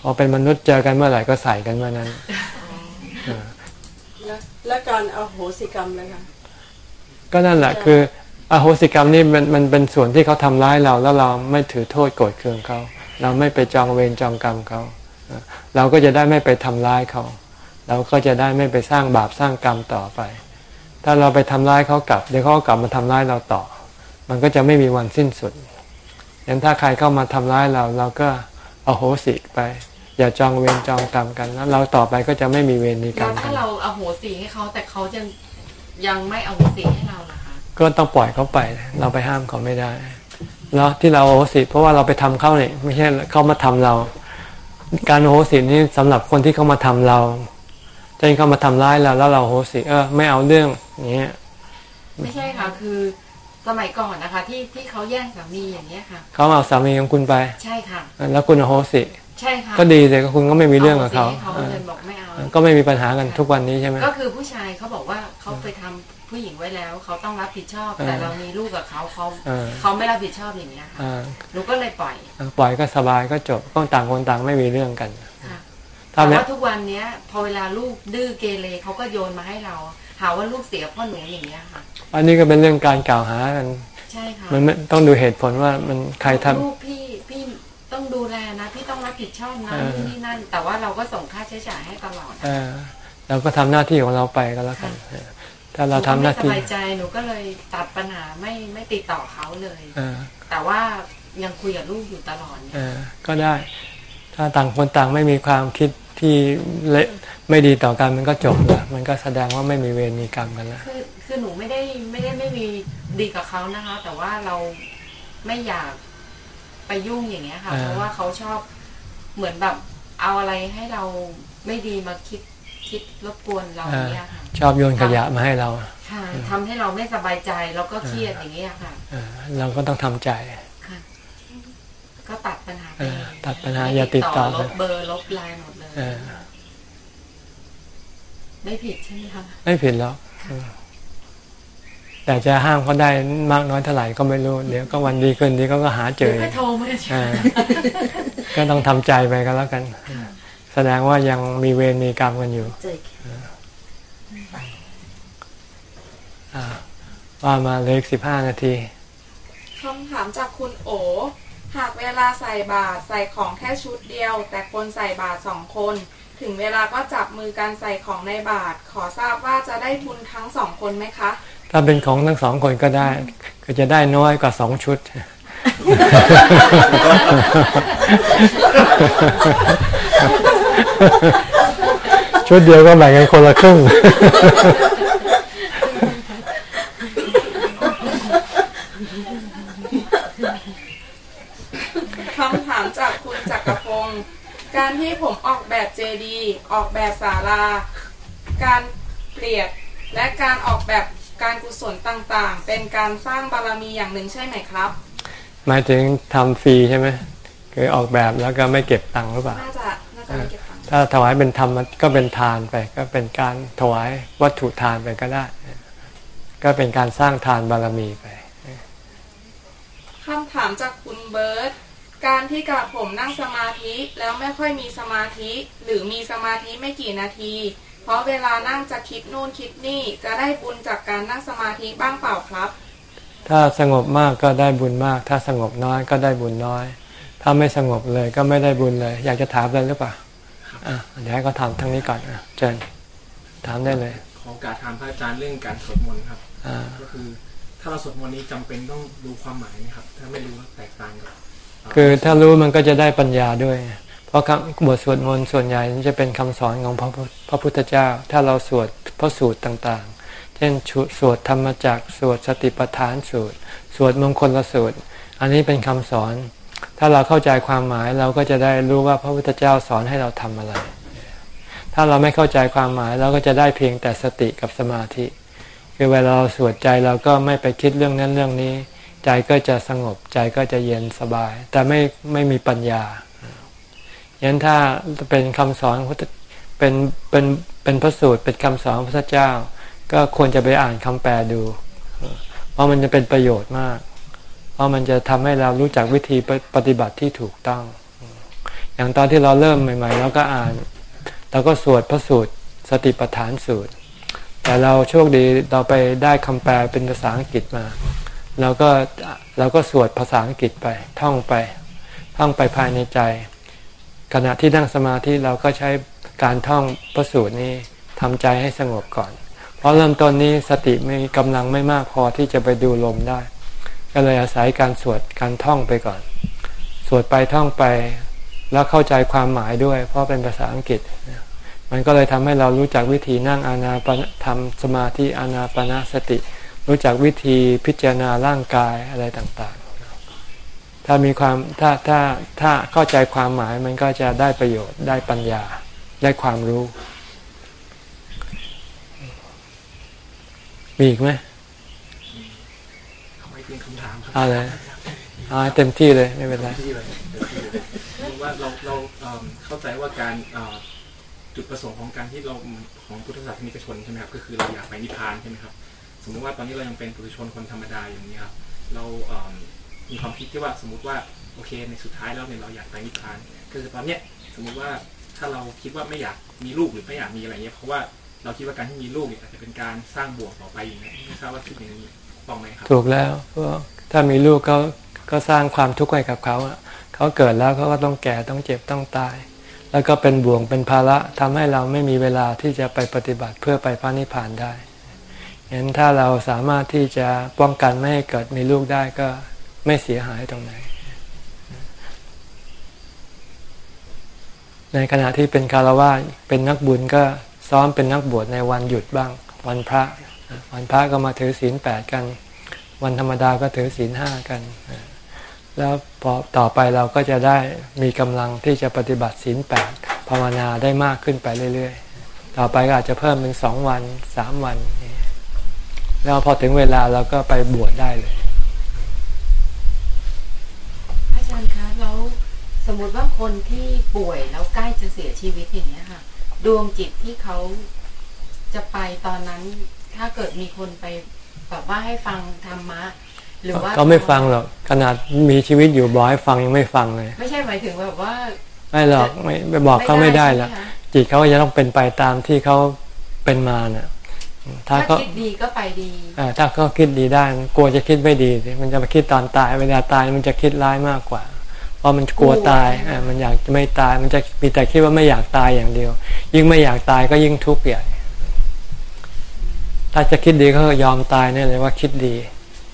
[SPEAKER 1] พอเป็นมนุษย์เจอกันเมื่อไหร่ก็ใส่กันเมื่อนั้น
[SPEAKER 2] และและการเอาโหสิกรรมนะคะ
[SPEAKER 1] ก็นั่นแหละคืออโหสิกรรมนี่มันมันเป็นส่วนที่เขาทำร้ายเราแล้วเราไม่ถือโทษโกรธเคืองเขาเราไม่ไปจองเวรจองกรรมเขาเออเราก็จะได้ไม่ไปทำร้ายเขา เราก็จะได้ไม่ไปสร้างบาปสร้างกรรมต่อไป ถ้าเราไปทำร้ายเขากลับเดี๋ยวเขาก็กลับมาทำร้ายเราต่อ มันก็จะไม่มีวันสิ้นสุดอย่างถ้าใครเข้ามาทำร้ายเราเราก็อโหสิไป อย่าจองเวรจองกรรมกันแล้วเราต่อไปก็จะไม่มีเวรมีกร
[SPEAKER 4] แล้
[SPEAKER 1] ร
[SPEAKER 4] ว
[SPEAKER 1] มกั
[SPEAKER 4] ถ้านเราเอาโหสิให้เขาแต่เขายังยังไม่เอาโหสิให้เราล่ะคะ
[SPEAKER 1] ก็ต้องปล่อยเขาไป เราไปห้ามเขาไม่ได้แล้วที่เราโอโหสิเพราะว่าเราไปทำเขาเนี่ยไม่ใช่เขามาทำเรา การโอโหสินี่สำหรับคนที่เขามาทำเราเช่นเขามาทำร้ายเราแล้วเราโอโหสิเออไม่เอาเรื่องอย่างเงี้ย
[SPEAKER 4] ไม่ใช่ค่ะ คือสมัยก่อนนะคะ ที่ที่เขาแย่งสามีอย่างเงี้ยค่ะ
[SPEAKER 1] เขาเอาสามีของคุณไป
[SPEAKER 4] ใช่ค่ะ
[SPEAKER 1] แล้วคุณโอโหสิ
[SPEAKER 4] ใช่ค่ะ
[SPEAKER 1] ก็ดีเลยก็คุณก็ไม่มีเรื่องกับเขา
[SPEAKER 4] โหสิให้เขาเลยบอกไม่เอา
[SPEAKER 1] เออก็ไม่มีปัญหากันทุกวันนี้ใช่ไหม
[SPEAKER 4] ก็คือผู้ชายเขาบอกว่าเขาไปทำผู้หญิงไว้แล้วเขาต้องรับผิดชอบ
[SPEAKER 1] เออ
[SPEAKER 4] แต่เรามีลูกกับเขาเขา
[SPEAKER 1] เออ
[SPEAKER 4] เขาไม่รับผิดชอบอย่างเงี้ยค่ะ
[SPEAKER 1] อ่า
[SPEAKER 4] หนูก็เลยปล่อย
[SPEAKER 1] ปล่อยก็สบายก็จบก็ต่างคนต่างไม่มีเรื่องกัน
[SPEAKER 4] ค่ะ
[SPEAKER 1] ถ้า
[SPEAKER 4] แต่
[SPEAKER 1] แม้
[SPEAKER 4] ว่าทุกวันเนี้ย พอเวลาลูกดื้อเกเรเขาก็โยนมาให้เรา หาว่าลูกเสียเพ่อหนูอย่างเงี้ยค่ะ
[SPEAKER 1] อันนี้ก็เป็นเรื่องการกล่าวหากัน
[SPEAKER 4] ใช่ค่ะ
[SPEAKER 1] มันไม่ต้องดูเหตุผลว่ามันใครทำ
[SPEAKER 4] ลูกพี่พี่ต้องดูแลนะพี่ต้องรับผิดชอบนะ
[SPEAKER 1] เออ
[SPEAKER 4] นี่นี่นั่น แต่ว่าเราก็ส่งค่าใช้จ่ายให้ตลอด
[SPEAKER 1] เออเราก็ทำหน้าที่ของเราไปก็แล้วกันเออถ้าเราทำหน้า
[SPEAKER 4] หนูก็
[SPEAKER 1] ที่
[SPEAKER 4] ไม่สบายใจหนูก็เลยตัดปัญหาไม่ไม่ติดต่อเขาเลย
[SPEAKER 1] เออ
[SPEAKER 4] แต่ว่ายังคุยกับลูกอยู่ตลอดเนี่ย
[SPEAKER 1] เออก็ได้ ถ้าต่างคนต่างไม่มีความคิด ที่เละไม่ดีต่อกันมันก็จบละมันก็แสดงว่าไม่มีเวรมีกรรมกันแล้ว
[SPEAKER 4] คือคือหนูไม่ได้ไม่ได้ไม่มีดีกับเขานะคะ แต่ว่าเราไม่อยากไปยุ่งอย่างเงี้ยค่ะ
[SPEAKER 1] อ่า
[SPEAKER 4] เพราะว่าเขาชอบเหมือนแบบเอาอะไรให้เราไม่ดีมาคิดคิดรบกวนเรา
[SPEAKER 1] อ่า
[SPEAKER 4] เนี่ยค่ะ
[SPEAKER 1] ชอบโยนขยะมาให้เรา
[SPEAKER 4] ค่ะทำให้เราไม่สบายใจแล้วก็เครียดอย่างเงี้ยค่ะ
[SPEAKER 1] เออเราก็ต้องทำใจ
[SPEAKER 4] ค่ะก็ตัดปัญหาไป
[SPEAKER 1] เออ
[SPEAKER 4] เลย
[SPEAKER 1] ตัดปัญหา
[SPEAKER 4] ไม่
[SPEAKER 1] อย่าติดต่อ
[SPEAKER 4] ลบเบอร์ลบไลน์หมดเลย
[SPEAKER 1] เออ
[SPEAKER 4] ไม่ผิดใช่ไหมคะ
[SPEAKER 1] ไม่ผิดหรอกเออแต่จะห้ามเขาได้มากน้อยเท่าไหร่ก็ไม่รู้ เดี๋ยวก็วันดีขึ้นดีเขาก็หาเจ
[SPEAKER 4] เดี๋ย
[SPEAKER 1] อ
[SPEAKER 4] วก็
[SPEAKER 1] อีก
[SPEAKER 4] โทรมา
[SPEAKER 1] เออก็ต้องทำใจไปกันแล้วกัน แสดงว่ายังมีเวรมีกรรมกันอยู่
[SPEAKER 4] เจอ
[SPEAKER 1] อ่าว่ามาเหลยสิบห้านาที
[SPEAKER 6] คำถามจากคุณโอ หากเวลาใส่บาตรใส่ของแค่ชุดเดียว แต่คนใส่บาตรสองคน ถึงเวลาก็จับมือกันใส่ของในบาตรขอทราบว่าจะได้บุญทั้งสองคนไหมคะ
[SPEAKER 1] ถ้าเป็นของทั้งสองคนก็ได้ก็จะได้น้อยกว่าสองชุดชุดเดียวก็แบ่งกันคนละครึ่ง
[SPEAKER 6] คำถามจาก คุณจักรพงศ์การที่ผมออกแบบเจดีย์ออกแบบศาลา การเปรียบและการออกแบบการกุศลต่างๆ เป็นการสร้างบารมีอย่างหนึ่งใช่ไหมครับ
[SPEAKER 1] หมายถึงทำฟรีใช่ไหมคือออกแบบแล้วก็ไม่เก็บตังค์หรือเปล่า
[SPEAKER 6] น่าจะน่าจะไม่เก็บตังค์
[SPEAKER 1] ถ้าถวายเป็นธรรมก็เป็นทานไปก็เป็นการถวายวัตถุทานไปก็ได้ ก็เป็นการสร้างทานบารมีไป
[SPEAKER 6] คำถามจากคุณเบิร์ต การที่กระผมนั่งสมาธิแล้วไม่ค่อยมีสมาธิ หรือมีสมาธิไม่กี่นาที เพราะเวลานั่งจะคิดนู่นคิดนี่จะได้บุญจากการนั่งสมาธิบ้างเปล่าครับ
[SPEAKER 1] ถ้าสงบมากก็ได้บุญมาก ถ้าสงบน้อยก็ได้บุญน้อย ถ้าไม่สงบเลยก็ไม่ได้บุญเลย อยากจะถามอะไรหรือเปล่าอะเดี๋ยวให้เขาถามทางนี้ก่อนอะเชิญถามได้เลย
[SPEAKER 3] ขอโอกาสถามพระอาจารย์เรื่องการสวดมนต์ครับ
[SPEAKER 1] อ่า
[SPEAKER 3] ก็คือถ้าเราสวดมนต์นี้จำเป็นต้องดูความหมายไหมครับ ถ้าไม่รู้แตกต่างกับเคื
[SPEAKER 1] อถ้ารู้มันก็จะได้ปัญญาด้วย เพราะบทสวดมนต์ส่วนใหญ่จะเป็นคำสอนของพระพุทธพระพุทธเจ้า ถ้าเราสวดพระสูตรต่างๆ เช่นสวดธรรมจักสวดสติปัฏฐานสูตร สวดมงคลละสูตร อันนี้เป็นคำสอน ถ้าเราเข้าใจความหมายเราก็จะได้รู้ว่าพระพุทธเจ้าสอนให้เราทำอะไร ถ้าเราไม่เข้าใจความหมายเราก็จะได้เพียงแต่สติกับสมาธิ คือเวลาเราสวดใจเราก็ไม่ไปคิดเรื่องนั้นเรื่องนี้ ใจก็จะสงบใจก็จะเย็นสบาย แต่ไม่ไม่มีปัญญายันถ้าเป็นคำสอนพุทธเป็นเป็นเป็นพระสูตรเป็นคำสอนพระเจ้า ก็ควรจะไปอ่านคำแปลดู เพราะมันจะเป็นประโยชน์มาก เพราะมันจะทำให้เรารู้จักวิธีปฏิบัติที่ถูกต้อง อย่างตอนที่เราเริ่มใหม่ๆเราก็อ่านเราก็สวดพระสูตรสติปัฏฐานสูตร แต่เราโชคดีเราไปได้คำแปลเป็นภาษาอังกฤษมา เราก็เราก็สวดภาษาอังกฤษไปท่องไปท่องไปภายในใจ ขณะที่นั่งสมาธิเราก็ใช้การท่องพระสูตรนี้ทำใจให้สงบก่อน เพราะเริ่มต้นนี้สติมีกำลังไม่มากพอที่จะไปดูลมได้ ก็เลยอาศัยการสวดการท่องไปก่อน สวดไปท่องไป แล้วเข้าใจความหมายด้วย เพราะเป็นภาษาอังกฤษ มันก็เลยทำให้เรารู้จักวิธีนั่งอานาปนทำสมาธิอานาปนาสติ รู้จักวิธีพิจารณาร่างกายอะไรต่างๆ ถ้ามีความถ้าถ้าถ้าเข้าใจความหมายมันก็จะได้ประโยชน์ได้ปัญญาได้ความรู้ มีอีกไหม
[SPEAKER 3] ขอให้เป็นคำถามครั
[SPEAKER 1] เอาเลยเอาให้เต็มที่เลยไม่เป็นไร
[SPEAKER 3] ที่เลยเต็มที่เลยเพราะว่าเราเราเอิ่มเข้าใจว่าการเอ่อจุดประสงค์ของการที่เราของพุทธศาสนิกชนใช่ไหมครับก็คือเราอยากไปนิพพานใช่ไหมครับ สมมติว่าตอนนี้เรายังเป็นปุถุชนคนธรรมดาอย่างนี้ครับ เราเมีความคิดที่ว่าสมมติว่าโอเคในสุดท้ายแล้วเนี่ยเราอยากไปนิพพานก็คือตอนเนี้ยสมมุติว่าถ้าเราคิดว่าไม่อยากมีลูกหรือไม่อยากมีอะไรเงี้ยเพราะว่าเราคิดว่าการที่มีลูกเนี่ยอาจจะเป็นการสร้างบวกต่อไปอย่างเงี้ยไม่ทราบว่าคิดอย่างนี้ถูกต้องไหมครับ
[SPEAKER 1] ถูกแล้วเพราะถ้ามีลูกเขาก็สร้างความทุกข์ให้กับเขาอะเขาเกิดแล้วเขาก็ต้องแก่ต้องเจ็บต้องตาย แล้วก็เป็นบ่วงเป็นภาระทำให้เราไม่มีเวลาที่จะไปปฏิบัติเพื่อไปพระนิพพานได้ เห็นถ้าเราสามารถที่จะป้องกันไม่ให้เกิดมีลูกได้ก็ไม่เสียหายตรงไหน ในขณะที่เป็นคารวะเป็นนักบุญก็ซ้อมเป็นนักบวชในวันหยุดบ้าง วันพระ วันพระก็มาถือศีลแปดกัน วันธรรมดาก็ถือศีลห้ากัน แล้วพอต่อไปเราก็จะได้มีกำลังที่จะปฏิบัติศีลแปดภาวนาได้มากขึ้นไปเรื่อย ๆ ต่อไปก็อาจจะเพิ่มเป็นสองวันสามวันนี แล้วพอถึงเวลาเราก็ไปบวชได้เลย
[SPEAKER 4] อาจารย์คะแล้วสมมติว่าคนที่ป่วยแล้วใกล้จะเสียชีวิตอย่างนี้ยค่ะ ดวงจิตที่เขาจะไปตอนนั้น ถ้าเกิดมีคนไปแบบว่าให้ฟังธรรมะหรือว่า
[SPEAKER 1] เขาไม่ฟังหรอกขนาดมีชีวิตอยู่บอกให้ฟังยังไม่ฟังเลย
[SPEAKER 4] ไม่ใช่หมายถึงแบบว่า
[SPEAKER 1] ไม่หรอกไม่ไม่บอกเขาไม่ได้หรอก
[SPEAKER 4] ใช่หมคะ
[SPEAKER 1] จิตเขาก็จะต้องเป็นไปตามที่เขาเป็นมาน่ะ ถ้า
[SPEAKER 4] ถ้า
[SPEAKER 1] เขา
[SPEAKER 4] คิดดีก็ไปดี
[SPEAKER 1] เอ่อถ้าเขาคิดดีได้กลัวจะคิดไม่ดีสิมันจะมาคิดตอนตาย เวลาตายมันจะคิดร้ายมากกว่า เพราะมันกลัวตายเอ่อมันอยากจะไม่ตาย มันจะมีแต่คิดว่าไม่อยากตายอย่างเดียว ยิ่งไม่อยากตายก็ยิ่งทุกข์ใหญ่ ถ้าจะคิดดีก็ยอมตายเนี่ยเลยว่าคิดดี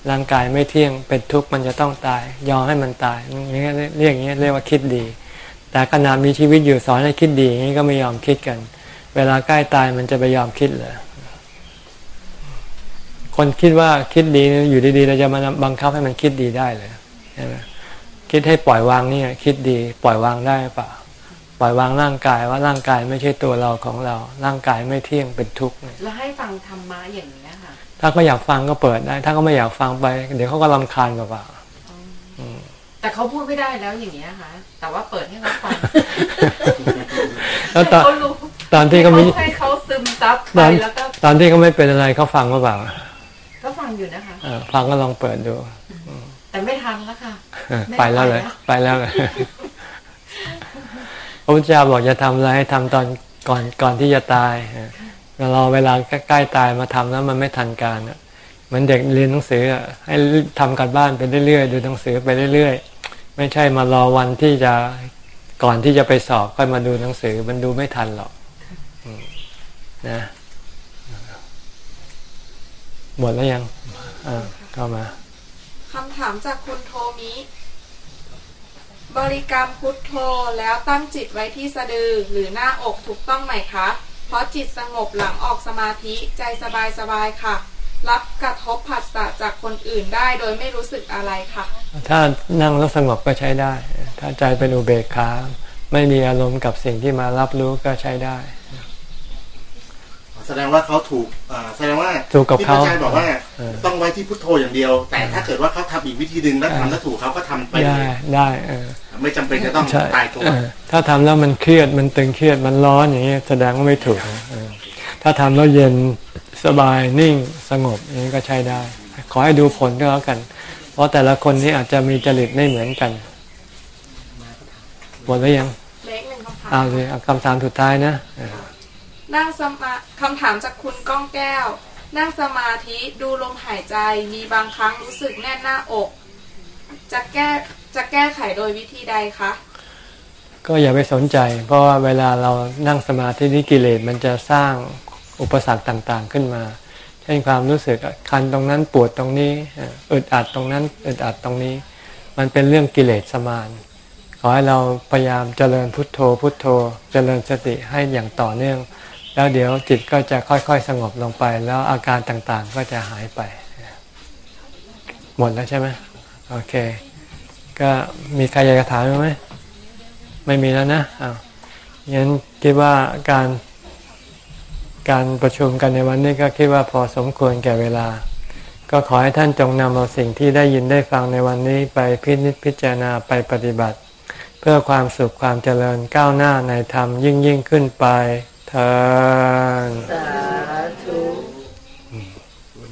[SPEAKER 1] ร่างกายไม่เที่ยงเป็นทุกข์มันจะต้องตาย ยอมให้มันตายนี่เรียกอย่างนี้เรียกว่าคิดดี แต่ขนาดมีชีวิตอยู่สอนให้คิดดีอย่างนี้ก็ไม่ยอมคิดกัน เวลาใกล้ตายมันจะไปยอมคิดเหรอ คนคิดว่าคิดดีอยู่ดีๆเราจะมาบังคับให้มันคิดดีได้เลยใช่ไหมคิดให้ปล่อยวางนี่คิดดีปล่อยวางได้เปล่าปล่อยวางร่างกายว่าร่างกายไม่ใช่ตัวเราของเรา ร่างกายไม่เที่ยงเป็นทุกข์เนี่ย
[SPEAKER 4] แล้วให้ฟังธรรมะอย่างนี้ยค่ะ
[SPEAKER 1] ถ้าเขาอยากฟังก็เปิดได้ ถ้าเขาไม่อยากฟังไป เดี๋ยวเขาก็รำคาญเปล่าๆอืม
[SPEAKER 4] แต่เขาพูดไม่ได้แล้วอย่างนี้ยค่ะ แต่ว่าเปิดให้เขาฟัง
[SPEAKER 1] แล้วตอน
[SPEAKER 4] เขารู้
[SPEAKER 1] ตอนที่เขามี
[SPEAKER 4] ให้เขาซึมซับ
[SPEAKER 1] ต
[SPEAKER 4] ไป
[SPEAKER 1] อน
[SPEAKER 4] แล้วก็
[SPEAKER 1] ตอนที่เขาไม่เป็นอะไรเขาฟังหรือเปล่า
[SPEAKER 4] ก็ฟังอยู่นะคะ
[SPEAKER 1] เออฟังก็ลองเปิดดู
[SPEAKER 4] แต่ไม่ทันแล้วค่ะ
[SPEAKER 1] เออไปแล้วเลย ไปแล้วเลยพระพุทธเจ้าบอกจะทำอะไรให้ทำตอนก่อนก่อนที่จะตายเออรอเวลาใกล้ๆตายมาทำแล้วมันไม่ทันการอะเหมือนเด็กเรียนหนังสืออะให้ทำการบ้านไปเรื่อยๆดูหนังสือไปเรื่อยๆ ไม่ใช่มารอวันที่จะก่อนที่จะไปสอบค่อยมาดูหนังสือมันดูไม่ทันหรอกอืมนะ หมดแล้วยังอ่าเข้ามา
[SPEAKER 6] คำถามจากคุณโทมิ บริกรรมพุทโธแล้วตั้งจิตไว้ที่สะดือหรือหน้าอกถูกต้องไหมคะ เพราะจิตสงบหลังออกสมาธิใจสบายสบายๆค่ะ รับกระทบผัสสะจากคนอื่นได้โดยไม่รู้สึกอะไรค่ะ
[SPEAKER 1] ถ้านั่งแล้วสงบก็ใช้ได้ ถ้าใจเป็นอุเบกขาไม่มีอารมณ์กับสิ่งที่มารับรู้ก็ใช้ได้
[SPEAKER 8] แสดงว่าเขาถูกอ่าแสดงว่า
[SPEAKER 1] ถูกกับ
[SPEAKER 8] ที่
[SPEAKER 1] เขา
[SPEAKER 8] พระอาจารย์บอกว่า
[SPEAKER 1] เออ
[SPEAKER 8] ต้องไว้ที่พุทโธอย่างเดียว แต่ถ้าเกิดว่าเขาทำอีกวิธีหนึ่งแล้วทำแล้วถูกเขาก็ทำไปเล
[SPEAKER 1] ได้
[SPEAKER 8] ย
[SPEAKER 1] ได้เออ
[SPEAKER 8] ไม่จำเป็นจะต้อง
[SPEAKER 1] ใช่
[SPEAKER 8] ตายตัว
[SPEAKER 1] เออถ้าทำแล้วมันเครียดมันตึงเครียดมันร้อนอย่างนี้แสดงว่าไม่ถูกเออถ้าทำแล้วเย็นสบายนิ่งสงบอย่างนี้ก็ใช้ได้ ขอให้ดูผลก็แล้วกัน เพราะแต่ละคนนี่อาจจะมีจริตไม่เหมือนกันหมดแล้วยัง
[SPEAKER 6] เล็กหนึ่งคำถาม
[SPEAKER 1] เอาเลยเอาคำถามสุดท้ายนะเออ
[SPEAKER 6] นั่งสมาคำถามจากคุณก้องแก้ว นั่งสมาธิดูลมหายใจมีบางครั้งรู้สึกแน่นหน้าอก จะแก้จะแก้ไขโดยวิธีใดคะ
[SPEAKER 1] ก็อย่าไปสนใจ เพราะว่าเวลาเรานั่งสมาธินี่กิเลสมันจะสร้างอุปสรรคต่างๆขึ้นมา เช่นความรู้สึกคันตรงนั้นปวดตรงนี้อึดอัดตรงนั้นอึดอัดตรงนี้ มันเป็นเรื่องกิเลสสมานขอให้เราพยายามเจริญพุทโธพุทโธ เจริญสติให้อย่างต่อเนื่อง แล้วเดี๋ยวจิตก็จะค่อยๆสงบลงไป แล้วอาการต่างๆก็จะหายไป หมดแล้วใช่ไหมโอเค ก็มีใครอยากจะถามไหมไม่มีแล้วนะอ้าวงั้นคิดว่าการการประชุมกันในวันนี้ก็คิดว่าพอสมควรแก่เวลา ก็ขอให้ท่านจงนำเอาสิ่งที่ได้ยินได้ฟังในวันนี้ไปพินิจพิจารณาไปปฏิบัติ เพื่อความสุขความเจริญก้าวหน้าในธรรมยิ่งยิ่งขึ้นไป ทาง สาธุ